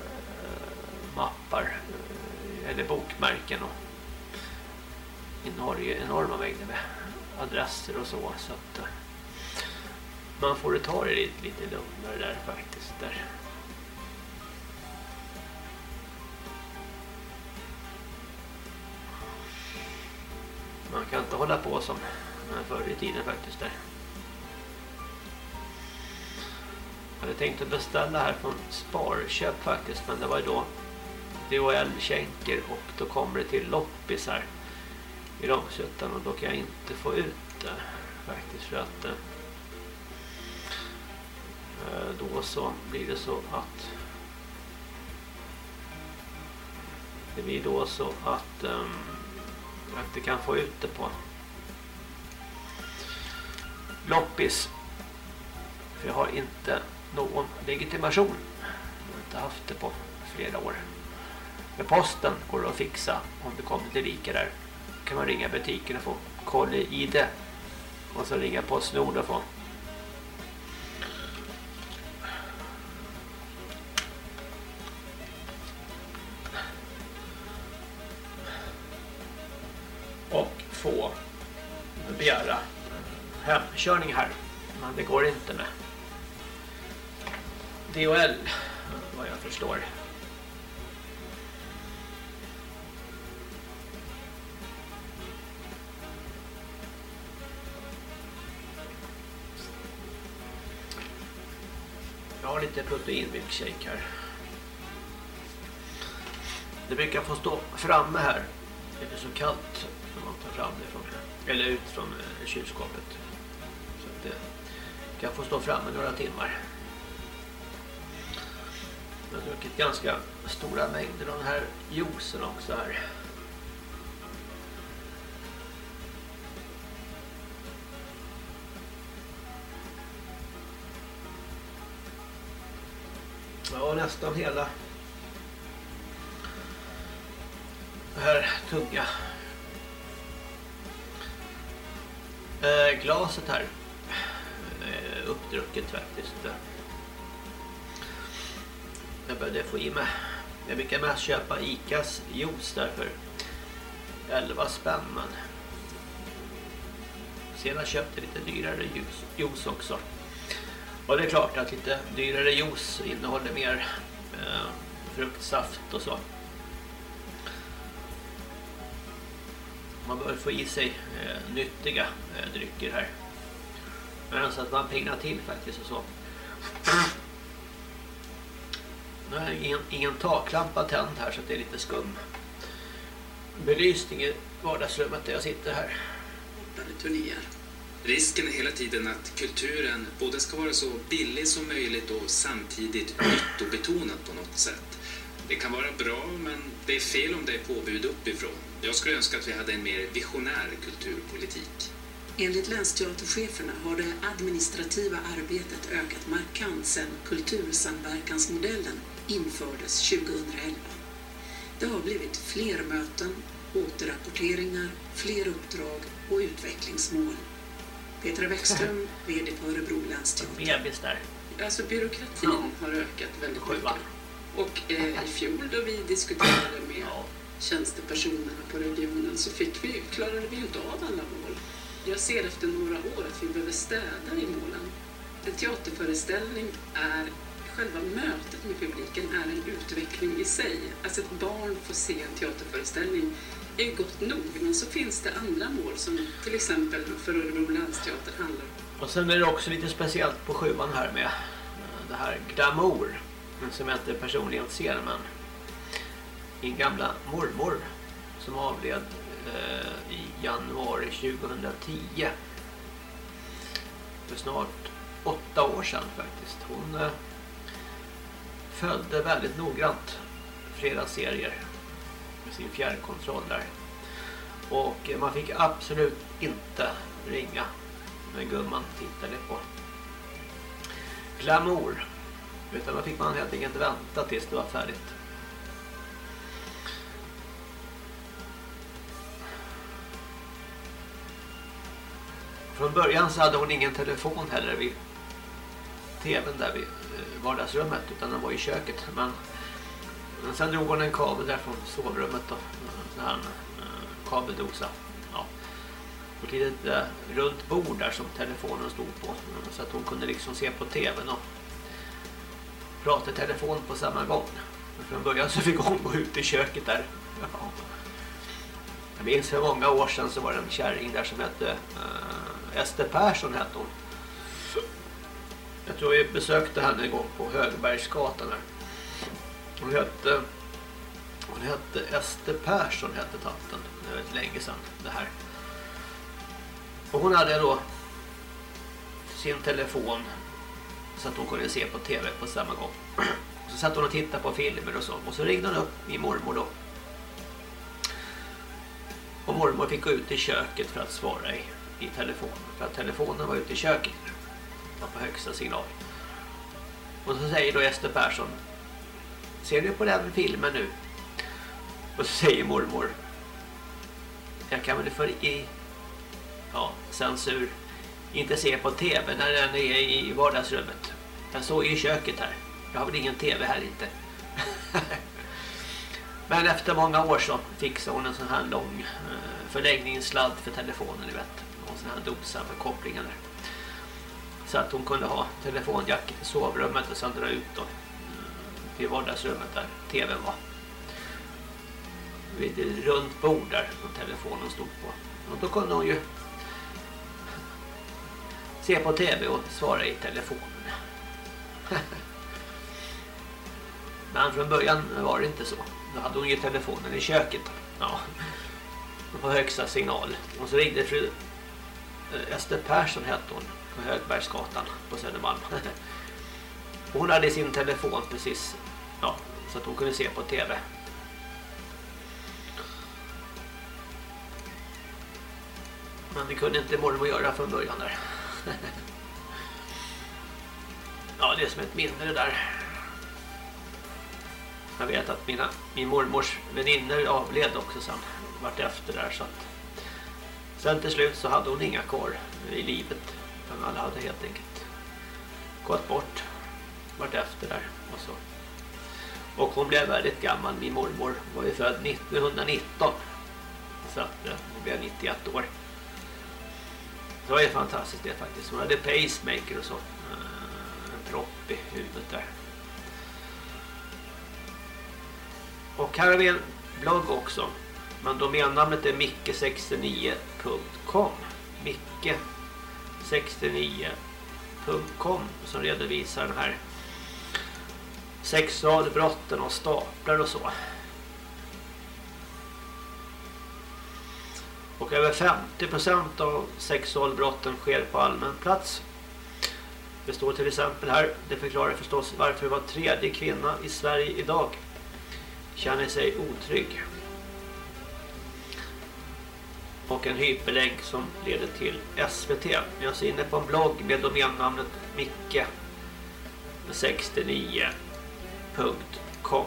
eh, mappar eh, eller bokmärken och i Norge enorma mängder med adresser och så så att eh, man får ta det lite, lite lugnare där faktiskt där. Man kan inte hålla på som eh, förr i tiden faktiskt där. Jag hade tänkt att beställa här från Sparköp faktiskt men det var ju då DHL-känker och då kommer det till loppis här i Långsötan och då kan jag inte få ut det faktiskt för att eh, eh, då så blir det så att det blir då så att um, jag inte kan få ut det på loppis. För jag har inte någon legitimation. Jag har inte haft det på flera år. Med posten går det att fixa om du kommer till rika där. Kan man ringa butiken och få koll i det. Och så ringa Postnord och få få begära. Hemkörning här. Men det går inte med. DHL vad jag förstår. Jag har lite proteinmilkshake här. Det brukar få stå framme här. Det är så kallt man tar fram det från, eller ut från eh, kylskåpet. Så att det kan få stå framme några timmar. Jag har druckit ganska stora mängder av den här juicen också här. Ja, nästan hela det här tunga eh, glaset här eh, uppdrucket faktiskt. Jag började få i mig. Jag brukar mest köpa Icas juice där för 11 spänn men senare köpte lite dyrare juice, juice också. Och det är klart att lite dyrare juice innehåller mer eh, fruktsaft och så. Man bör få i sig eh, nyttiga eh, drycker här. Men så att man pignar till faktiskt och så. Nu har ingen, ingen taklampa tänd här så det är lite skum. Belysning i vardagsrummet där jag sitter här.
turnéer. Risken är hela tiden att kulturen både ska vara så billig som möjligt och samtidigt nyttobetonad på något sätt. Det kan vara bra, men det är fel om det är påbud uppifrån. Jag skulle önska att vi hade en mer visionär kulturpolitik.
Enligt länsteatercheferna har det administrativa arbetet ökat markant sedan kultursamverkansmodellen infördes 2011. Det har blivit fler möten, återrapporteringar, fler uppdrag och utvecklingsmål. Petra Bäckström, VD på Örebro länsteater. Alltså byråkratin har ökat väldigt mycket. Och eh, i fjol då vi diskuterade med tjänstepersonerna på regionen så fick vi, klarade vi inte av alla mål. Jag ser efter några år att vi behöver städa i målen. En teaterföreställning är, själva mötet med publiken är en utveckling i sig. Alltså ett barn får se en teaterföreställning är ju gott nog, men så finns det andra mål som till exempel för Örebro länsteater handlar om.
Och sen är det också lite speciellt på sjuan här med det här glamour som jag inte personligen ser men min gamla mormor som avled eh, i januari 2010 för snart åtta år sedan faktiskt. Hon eh, följde väldigt noggrant flera serier med sin fjärrkontroll där. Och man fick absolut inte ringa när gumman tittade på glamour. Utan då fick man helt enkelt vänta tills det var färdigt. Från början så hade hon ingen telefon heller vid tvn där vid eh, vardagsrummet utan den var i köket. Men, men sen drog hon en kabel där från sovrummet då. Så här, eh, kabeldosa. Ja. Och ett litet eh, runt bord där som telefonen stod på. Så att hon kunde liksom se på tvn och prata i telefon på samma gång. Men från början så fick hon gå ut i köket där. Ja. Jag minns för många år sedan så var det en kärring där som hette uh, Ester Persson hette hon. Jag tror vi besökte henne en gång på Högbergsgatan här. Hon hette hon hette Ester Persson hette tanten. Det var ett länge sedan det här. Och hon hade då sin telefon så att hon kunde se på tv på samma gång. Så satt hon och tittade på filmer och så. Och så ringde hon upp min mormor då. Och mormor fick gå ut i köket för att svara i, i telefonen. För att telefonen var ute i köket. Var på högsta signal. Och så säger då Ester Persson. Ser du på den filmen nu? Och så säger mormor. Jag kan väl för i ja, censur inte se på tv när den är i vardagsrummet. Jag står i köket här. Jag har väl ingen tv här inte. Men efter många år så fixade hon en sån här lång förläggningssladd förlängningssladd för telefonen, ni vet. Sån här dosa med kopplingar där. Så att hon kunde ha telefonjacket i sovrummet och sen dra ut då, till mm, vardagsrummet där tvn var. Vid ett runt bord där som telefonen stod på. Och då kunde hon ju se på tv och svara i telefonen. Men från början var det inte så. Då hade hon ju telefonen i köket. Ja. På högsta signal. Och så ringde fru Eh, Ester Persson hette hon på Högbergsgatan på Södermalm. Hon hade sin telefon precis ja, så att hon kunde se på tv. Men det kunde inte mormor göra från början där. ja, det är som ett minne det där. Jag vet att mina, min mormors väninnor avled också sen. Vart efter där så att Sen till slut så hade hon inga kvar i livet. Utan alla hade helt enkelt gått bort. Vart efter där och så. Och hon blev väldigt gammal. Min mormor var ju född 1919. Så att eh, hon blev 91 år. Det var ju fantastiskt det faktiskt. Hon hade pacemaker och så. Eh, en propp i huvudet där. Och här har vi en blogg också. Men domännamnet är micke69.com Micke69.com som redovisar den här sexualbrotten och staplar och så. Och över 50% av sexualbrotten sker på allmän plats. Det står till exempel här, det förklarar förstås varför var tredje kvinna i Sverige idag känner sig otrygg. Och en hyperlänk som leder till SVT. Jag är alltså inne på en blogg med domännamnet micke69.com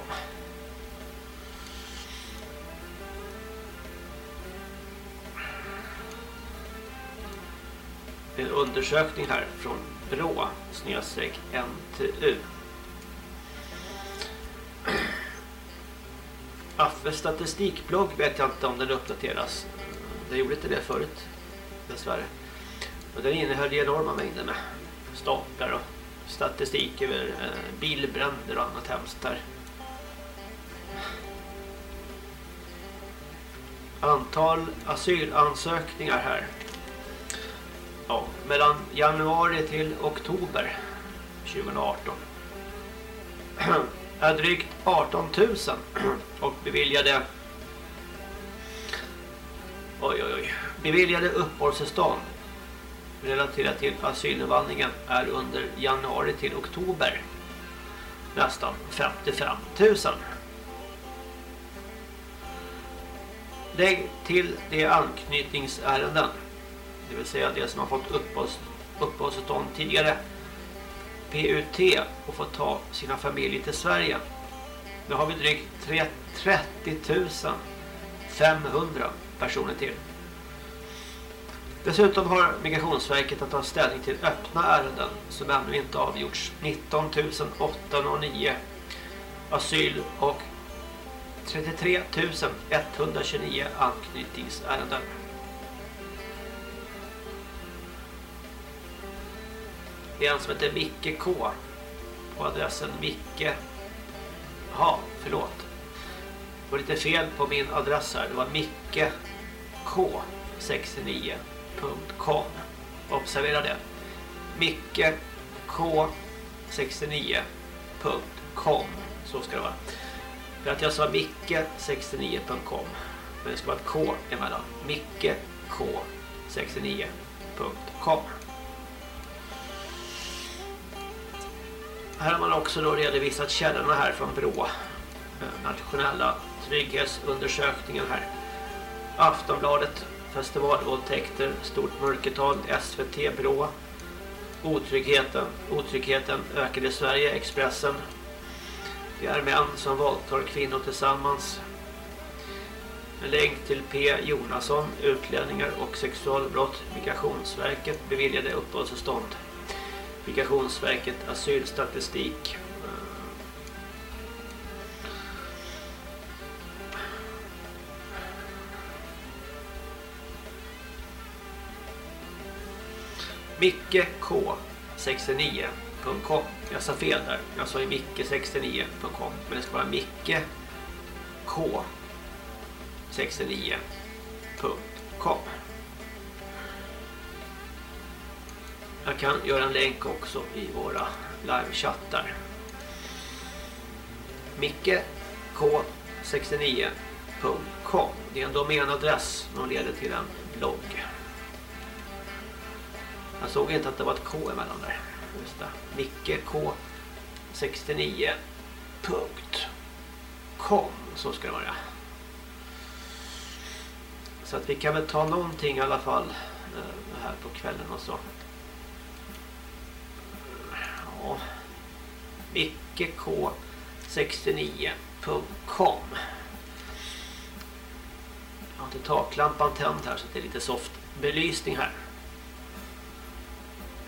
En undersökning här från Brå snedstreck NTU. Affes statistikblogg vet jag inte om den uppdateras. Det gjorde inte det förut, dessvärre. Och den innehöll enorma mängder med staplar och statistik över eh, bilbränder och annat hemskt där. Antal asylansökningar här. Ja, mellan januari till oktober 2018 är drygt 18 000 och beviljade oj oj oj. Beviljade uppehållstillstånd. Relaterat till asylinvandringen är under januari till oktober. Nästan 55 000. Lägg till de anknytningsärenden, det vill säga de som har fått uppehållstillstånd tidigare. PUT och fått ta sina familjer till Sverige. Nu har vi drygt 30 500 personer till. Dessutom har Migrationsverket att ta ställning till öppna ärenden som ännu inte avgjorts. 19 809 asyl och 33 129 anknytningsärenden. Det är en som heter Micke K. På adressen Micke... Ja, förlåt. Det var lite fel på min adress här. Det var Micke mickek69.com Observera det. mickek69.com Så ska det vara. För att jag sa micke69.com men det ska vara ett K emellan. mickek69.com Här har man också då redovisat källorna här från BRÅ. Eh, nationella trygghetsundersökningen här. Aftonbladet, festivalvåldtäkter, stort mörkertal, SVT, BRÅ. Otryggheten, otryggheten ökade i Sverige, Expressen. Det är män som våldtar kvinnor tillsammans. En länk till P. Jonasson, utlänningar och sexualbrott. Migrationsverket beviljade uppehållstillstånd. Migrationsverket asylstatistik. mickek69.com Jag sa fel där. Jag sa ju micke69.com men det ska vara mickek69.com Jag kan göra en länk också i våra livechattar. mickek69.com Det är en domänadress som leder till en blogg. Jag såg inte att det var ett K emellan där. Just det. mickek69.com Så ska det vara. Så att vi kan väl ta någonting i alla fall eh, här på kvällen och så. Ja. mickek69.com Jag har inte taklampan tänd här så det är lite soft belysning här.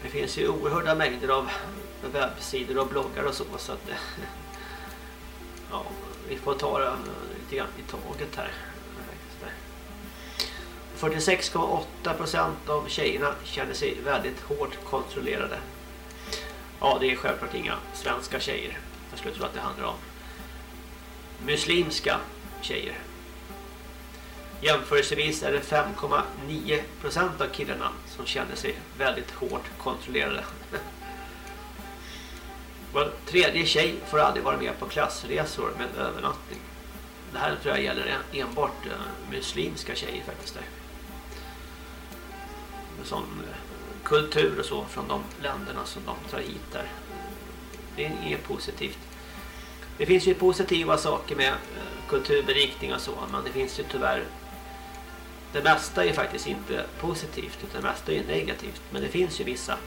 Det finns ju oerhörda mängder av webbsidor och bloggar och så så att eh, ja, vi får ta det lite grann i taget här. 46,8% av tjejerna känner sig väldigt hårt kontrollerade. Ja, det är självklart inga svenska tjejer. Jag skulle tro att det handlar om muslimska tjejer. Jämförelsevis är det 5,9% av killarna som känner sig väldigt hårt kontrollerade. Var tredje tjej får aldrig vara med på klassresor med övernattning. Det här tror jag gäller enbart eh, muslimska tjejer faktiskt. Där. sån eh, kultur och så från de länderna som de tar hit där. Det är positivt. Det finns ju positiva saker med eh, kulturberikning och så, men det finns ju tyvärr det mesta är faktiskt inte positivt utan det mesta är negativt. Men det finns ju vissa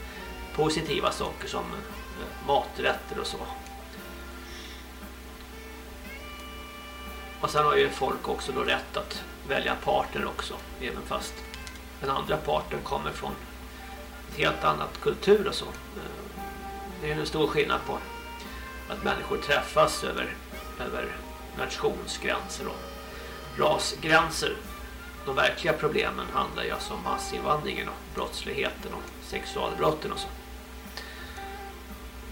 positiva saker som eh, maträtter och så. Och sen har ju folk också då rätt att välja partner också. Även fast den andra parten kommer från ett helt annat kultur och så. Eh, det är en stor skillnad på att människor träffas över, över nationsgränser och rasgränser de verkliga problemen handlar ju alltså om massinvandringen och brottsligheten och sexualbrotten och så.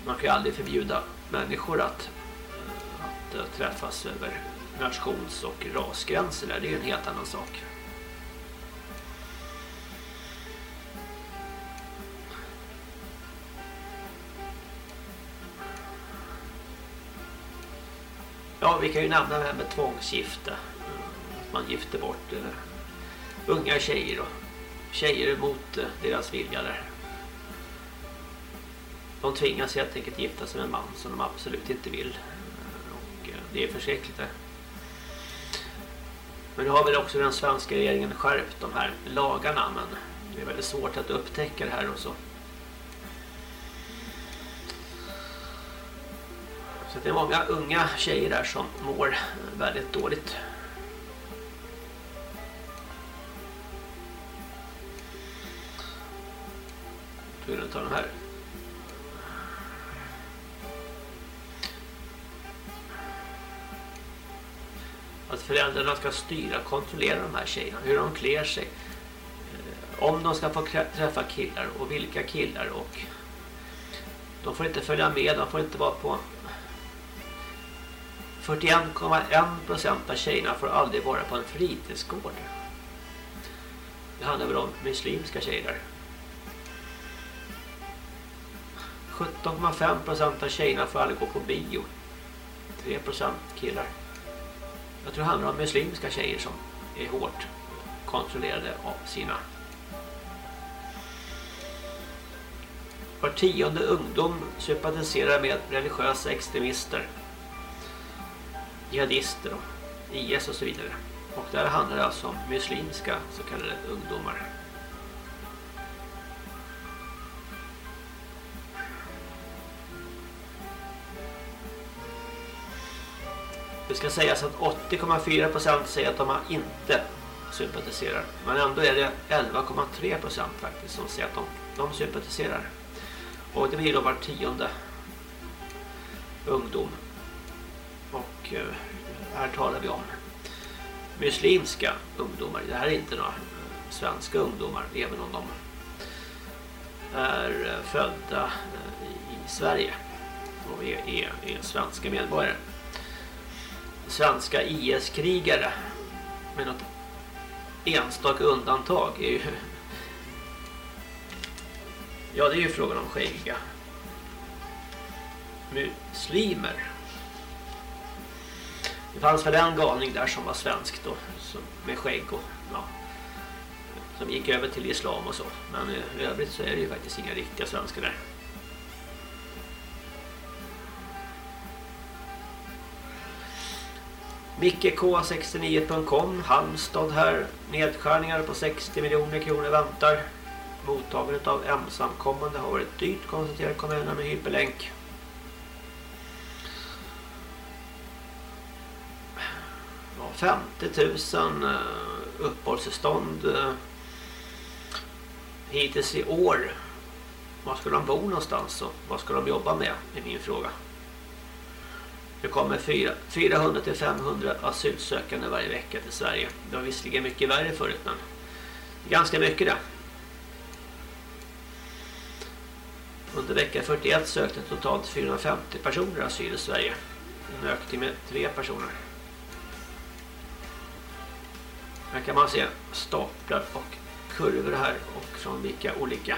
Man kan ju aldrig förbjuda människor att, att eh, träffas över nations- och rasgränser. Det är ju en helt annan sak. Ja, vi kan ju nämna det här med tvångsgifte. Att man gifter bort eh, unga tjejer och tjejer mot eh, deras vilja där. De tvingas helt enkelt gifta sig med en man som de absolut inte vill. Och eh, det är förskräckligt det. Men nu har väl också den svenska regeringen skärpt de här lagarna men det är väldigt svårt att upptäcka det här och så. Så det är många unga tjejer där som mår väldigt dåligt. Jag ta den här. Att föräldrarna ska styra, kontrollera de här tjejerna, hur de klär sig. Eh, om de ska få träffa killar och vilka killar och de får inte följa med, de får inte vara på 41,1% av tjejerna får aldrig vara på en fritidsgård. Det handlar väl om muslimska tjejer där. 17,5% av tjejerna får aldrig gå på bio. 3% killar. Jag tror det handlar om muslimska tjejer som är hårt kontrollerade av sina Var tionde ungdom sympatiserar med religiösa extremister, jihadister och IS och så vidare. Och där handlar det alltså om muslimska så kallade ungdomar. Det ska sägas att 80,4% säger att de inte sympatiserar. Men ändå är det 11,3% faktiskt som säger att de, de sympatiserar. Och det blir då var tionde ungdom. Och eh, här talar vi om muslimska ungdomar. Det här är inte några eh, svenska ungdomar, även om de är eh, födda i Sverige och är, är, är svenska medborgare. Svenska IS-krigare med något enstaka undantag är ju Ja, det är ju frågan om skäggiga muslimer. Det fanns väl en galning där som var svensk då, som, med skägg och ja, som gick över till islam och så. Men i övrigt så är det ju faktiskt inga riktiga svenskar där. MickeK69.com Halmstad här. Nedskärningar på 60 miljoner kronor väntar. Mottagandet av ensamkommande har varit dyrt, konstaterar kommunen med hyperlänk. Ja, 50 000 eh, uppehållstillstånd eh, hittills i år. Var ska de bo någonstans och vad ska de jobba med är min fråga. Det kommer 400 till 500 asylsökande varje vecka till Sverige. Det var visserligen mycket värre förut men ganska mycket det. Under vecka 41 sökte totalt 450 personer asyl i Sverige. En ökning med tre personer. Här kan man se staplar och kurvor här och från vilka olika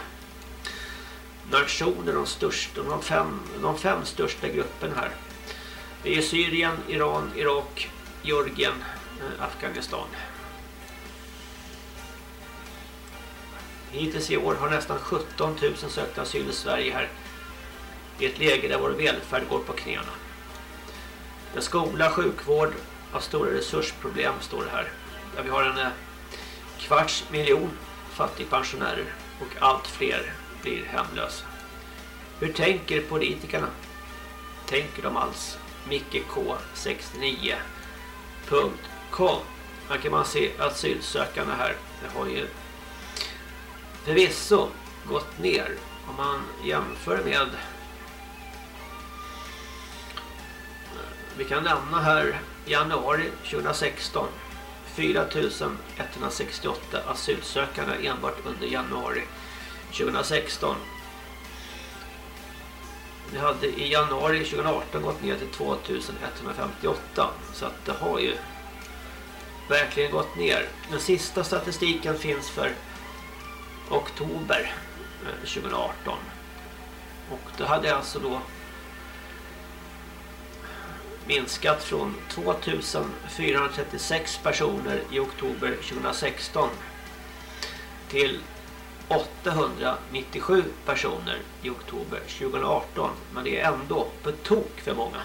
nationer de största, de fem, de fem största gruppen här. Det är Syrien, Iran, Irak, Georgien, eh, Afghanistan. Hittills i år har nästan 17 000 sökt asyl i Sverige här. I ett läge där vår välfärd går på knäna. Där skola, sjukvård har stora resursproblem står det här. Där vi har en eh, kvarts miljon fattigpensionärer och allt fler blir hemlösa. Hur tänker politikerna? Tänker de alls? mickek69.com Här kan man se asylsökande här. Det har ju förvisso gått ner om man jämför med vi kan nämna här januari 2016 4168 asylsökande enbart under januari 2016 det hade i januari 2018 gått ner till 2158 så att det har ju verkligen gått ner. Den sista statistiken finns för oktober eh, 2018. Och det hade alltså då minskat från 2436 personer i oktober 2016 till 897 personer i oktober 2018. Men det är ändå på tok för många.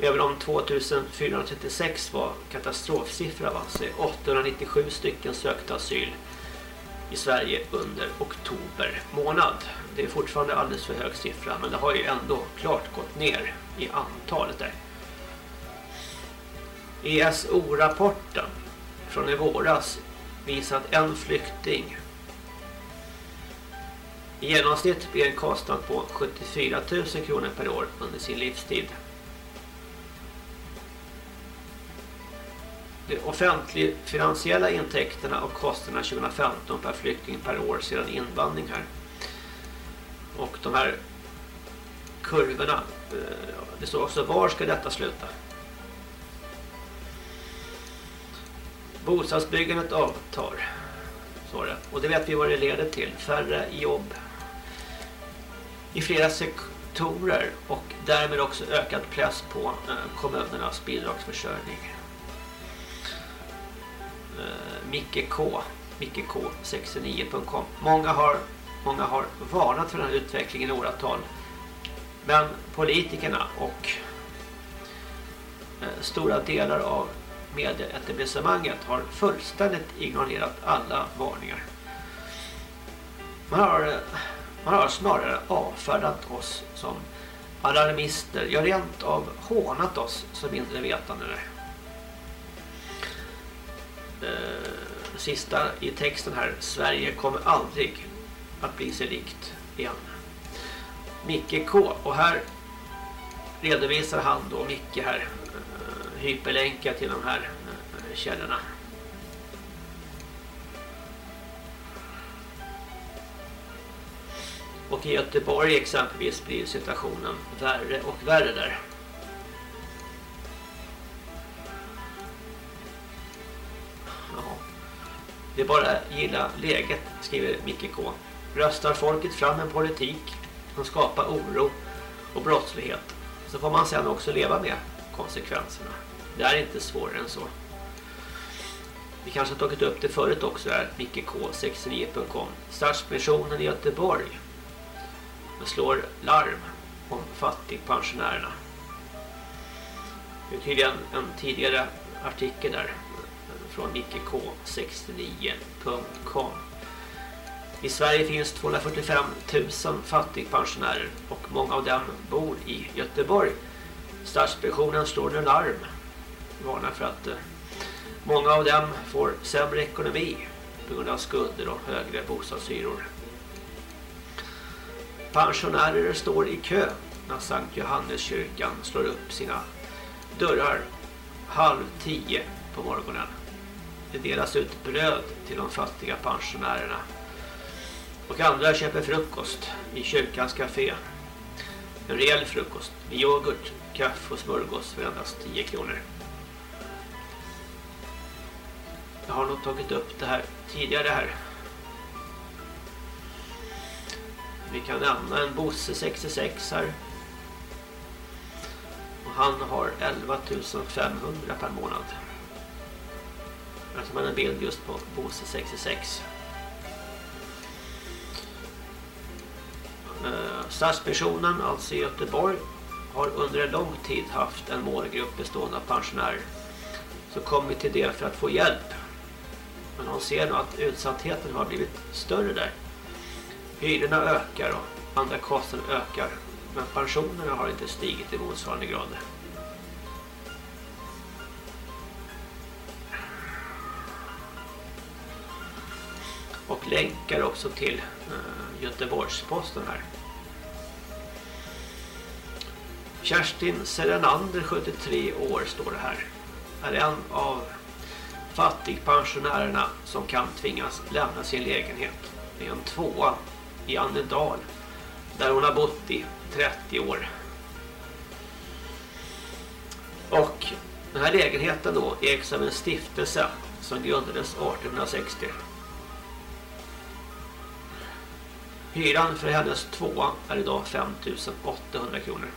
Även om 2436 var katastrofsiffra va, så är 897 stycken sökte asyl i Sverige under oktober månad. Det är fortfarande alldeles för hög siffra men det har ju ändå klart gått ner i antalet där. ESO-rapporten från i våras visar att en flykting i genomsnitt blir en kostnad på 74 000 kronor per år under sin livstid. De offentliga finansiella intäkterna och kostnaderna 2015 per flykting per år sedan invandring här. Och de här kurvorna, eh, det står också var ska detta sluta? Bostadsbyggandet avtar. Så det. Och det vet vi vad det leder till. Färre jobb i flera sektorer och därmed också ökad press på eh, kommunernas bidragsförsörjning. Eh, Micke K. Micke K69.com. Många har, många har varnat för den här utvecklingen i åratal. Men politikerna och eh, stora delar av medieetablissemanget har fullständigt ignorerat alla varningar. Man har, man har snarare avfärdat oss som alarmister, ja rent av hånat oss som mindre vetande. Eh, sista i texten här, Sverige kommer aldrig att bli sig likt igen. Micke K. Och här redovisar han då, Micke här, hyperlänka till de här eh, källorna. Och i Göteborg exempelvis blir situationen värre och värre där. Ja. Det är bara gilla läget, skriver Micke K. Röstar folket fram en politik som skapar oro och brottslighet så får man sedan också leva med konsekvenserna. Det är inte svårare än så. Vi kanske har tagit upp det förut också här, mickek69.com. Stadsmissionen i Göteborg slår larm om fattigpensionärerna. Det är tydligen en tidigare artikel där från mickek69.com. I Sverige finns 245 000 fattigpensionärer och många av dem bor i Göteborg. Stadsmissionen slår nu larm varnar för att eh, många av dem får sämre ekonomi på grund av skulder och högre bostadshyror. Pensionärer står i kö när Sankt Johanneskyrkan slår upp sina dörrar halv tio på morgonen. Det delas ut bröd till de fattiga pensionärerna. Och andra köper frukost i kyrkans café. En rejäl frukost med yoghurt, kaffe och smörgås för endast 10 kronor. Jag har nog tagit upp det här tidigare här. Vi kan nämna en Bosse 66 här. Och han har 11 500 per månad. Här ser man en bild just på Bosse 66. Eh, Stadsmissionen, alltså i Göteborg, har under en lång tid haft en målgrupp bestående av pensionärer som kommit till det för att få hjälp men hon ser nu att utsattheten har blivit större där. Hyrorna ökar och andra kostnader ökar. Men pensionerna har inte stigit i motsvarande grad. Och länkar också till eh, Göteborgsposten här. Kerstin Serenander, 73 år, står det här. Är en av fattigpensionärerna som kan tvingas lämna sin lägenhet. Det är en tvåa i Annedal där hon har bott i 30 år. Och den här lägenheten då ägs av en stiftelse som grundades 1860. Hyran för hennes tvåa är idag 5800 kronor.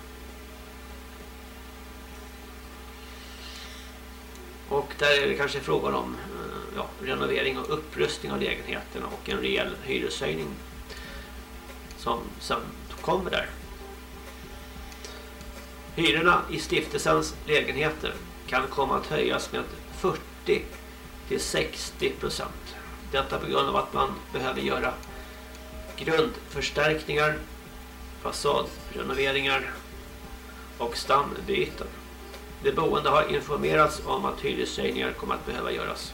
Och där är det kanske frågan om eh, ja, renovering och upprustning av lägenheterna och en rejäl hyreshöjning som sen kommer där. Hyrorna i stiftelsens lägenheter kan komma att höjas med 40 till 60 procent. Detta på grund av att man behöver göra grundförstärkningar, fasadrenoveringar och stambyten. De boende har informerats om att hyreshöjningar kommer att behöva göras.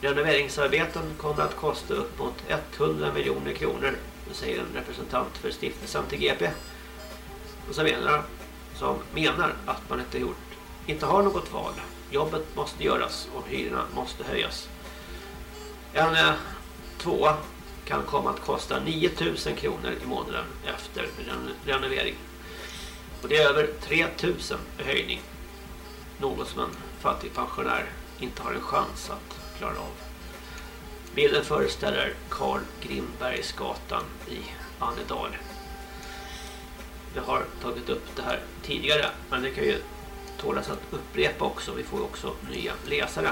Renoveringsarbeten kommer att kosta upp mot 100 miljoner kronor, säger en representant för stiftelsen till GP. Och som menar, som menar att man inte, gjort, inte har något val. Jobbet måste göras och hyrorna måste höjas. En eh, tvåa kan komma att kosta 9000 kronor i månaden efter renovering. Och det är över 3000 höjning. Något som en fattig pensionär inte har en chans att klara av. Bilden föreställer Karl Grimbergsgatan i Annedal. Jag har tagit upp det här tidigare men det kan ju tålas att upprepa också. Vi får också nya läsare.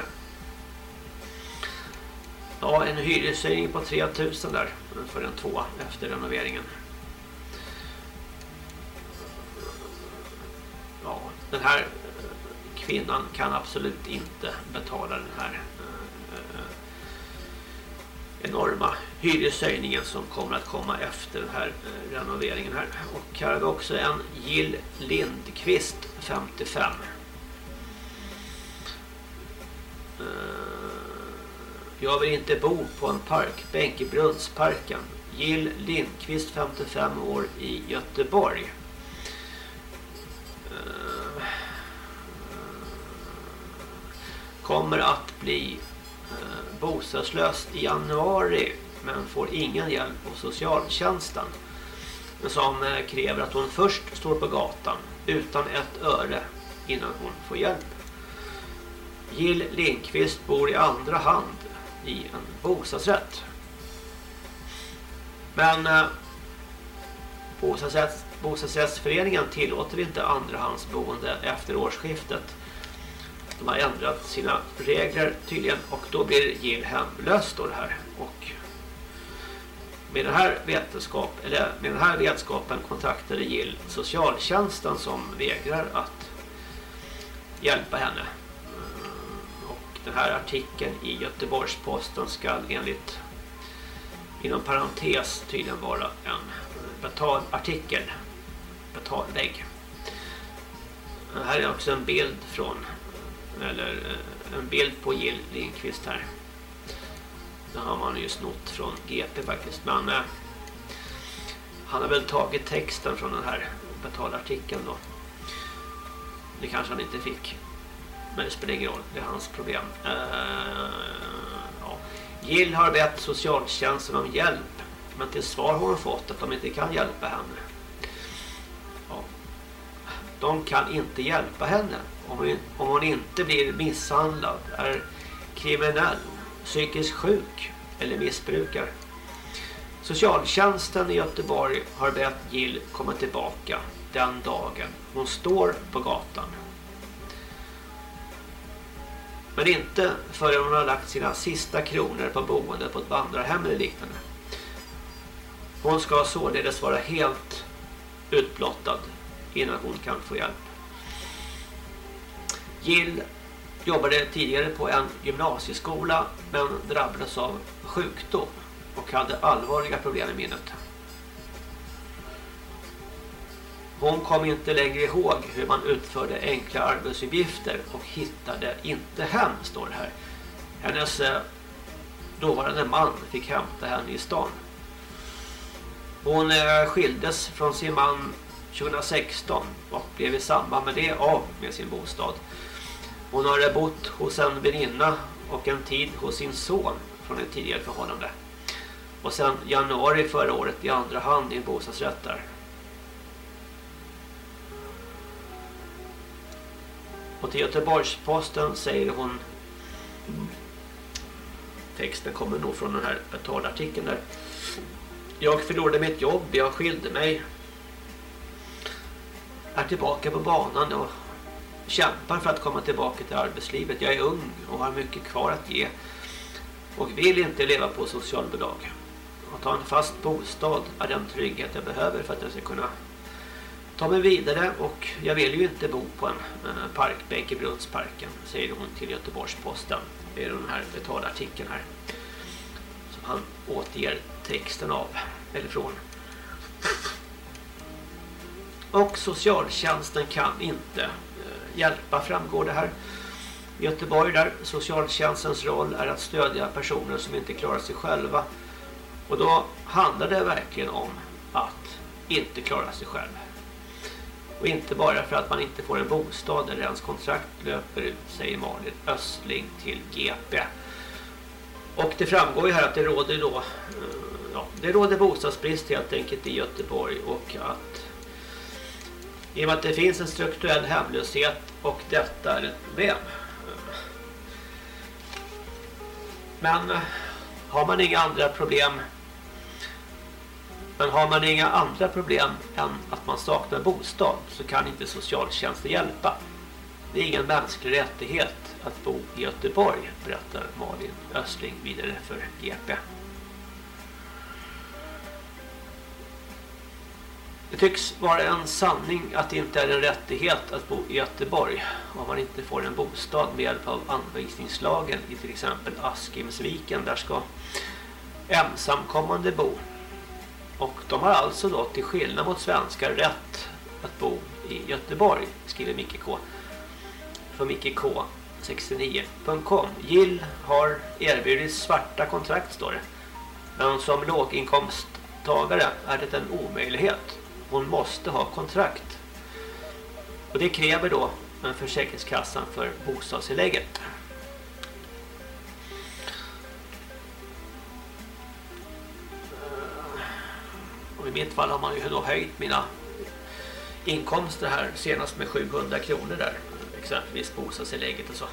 Ja, en hyreshöjning på 3000 där för en tvåa efter renoveringen. Den här eh, kvinnan kan absolut inte betala den här eh, eh, enorma hyreshöjningen som kommer att komma efter den här renoveringen här. Och här har vi också en Jill Lindqvist 55. Jag vill inte bo på en parkbänk i Brunnsparken. Jill Lindqvist 55 år i Göteborg. Kommer att bli eh, bostadslös i januari men får ingen hjälp av socialtjänsten. Som eh, kräver att hon först står på gatan utan ett öre innan hon får hjälp. Jill Lindqvist bor i andra hand i en bostadsrätt. Men eh, bostadsrätts, bostadsrättsföreningen tillåter inte andrahandsboende efter årsskiftet. De har ändrat sina regler tydligen och då blir Jill hemlös står det här. Och med den här vetenskap eller med den här vetskapen kontaktade Jill socialtjänsten som vägrar att hjälpa henne den här artikeln i Göteborgsposten ska enligt inom parentes tydligen vara en betalartikel betalvägg här är också en bild från eller eh, en bild på Jill Lindqvist här det har man ju snott från GP faktiskt men eh, han har väl tagit texten från den här betalartikeln då det kanske han inte fick men det spelar ingen roll, det är hans problem. Eh, ja. Jill har bett socialtjänsten om hjälp, men till svar har hon fått att de inte kan hjälpa henne. Ja. De kan inte hjälpa henne om hon, om hon inte blir misshandlad, är kriminell, psykiskt sjuk eller missbrukar. Socialtjänsten i Göteborg har bett Jill komma tillbaka den dagen hon står på gatan. Men inte förrän hon har lagt sina sista kronor på boende på ett vandrarhem eller liknande. Hon ska således vara helt utblottad innan hon kan få hjälp. Jill jobbade tidigare på en gymnasieskola men drabbades av sjukdom och hade allvarliga problem i minnet. Hon kom inte längre ihåg hur man utförde enkla arbetsuppgifter och hittade inte hem, står det här. Hennes eh, dåvarande man fick hämta henne i stan. Hon eh, skildes från sin man 2016 och blev i samband med det av med sin bostad. Hon har bott hos en väninna och en tid hos sin son från ett tidigare förhållande. Och sen januari förra året i andra hand i en bostadsrätt där. Och till Göteborgsposten säger hon texten kommer nog från den här betalartikeln där. Jag förlorade mitt jobb, jag skilde mig. Är tillbaka på banan och kämpar för att komma tillbaka till arbetslivet. Jag är ung och har mycket kvar att ge. Och vill inte leva på socialbidrag. Att ha en fast bostad är den trygghet jag behöver för att jag ska kunna ta mig vidare och jag vill ju inte bo på en eh, parkbänk i Brunnsparken säger hon till Göteborgsposten det är den här betalartikeln här som han återger texten av eller från och socialtjänsten kan inte hjälpa framgår det här. I Göteborg där socialtjänstens roll är att stödja personer som inte klarar sig själva. Och då handlar det verkligen om att inte klara sig själv. Och inte bara för att man inte får en bostad eller ens kontrakt löper ut, säger Malin Östling till GP. Och det framgår ju här att det råder då eh, ja, det råder bostadsbrist helt enkelt i Göteborg och att i och med att det finns en strukturell hemlöshet och detta är ett problem Men eh, har man inga andra problem men har man inga andra problem än att man saknar bostad så kan inte socialtjänsten hjälpa. Det är ingen mänsklig rättighet att bo i Göteborg, berättar Malin Östling vidare för GP. Det tycks vara en sanning att det inte är en rättighet att bo i Göteborg om man inte får en bostad med hjälp av anvisningslagen i till exempel Askimsviken. Där ska ensamkommande bo. Och de har alltså då till skillnad mot svenskar rätt att bo i Göteborg, skriver Micke K. Från Micke K 69.com. Gill har erbjudit svarta kontrakt står det. Men som låginkomsttagare är det en omöjlighet. Hon måste ha kontrakt. Och det kräver då en försäkringskassan för bostadstillägget. Och i mitt fall har man ju då höjt mina inkomster här senast med 700 kronor där. Exempelvis bostadstillägget och så.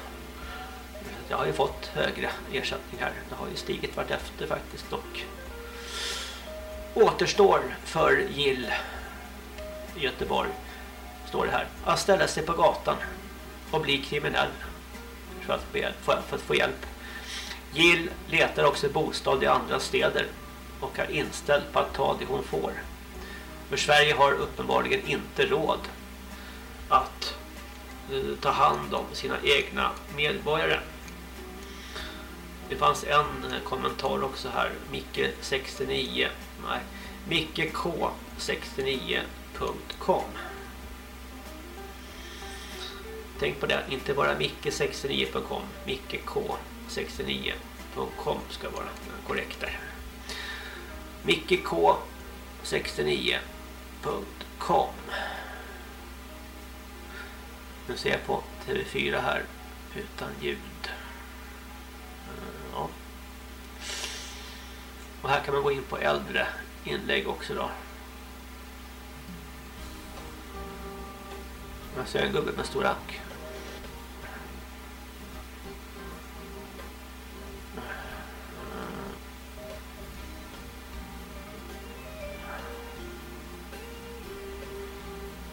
Jag har ju fått högre ersättning här. Det har ju stigit vart efter faktiskt och återstår för Gill i Göteborg står det här. Att ställa sig på gatan och bli kriminell för att, få hjälp, för att få hjälp. Gill letar också bostad i andra städer och är inställd på att ta det hon får. För Sverige har uppenbarligen inte råd att eh, ta hand om sina egna medborgare. Det fanns en eh, kommentar också här. Micke 69. Nej, Micke K 69. 69.com. Tänk på det, inte bara Micke69.com, Micke K 69.com ska vara korrekt där. Micke K 69.com Nu ser jag på TV4 här utan ljud. Eh, ja. Och här kan man gå in på äldre inlägg också då. Jag ser en gubbe med stor ank.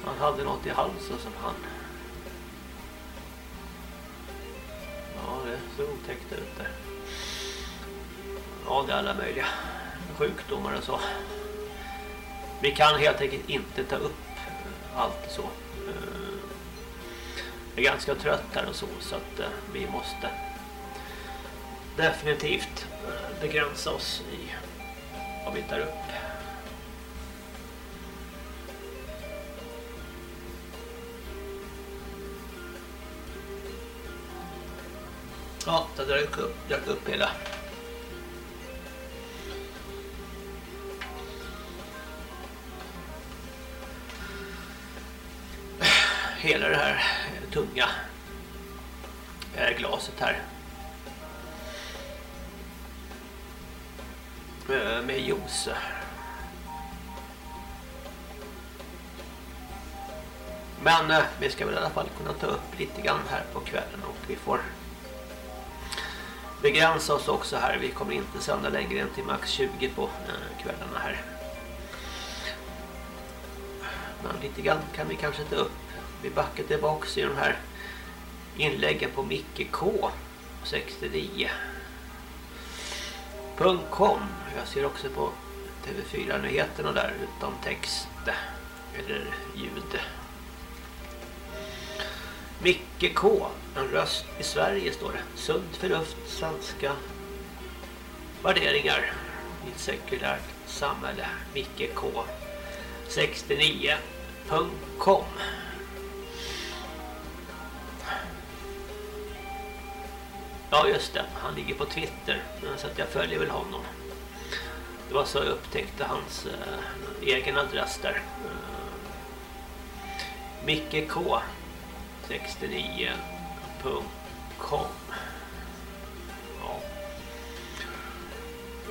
Han hade något i halsen som han... Ja, det såg otäckt ut där. Ja, det är alla möjliga sjukdomar och så. Vi kan helt enkelt inte ta upp allt så. Eh, är ganska trött här och så, så att eh, vi måste definitivt eh, begränsa oss i vad vi tar upp. Ja, det dök upp, dök upp hela. Hela det här tunga glaset här. Eh, med juice. Men eh, vi ska väl i alla fall kunna ta upp lite grann här på kvällen och vi får begränsa oss också här. Vi kommer inte sända längre än till max 20 på eh, kvällarna här. Men lite grann kan vi kanske ta upp. Vi backar tillbaka i de här inläggen på Micke K 69.com. Jag ser också på TV4-nyheterna där utan text eller ljud. Micke K. En röst i Sverige står det. Sunt förnuft, svenska värderingar i ett sekulärt samhälle. Micke K. 69.com Ja just det, han ligger på Twitter eh, så att jag följer väl honom. Det var så jag upptäckte hans eh, egen adress där. Eh, Micke K 69.com ja.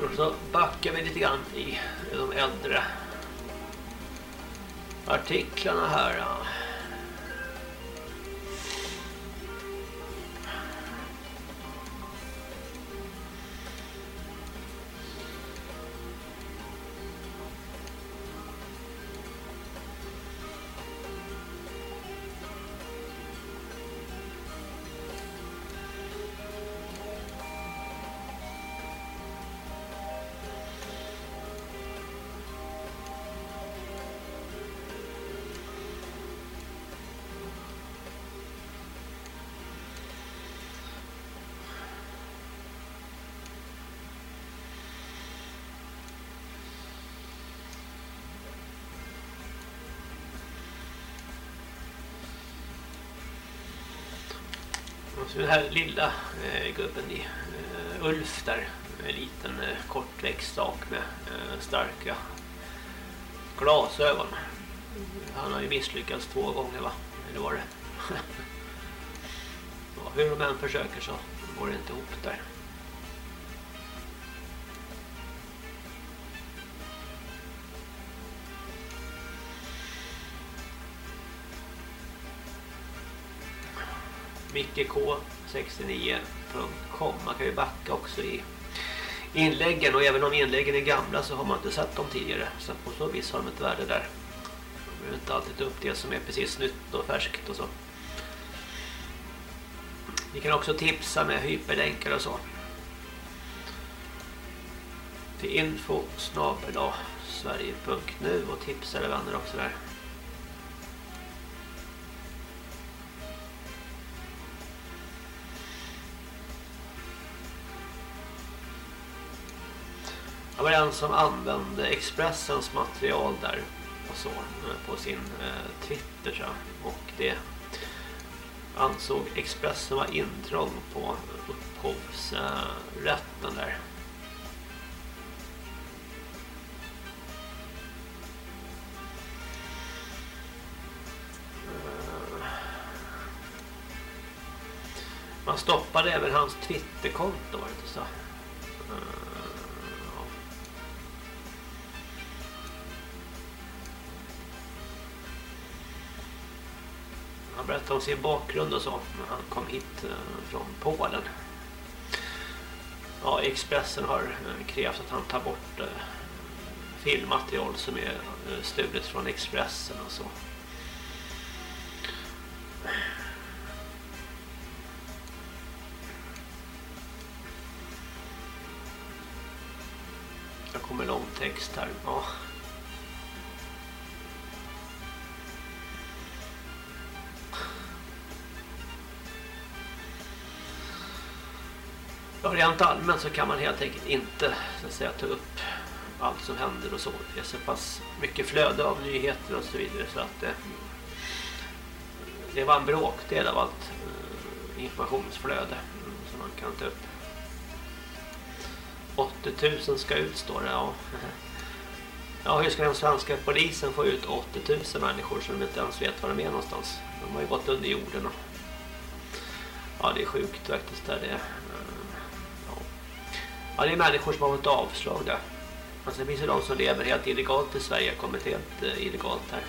Och så backar vi lite grann i de äldre artiklarna här. Ja. Så den här lilla eh, gubben i eh, Ulf där. En liten eh, kortväxt sak med eh, starka glasögon. Han har ju misslyckats två gånger va? Eller var det? ja, hur de än försöker så går det inte ihop där. mickek69.com Man kan ju backa också i inläggen och även om inläggen är gamla så har man inte sett dem tidigare så på så vis har de ett värde där. Man behöver inte alltid ta upp det som är precis nytt och färskt och så. Vi kan också tipsa med hyperlänkar och så. Till info sverige.nu och tipsa era vänner också där. Var en som använde Expressens material där och så eh, på sin eh, Twitter så. och det ansåg Expressen var intrång på upphovsrätten där. Eh. Man stoppade även hans Twitterkonto var det inte så. Eh. Berättade om sin bakgrund och så när han kom hit eh, från Polen. Ja, Expressen har eh, krävt att han tar bort eh, filmmaterial som är stulet från Expressen och så. Det kommer lång text här. Ja. Rent allmänt så kan man helt enkelt inte så att säga, ta upp allt som händer och så. Det är så pass mycket flöde av nyheter och så vidare så att det, det var en bråkdel av allt eh, informationsflöde mm, som man kan ta upp. 80 000 ska ut står det, ja. Ja, hur ska den svenska polisen få ut 80 000 människor som inte ens vet var de är någonstans? De har ju gått under jorden. Och... Ja, det är sjukt faktiskt. Där det Ja, det är människor som har fått avslag där. Alltså det finns ju de som lever helt illegalt i Sverige, kommit helt eh, illegalt här.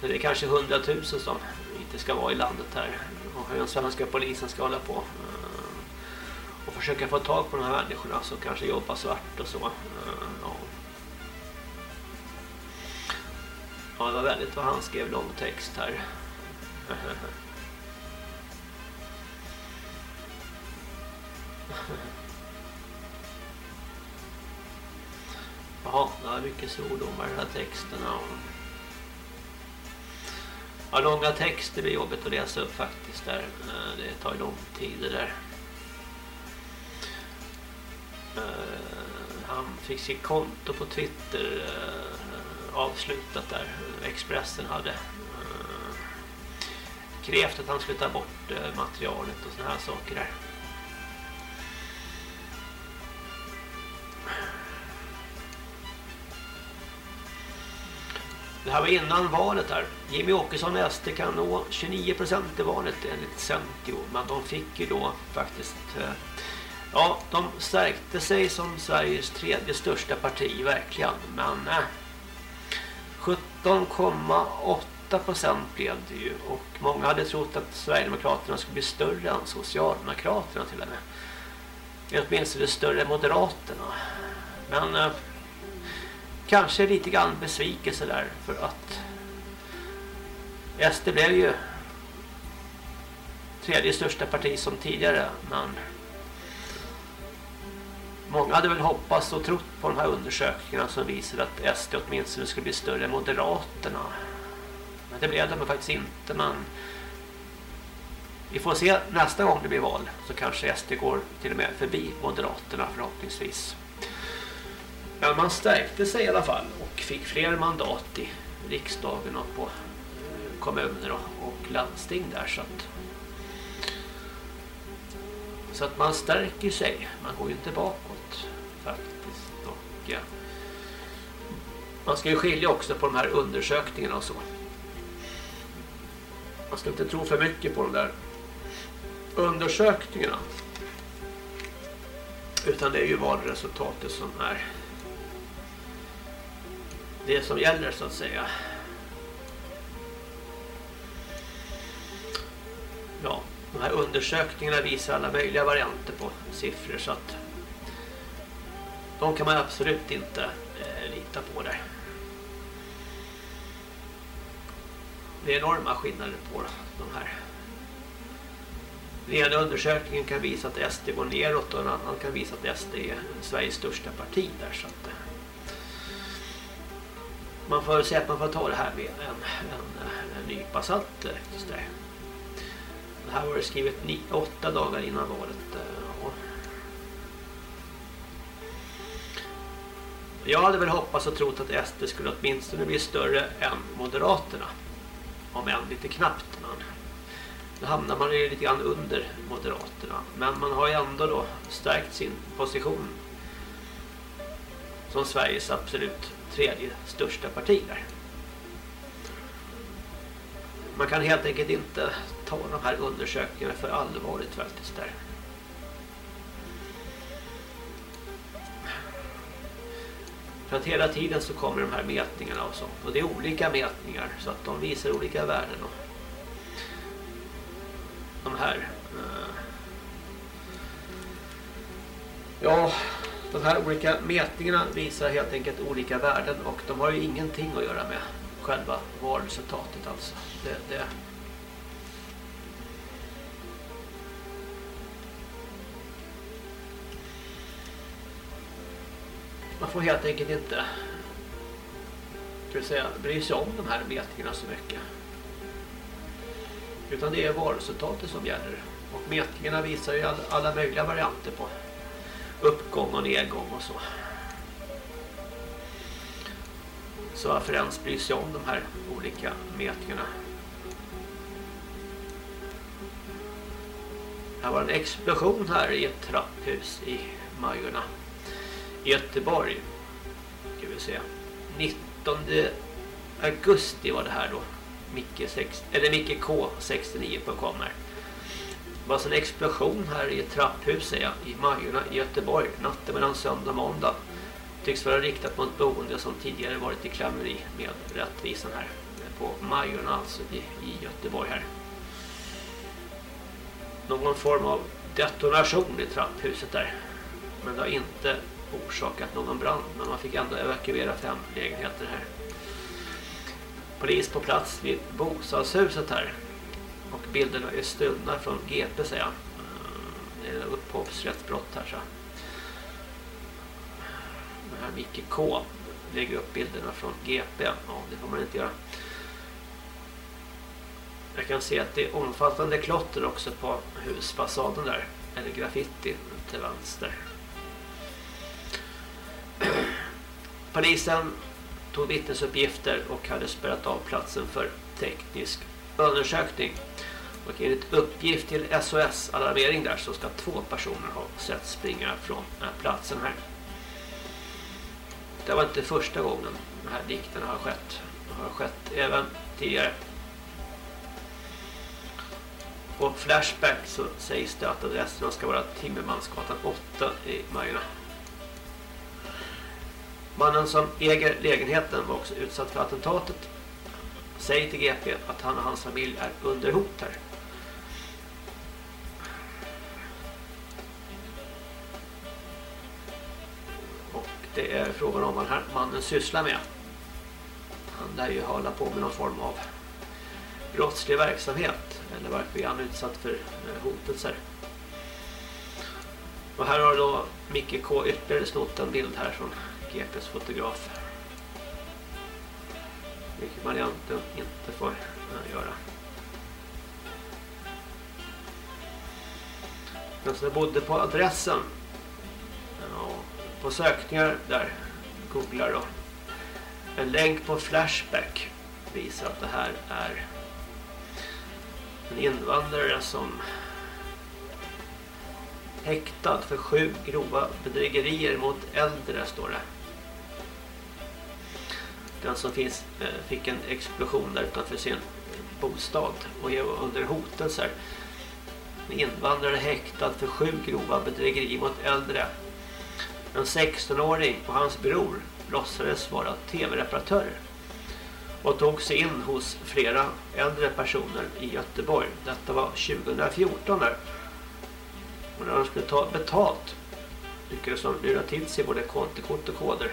Det är kanske hundratusen som inte ska vara i landet här. Och hur den svenska polisen ska hålla på eh, och försöka få tag på de här människorna som kanske jobbar svart och så. Eh, ja. ja, det var väldigt vad han skrev lång text här. mycket svordomar i de här texterna. Ja, långa texter blir jobbigt att läsa upp faktiskt där. Eh, det tar lång tid det där. Eh, han fick sitt konto på Twitter eh, avslutat där. Expressen hade krävt att han skulle ta bort materialet och såna här saker där. Det här var innan valet här. Jimmy Åkesson och SD kan nå 29% i valet enligt Centio. Men de fick ju då faktiskt... Eh, ja, de stärkte sig som Sveriges tredje största parti verkligen. Men eh, 17,8% blev det ju. Och många hade trott att Sverigedemokraterna skulle bli större än Socialdemokraterna till och med. Åtminstone större än Moderaterna. Men... Eh, Kanske lite grann besvikelse där för att SD blev ju tredje största parti som tidigare men många hade väl hoppats och trott på de här undersökningarna som visade att SD åtminstone skulle bli större än Moderaterna. Men det blev de faktiskt inte men vi får se nästa gång det blir val så kanske SD går till och med förbi Moderaterna förhoppningsvis men man stärkte sig i alla fall och fick fler mandat i riksdagen och på eh, kommuner och landsting där så att så att man stärker sig. Man går ju inte bakåt faktiskt. Och, ja. Man ska ju skilja också på de här undersökningarna och så. Man ska inte tro för mycket på de där undersökningarna. Utan det är ju valresultatet som är det som gäller så att säga. Ja, de här undersökningarna visar alla möjliga varianter på siffror så att de kan man absolut inte eh, lita på där. Det är enorma skillnader på de här. Den ena undersökningen kan visa att SD går neråt och en annan kan visa att SD är Sveriges största parti där så att man får säga att man får ta det här med en, en, en nypa salt eh, just där. Det här var det skrivet ni, åtta dagar innan valet. Eh, Jag hade väl hoppats och trott att SD skulle åtminstone bli större än Moderaterna. Om än lite knappt. Men då hamnar man ju lite grann under Moderaterna. Men man har ju ändå då stärkt sin position som Sveriges absolut tredje största parti där. Man kan helt enkelt inte ta de här undersökningarna för allvarligt faktiskt där. För att hela tiden så kommer de här mätningarna och sånt. Och det är olika mätningar så att de visar olika värden. Och de här... Eh, ja, de här olika mätningarna visar helt enkelt olika värden och de har ju ingenting att göra med själva valresultatet alltså. Det, det. Man får helt enkelt inte ska säga, bry sig om de här mätningarna så mycket. Utan det är valresultatet som gäller. Och mätningarna visar ju alla, alla möjliga varianter på uppgång och nedgång och så. Så varför ens bry sig om de här olika mätningarna? Här var en explosion här i ett trapphus i Majorna. I Göteborg. Ska vi se. 19 augusti var det här då. Micke, 6, eller Micke K69.com här. Det var alltså en explosion här i ett trapphus jag, i Majorna i Göteborg natten mellan söndag och måndag. Tycks vara riktat mot boende som tidigare varit i klammeri med rättvisan här eh, på Majorna alltså i, i Göteborg här. Någon form av detonation i trapphuset där. Men det har inte orsakat någon brand men man fick ändå evakuera fem lägenheter här. Polis på plats vid bostadshuset här och bilderna är stulna från GP säger jag. Eh, det är upphovsrättsbrott här så. Den här Micke K lägger upp bilderna från GP. Ja, det får man inte göra. Jag kan se att det är omfattande klotter också på husfasaden där. Eller graffiti till vänster. Polisen tog vittnesuppgifter och hade spärrat av platsen för teknisk undersökning. Och enligt uppgift till SOS alarmering där så ska två personer ha sett springa från platsen här. Det var inte första gången den här dikten har skett. Det har skett även tidigare. På Flashback så sägs det att adressen ska vara Timmermansgatan 8 i Majorna. Mannen som äger lägenheten var också utsatt för attentatet. Säger till GP att han och hans familj är under hot här. Det är frågan om vad den här mannen sysslar med. Han lär ju hålla på med någon form av brottslig verksamhet. Eller varför är han utsatt för eh, hotelser? Och här har då Micke K ytterligare snott en bild här från GPs fotograf. Vilket man egentligen inte får eh, göra. Den som bodde på adressen ja, på sökningar där googlar då en länk på Flashback visar att det här är En invandrare som häktad för sju grova bedrägerier mot äldre står det. Den som finns, eh, fick en explosion där utanför sin bostad och är under hotelser. En invandrare häktad för sju grova bedrägerier mot äldre. En 16-åring och hans bror låtsades vara tv-reparatörer och tog sig in hos flera äldre personer i Göteborg. Detta var 2014 där. Och när de skulle ta betalt lyckades de lura till sig både kontokort och koder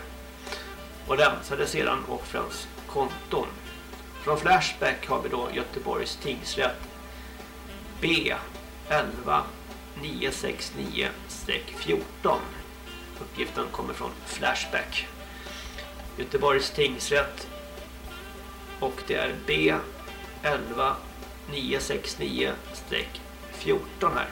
och länsade sedan offrens konton. Från Flashback har vi då Göteborgs tingsrätt B 11 969-14. Uppgiften kommer från Flashback. Göteborgs tingsrätt och det är B 11 969-14 här.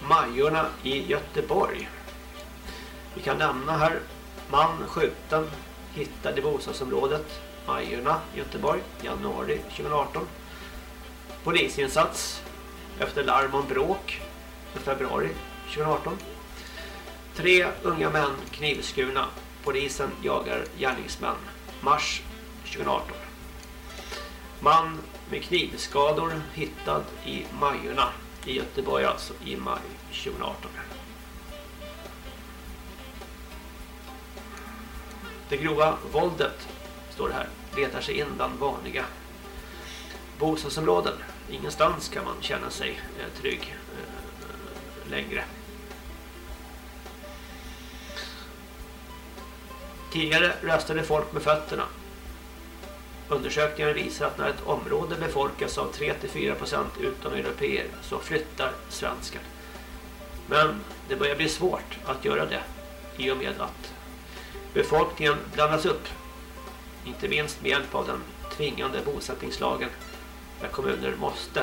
Majorna i Göteborg. Vi kan nämna här man skjuten hittad i bostadsområdet Majorna, Göteborg, januari 2018. Polisinsats efter larm om bråk i februari 2018. Tre unga män knivskurna. Polisen jagar gärningsmän. Mars 2018. Man med knivskador hittad i Majorna i Göteborg alltså i maj 2018. Det grova våldet står det här letar sig in bland vanliga bostadsområden. Ingenstans kan man känna sig eh, trygg eh, längre. Tidigare röstade folk med fötterna. Undersökningar visar att när ett område befolkas av 3-4% utom europeer så flyttar svenskar. Men det börjar bli svårt att göra det i och med att befolkningen blandas upp inte minst med hjälp av den tvingande bosättningslagen där kommuner måste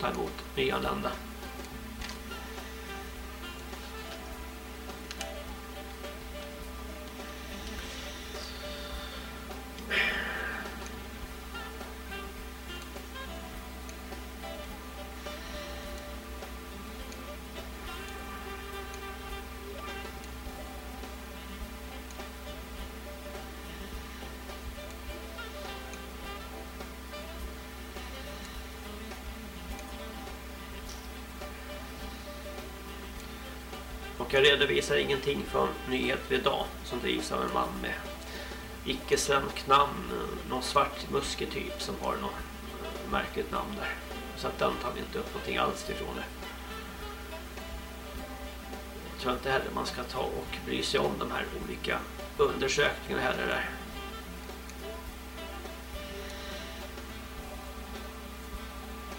ta emot nyanlända. Jag redovisar ingenting från Nyheter idag som drivs av en man med icke-svensk namn, någon svart musketyp som har något eh, märkligt namn där. Så att den tar vi inte upp någonting alls ifrån det. Jag tror inte heller man ska ta och bry sig om de här olika undersökningarna heller där.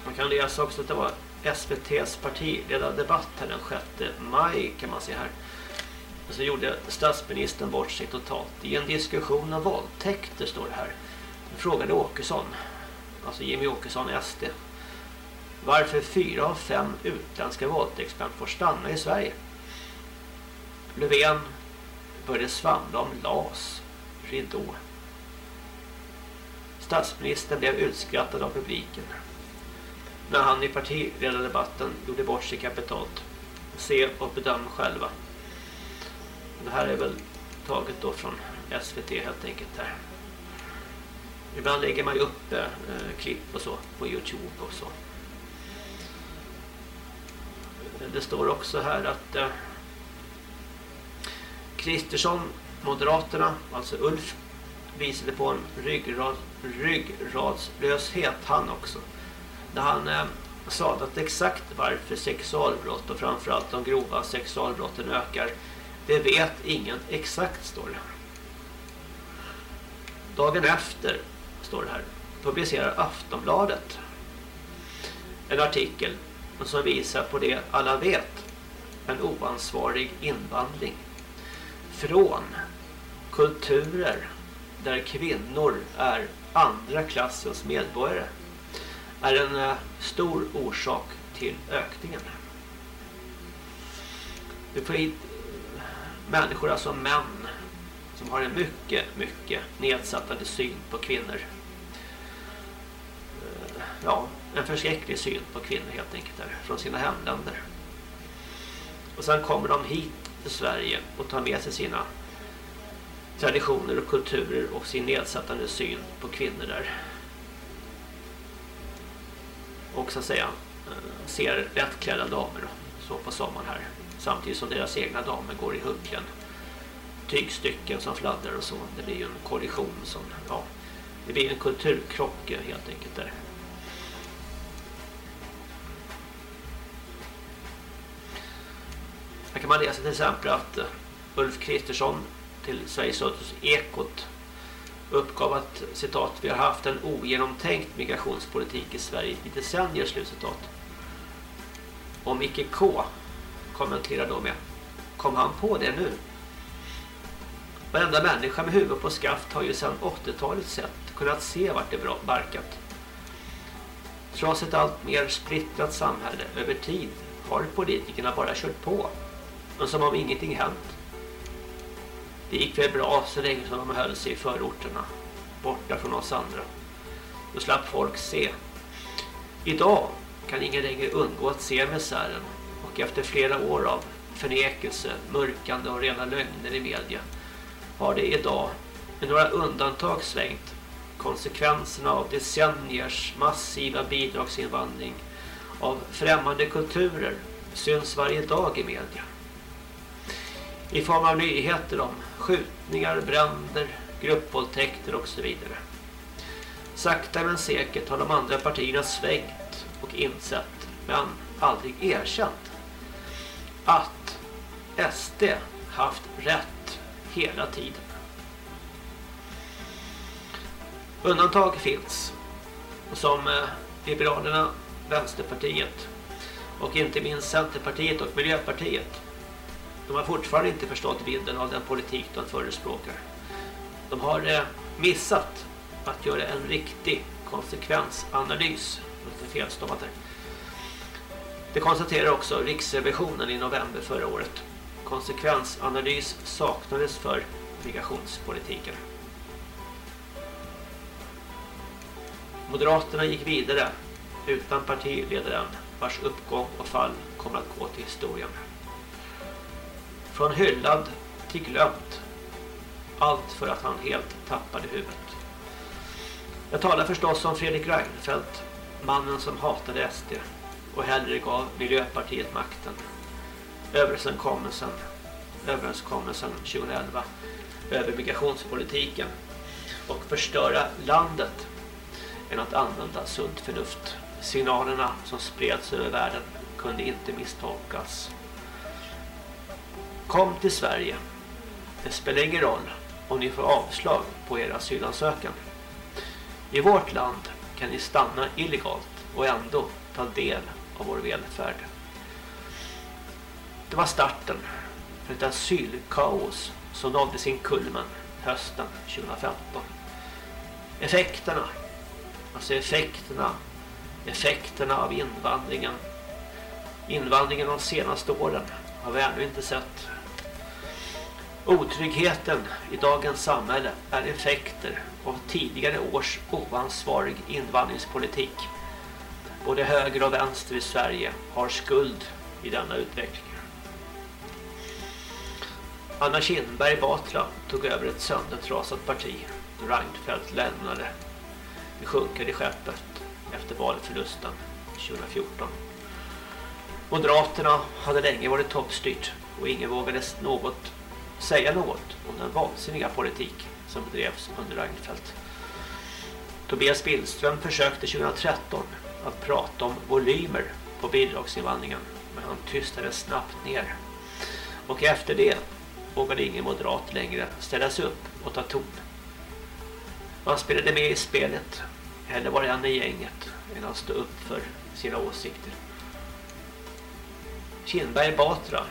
Man kan läsa också att det var SVTs partiledardebatt här den 6 maj kan man se här. Och så gjorde statsministern bort sig totalt. I en diskussion om våldtäkter står det här. Frågade Åkesson, alltså Jimmy Åkesson SD, varför fyra av fem utländska våldtäktsmän får stanna i Sverige. Löfven började svamla om LAS, ridå. Statsministern blev utskrattad av publiken när han i partiledardebatten gjorde bort sig kapitalt. Se och bedöm själva. Det här är väl taget då från SVT helt enkelt här. Ibland lägger man ju upp eh, klipp och så på Youtube och så. Det står också här att eh, Kristersson, Moderaterna, alltså Ulf, visade på en ryggrad, ryggradslöshet han också när han eh, sa att exakt varför sexualbrott och framförallt de grova sexualbrotten ökar det vet ingen exakt står det. Dagen efter står det här publicerar Aftonbladet en artikel som visar på det alla vet en oansvarig invandring från kulturer där kvinnor är andra klassens medborgare är en eh, stor orsak till ökningen. Vi får hit eh, människor, alltså män, som har en mycket, mycket nedsattande syn på kvinnor. Eh, ja, en förskräcklig syn på kvinnor helt enkelt där, från sina hemländer. Och sen kommer de hit till Sverige och tar med sig sina traditioner och kulturer och sin nedsättande syn på kvinnor där. Och så att säga eh, ser lättklädda damer så på sommaren här. Samtidigt som deras egna damer går i hucklen. Tygstycken som fladdrar och så. Det blir ju en kollision som, ja, det blir en kulturkrock helt enkelt där. Här kan man läsa till exempel att eh, Ulf Kristersson till Sveriges Radios Ekot uppgav att citat vi har haft en ogenomtänkt migrationspolitik i Sverige i decennier slutcitat. Och Micke K kommenterar då med kom han på det nu? Varenda människa med huvud på skaft har ju sedan 80-talet sett kunnat se vart det barkat. Trots ett allt mer splittrat samhälle över tid har politikerna bara kört på. Men som om ingenting hänt. Det gick väl bra så länge som de höll sig i förorterna. Borta från oss andra. Då slapp folk se. Idag kan ingen längre undgå att se misären. Och efter flera år av förnekelse, mörkande och rena lögner i media har det idag med några undantag svängt konsekvenserna av decenniers massiva bidragsinvandring av främmande kulturer syns varje dag i media. I form av nyheter om skjutningar, bränder, gruppvåldtäkter och så vidare. Sakta men säkert har de andra partierna svängt och insett, men aldrig erkänt, att SD haft rätt hela tiden. Undantag finns som eh, Liberalerna, Vänsterpartiet och inte minst Centerpartiet och Miljöpartiet. De har fortfarande inte förstått vidden av den politik de förespråkar. De har eh, missat att göra en riktig konsekvensanalys. Det konstaterar också Riksrevisionen i november förra året. Konsekvensanalys saknades för migrationspolitiken. Moderaterna gick vidare utan partiledaren vars uppgång och fall kommer att gå till historien. Från hyllad till glömt. Allt för att han helt tappade huvudet. Jag talar förstås om Fredrik Reinfeldt, mannen som hatade SD och hellre gav Miljöpartiet makten. Överenskommelsen, överenskommelsen 2011 över migrationspolitiken och förstöra landet än att använda sunt förnuft. Signalerna som spreds över världen kunde inte misstolkas. Kom till Sverige. Det spelar ingen roll om ni får avslag på er asylansökan. I vårt land kan ni stanna illegalt och ändå ta del av vår välfärd. Det var starten för ett asylkaos som nådde sin kulmen hösten 2015. Effekterna Alltså effekterna, effekterna av invandringen. Invandringen de senaste åren har vi ännu inte sett. Otryggheten i dagens samhälle är effekter av tidigare års oansvarig invandringspolitik. Både höger och vänster i Sverige har skuld i denna utveckling. Anna Kinberg Batra tog över ett söndertrasat parti då Reinfeldt lämnade det sjunker i skeppet efter valförlusten 2014. Moderaterna hade länge varit toppstyrt och ingen vågade något säga något om den vansinniga politik som bedrevs under Reinfeldt. Tobias Billström försökte 2013 att prata om volymer på bidragsinvandringen men han tystade snabbt ner. Och efter det vågade ingen moderat längre ställa sig upp och ta ton. Man spelade med i spelet eller var han i gänget än att stå upp för sina åsikter. Kinberg Batra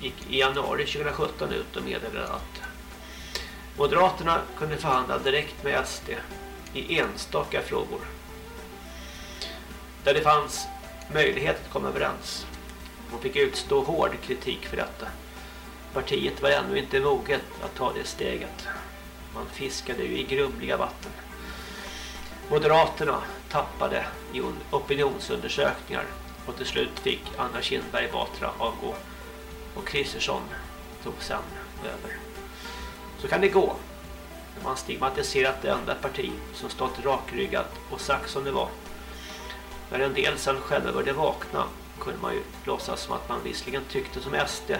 gick i januari 2017 ut och meddelade att Moderaterna kunde förhandla direkt med SD i enstaka frågor. Där det fanns möjlighet att komma överens. Hon fick utstå hård kritik för detta. Partiet var ännu inte moget att ta det steget. Man fiskade ju i grumliga vatten. Moderaterna tappade i opinionsundersökningar och till slut fick Anna Kinberg Batra avgå och Kristersson tog sen över. Så kan det gå när man stigmatiserat det enda parti som stått rakryggat och sagt som det var. När en del sen själva började vakna kunde man ju låtsas som att man visserligen tyckte som SD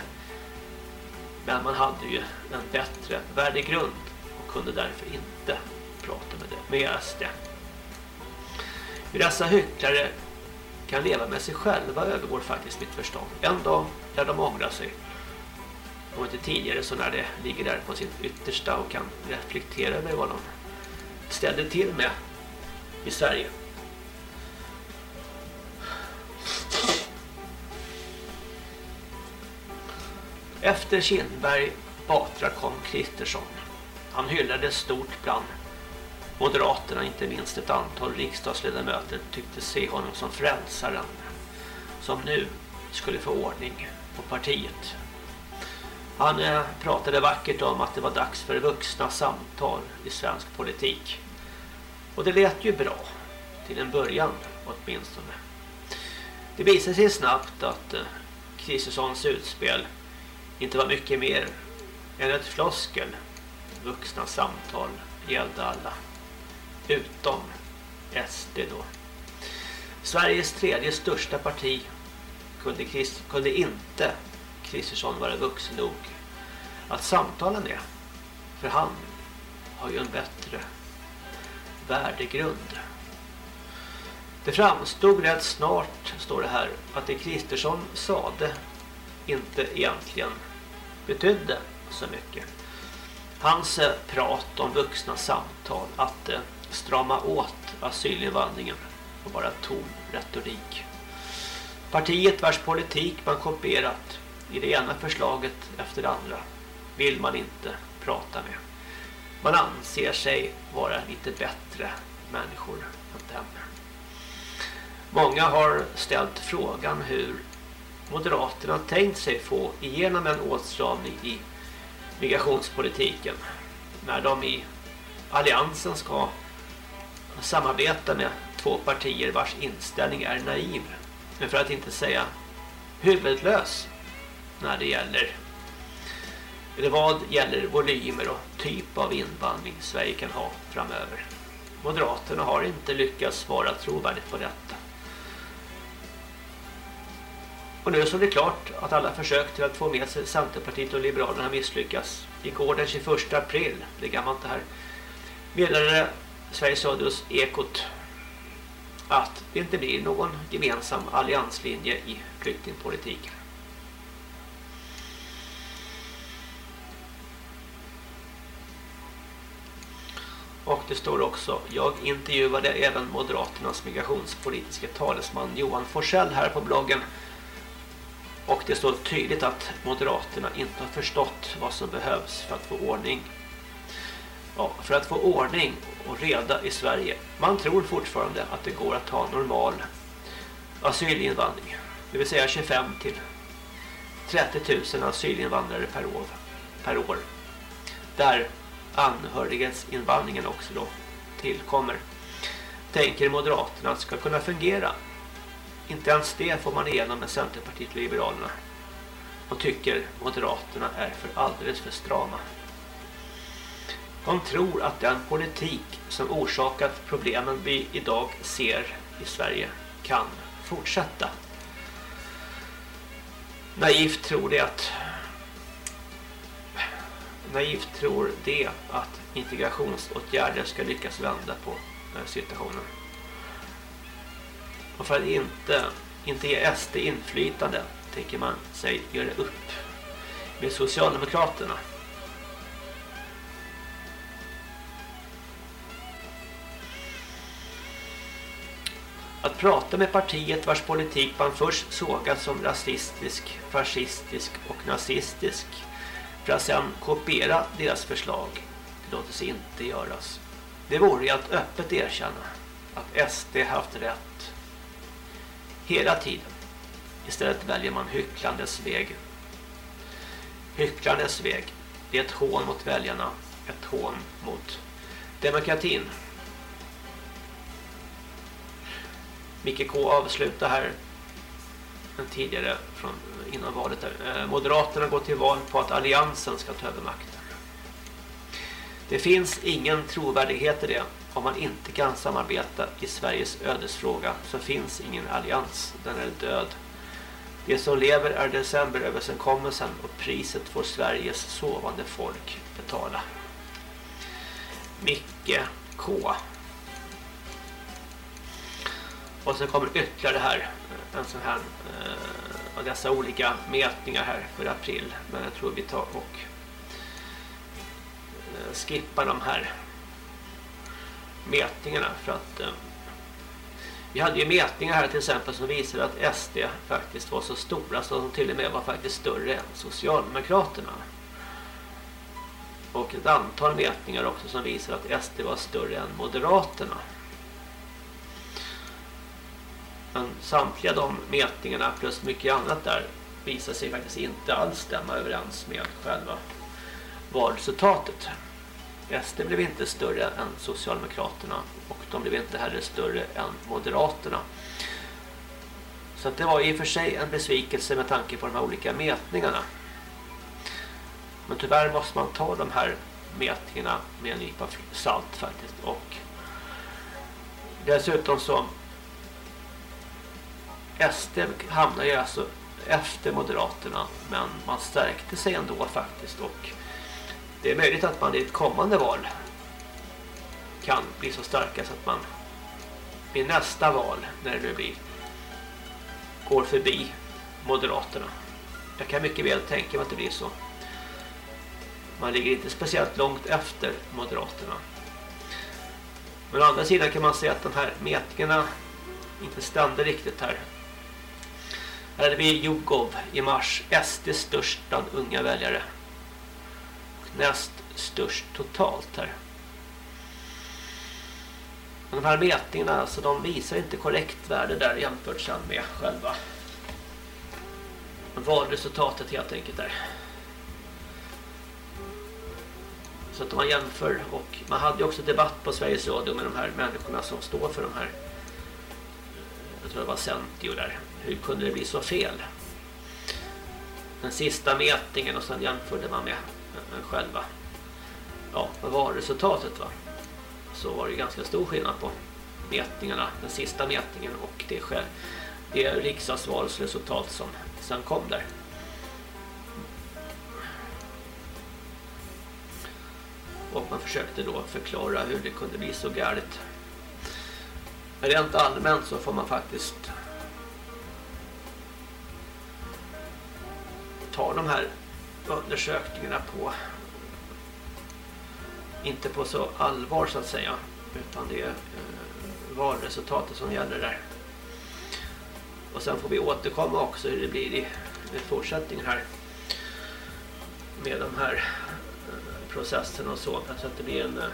men man hade ju en bättre värdegrund och kunde därför inte prata med, det, med SD. Hur dessa hycklare kan leva med sig själva övergår faktiskt mitt förstånd. En dag där de ångrar sig. Och inte tidigare så när det ligger där på sitt yttersta och kan reflektera över vad de ställde till med i Sverige. Efter Kindberg Batra kom Kristersson. Han hyllades stort bland Moderaterna, inte minst ett antal riksdagsledamöter, tyckte se honom som frälsaren som nu skulle få ordning på partiet. Han eh, pratade vackert om att det var dags för vuxna samtal i svensk politik. Och det lät ju bra, till en början åtminstone. Det visade sig snabbt att eh, Kristerssons utspel inte var mycket mer än ett floskel. Vuxna samtal gällde alla. Utom SD då. Sveriges tredje största parti kunde, Chris, kunde inte Kristersson vara vuxen nog att samtala med. För han har ju en bättre värdegrund. Det framstod rätt snart, står det här, att det Kristersson sade inte egentligen betydde så mycket. Hans eh, prat om vuxna samtal att eh, strama åt asylinvandringen var bara tom retorik. Partiet vars politik man kopierat i det ena förslaget efter det andra vill man inte prata med. Man anser sig vara lite bättre människor än dem. Många har ställt frågan hur Moderaterna tänkt sig få igenom en åtstramning i migrationspolitiken när de i alliansen ska samarbeta med två partier vars inställning är naiv men för att inte säga huvudlös när det gäller eller vad gäller volymer och typ av invandring Sverige kan ha framöver. Moderaterna har inte lyckats vara trovärdigt på detta. Och nu så är det klart att alla försök till att få med sig Centerpartiet och Liberalerna misslyckas. Igår den 21 april, det är gammalt det här, meddelade Sveriges Radios Ekot att det inte blir någon gemensam allianslinje i flyktingpolitiken. Och det står också, jag intervjuade även Moderaternas migrationspolitiska talesman Johan Forsell här på bloggen och det står tydligt att Moderaterna inte har förstått vad som behövs för att få ordning. Ja, för att få ordning och reda i Sverige. Man tror fortfarande att det går att ha normal asylinvandring. Det vill säga 25 till 30 000 asylinvandrare per år. Per år. Där anhörighetsinvandringen också då tillkommer. Tänker Moderaterna att ska kunna fungera inte ens det får man igenom med Centerpartiet och Liberalerna. Och tycker Moderaterna är för alldeles för strama. De tror att den politik som orsakat problemen vi idag ser i Sverige kan fortsätta. Naivt tror det att naivt tror det att integrationsåtgärder ska lyckas vända på eh, situationen. Och för att inte, inte ge SD inflytande tänker man sig göra upp med Socialdemokraterna. Att prata med partiet vars politik man först sågat som rasistisk, fascistisk och nazistisk för att sedan kopiera deras förslag, det låter sig inte göras. Det vore ju att öppet erkänna att SD haft rätt Hela tiden. Istället väljer man hycklandes väg. Hycklandes väg. Det är ett hån mot väljarna. Ett hån mot demokratin. Micke K avslutar här en tidigare från innan valet där. Eh, Moderaterna går till val på att alliansen ska ta över makten. Det finns ingen trovärdighet i det. Om man inte kan samarbeta i Sveriges ödesfråga så finns ingen allians. Den är död. Det som lever är decemberöverenskommelsen och priset får Sveriges sovande folk betala. Micke K. Och sen kommer ytterligare här eh, en sån här eh, av dessa olika mätningar här för april. Men jag tror vi tar och eh, skippar de här mätningarna för att eh, vi hade ju mätningar här till exempel som visade att SD faktiskt var så stora så de till och med var faktiskt större än Socialdemokraterna. Och ett antal mätningar också som visar att SD var större än Moderaterna. Men samtliga de mätningarna plus mycket annat där visar sig faktiskt inte alls stämma överens med själva valresultatet. SD blev inte större än Socialdemokraterna och de blev inte heller större än Moderaterna. Så det var i och för sig en besvikelse med tanke på de här olika mätningarna. Men tyvärr måste man ta de här mätningarna med en nypa salt faktiskt. Och dessutom så SD hamnar ju alltså efter Moderaterna men man stärkte sig ändå faktiskt och det är möjligt att man i ett kommande val kan bli så starka så att man vid nästa val, när det nu blir, går förbi Moderaterna. Jag kan mycket väl tänka mig att det blir så. Man ligger inte speciellt långt efter Moderaterna. Men å andra sidan kan man säga att de här mätningarna inte stämde riktigt här. Här hade vi Jokov i mars, SD störst bland unga väljare näst störst totalt här. Men de här mätningarna alltså, de visar inte korrekt värde där jämfört sen med själva valresultatet helt enkelt där. Så att man jämför och man hade ju också debatt på Sveriges Radio med de här människorna som står för de här jag tror det var Centio där. Hur kunde det bli så fel? Den sista mätningen och sen jämförde man med själva ja, vad var resultatet va? Så var det ganska stor skillnad på mätningarna, den sista mätningen och det, själv, det riksdagsvalsresultat som sen kom där. Och man försökte då förklara hur det kunde bli så galet. Men rent allmänt så får man faktiskt tar de här undersökningarna på inte på så allvar så att säga utan det är eh, valresultatet som gäller där. Och sen får vi återkomma också hur det blir i, fortsättningen här med de här eh, processerna och så så att det blir en eh,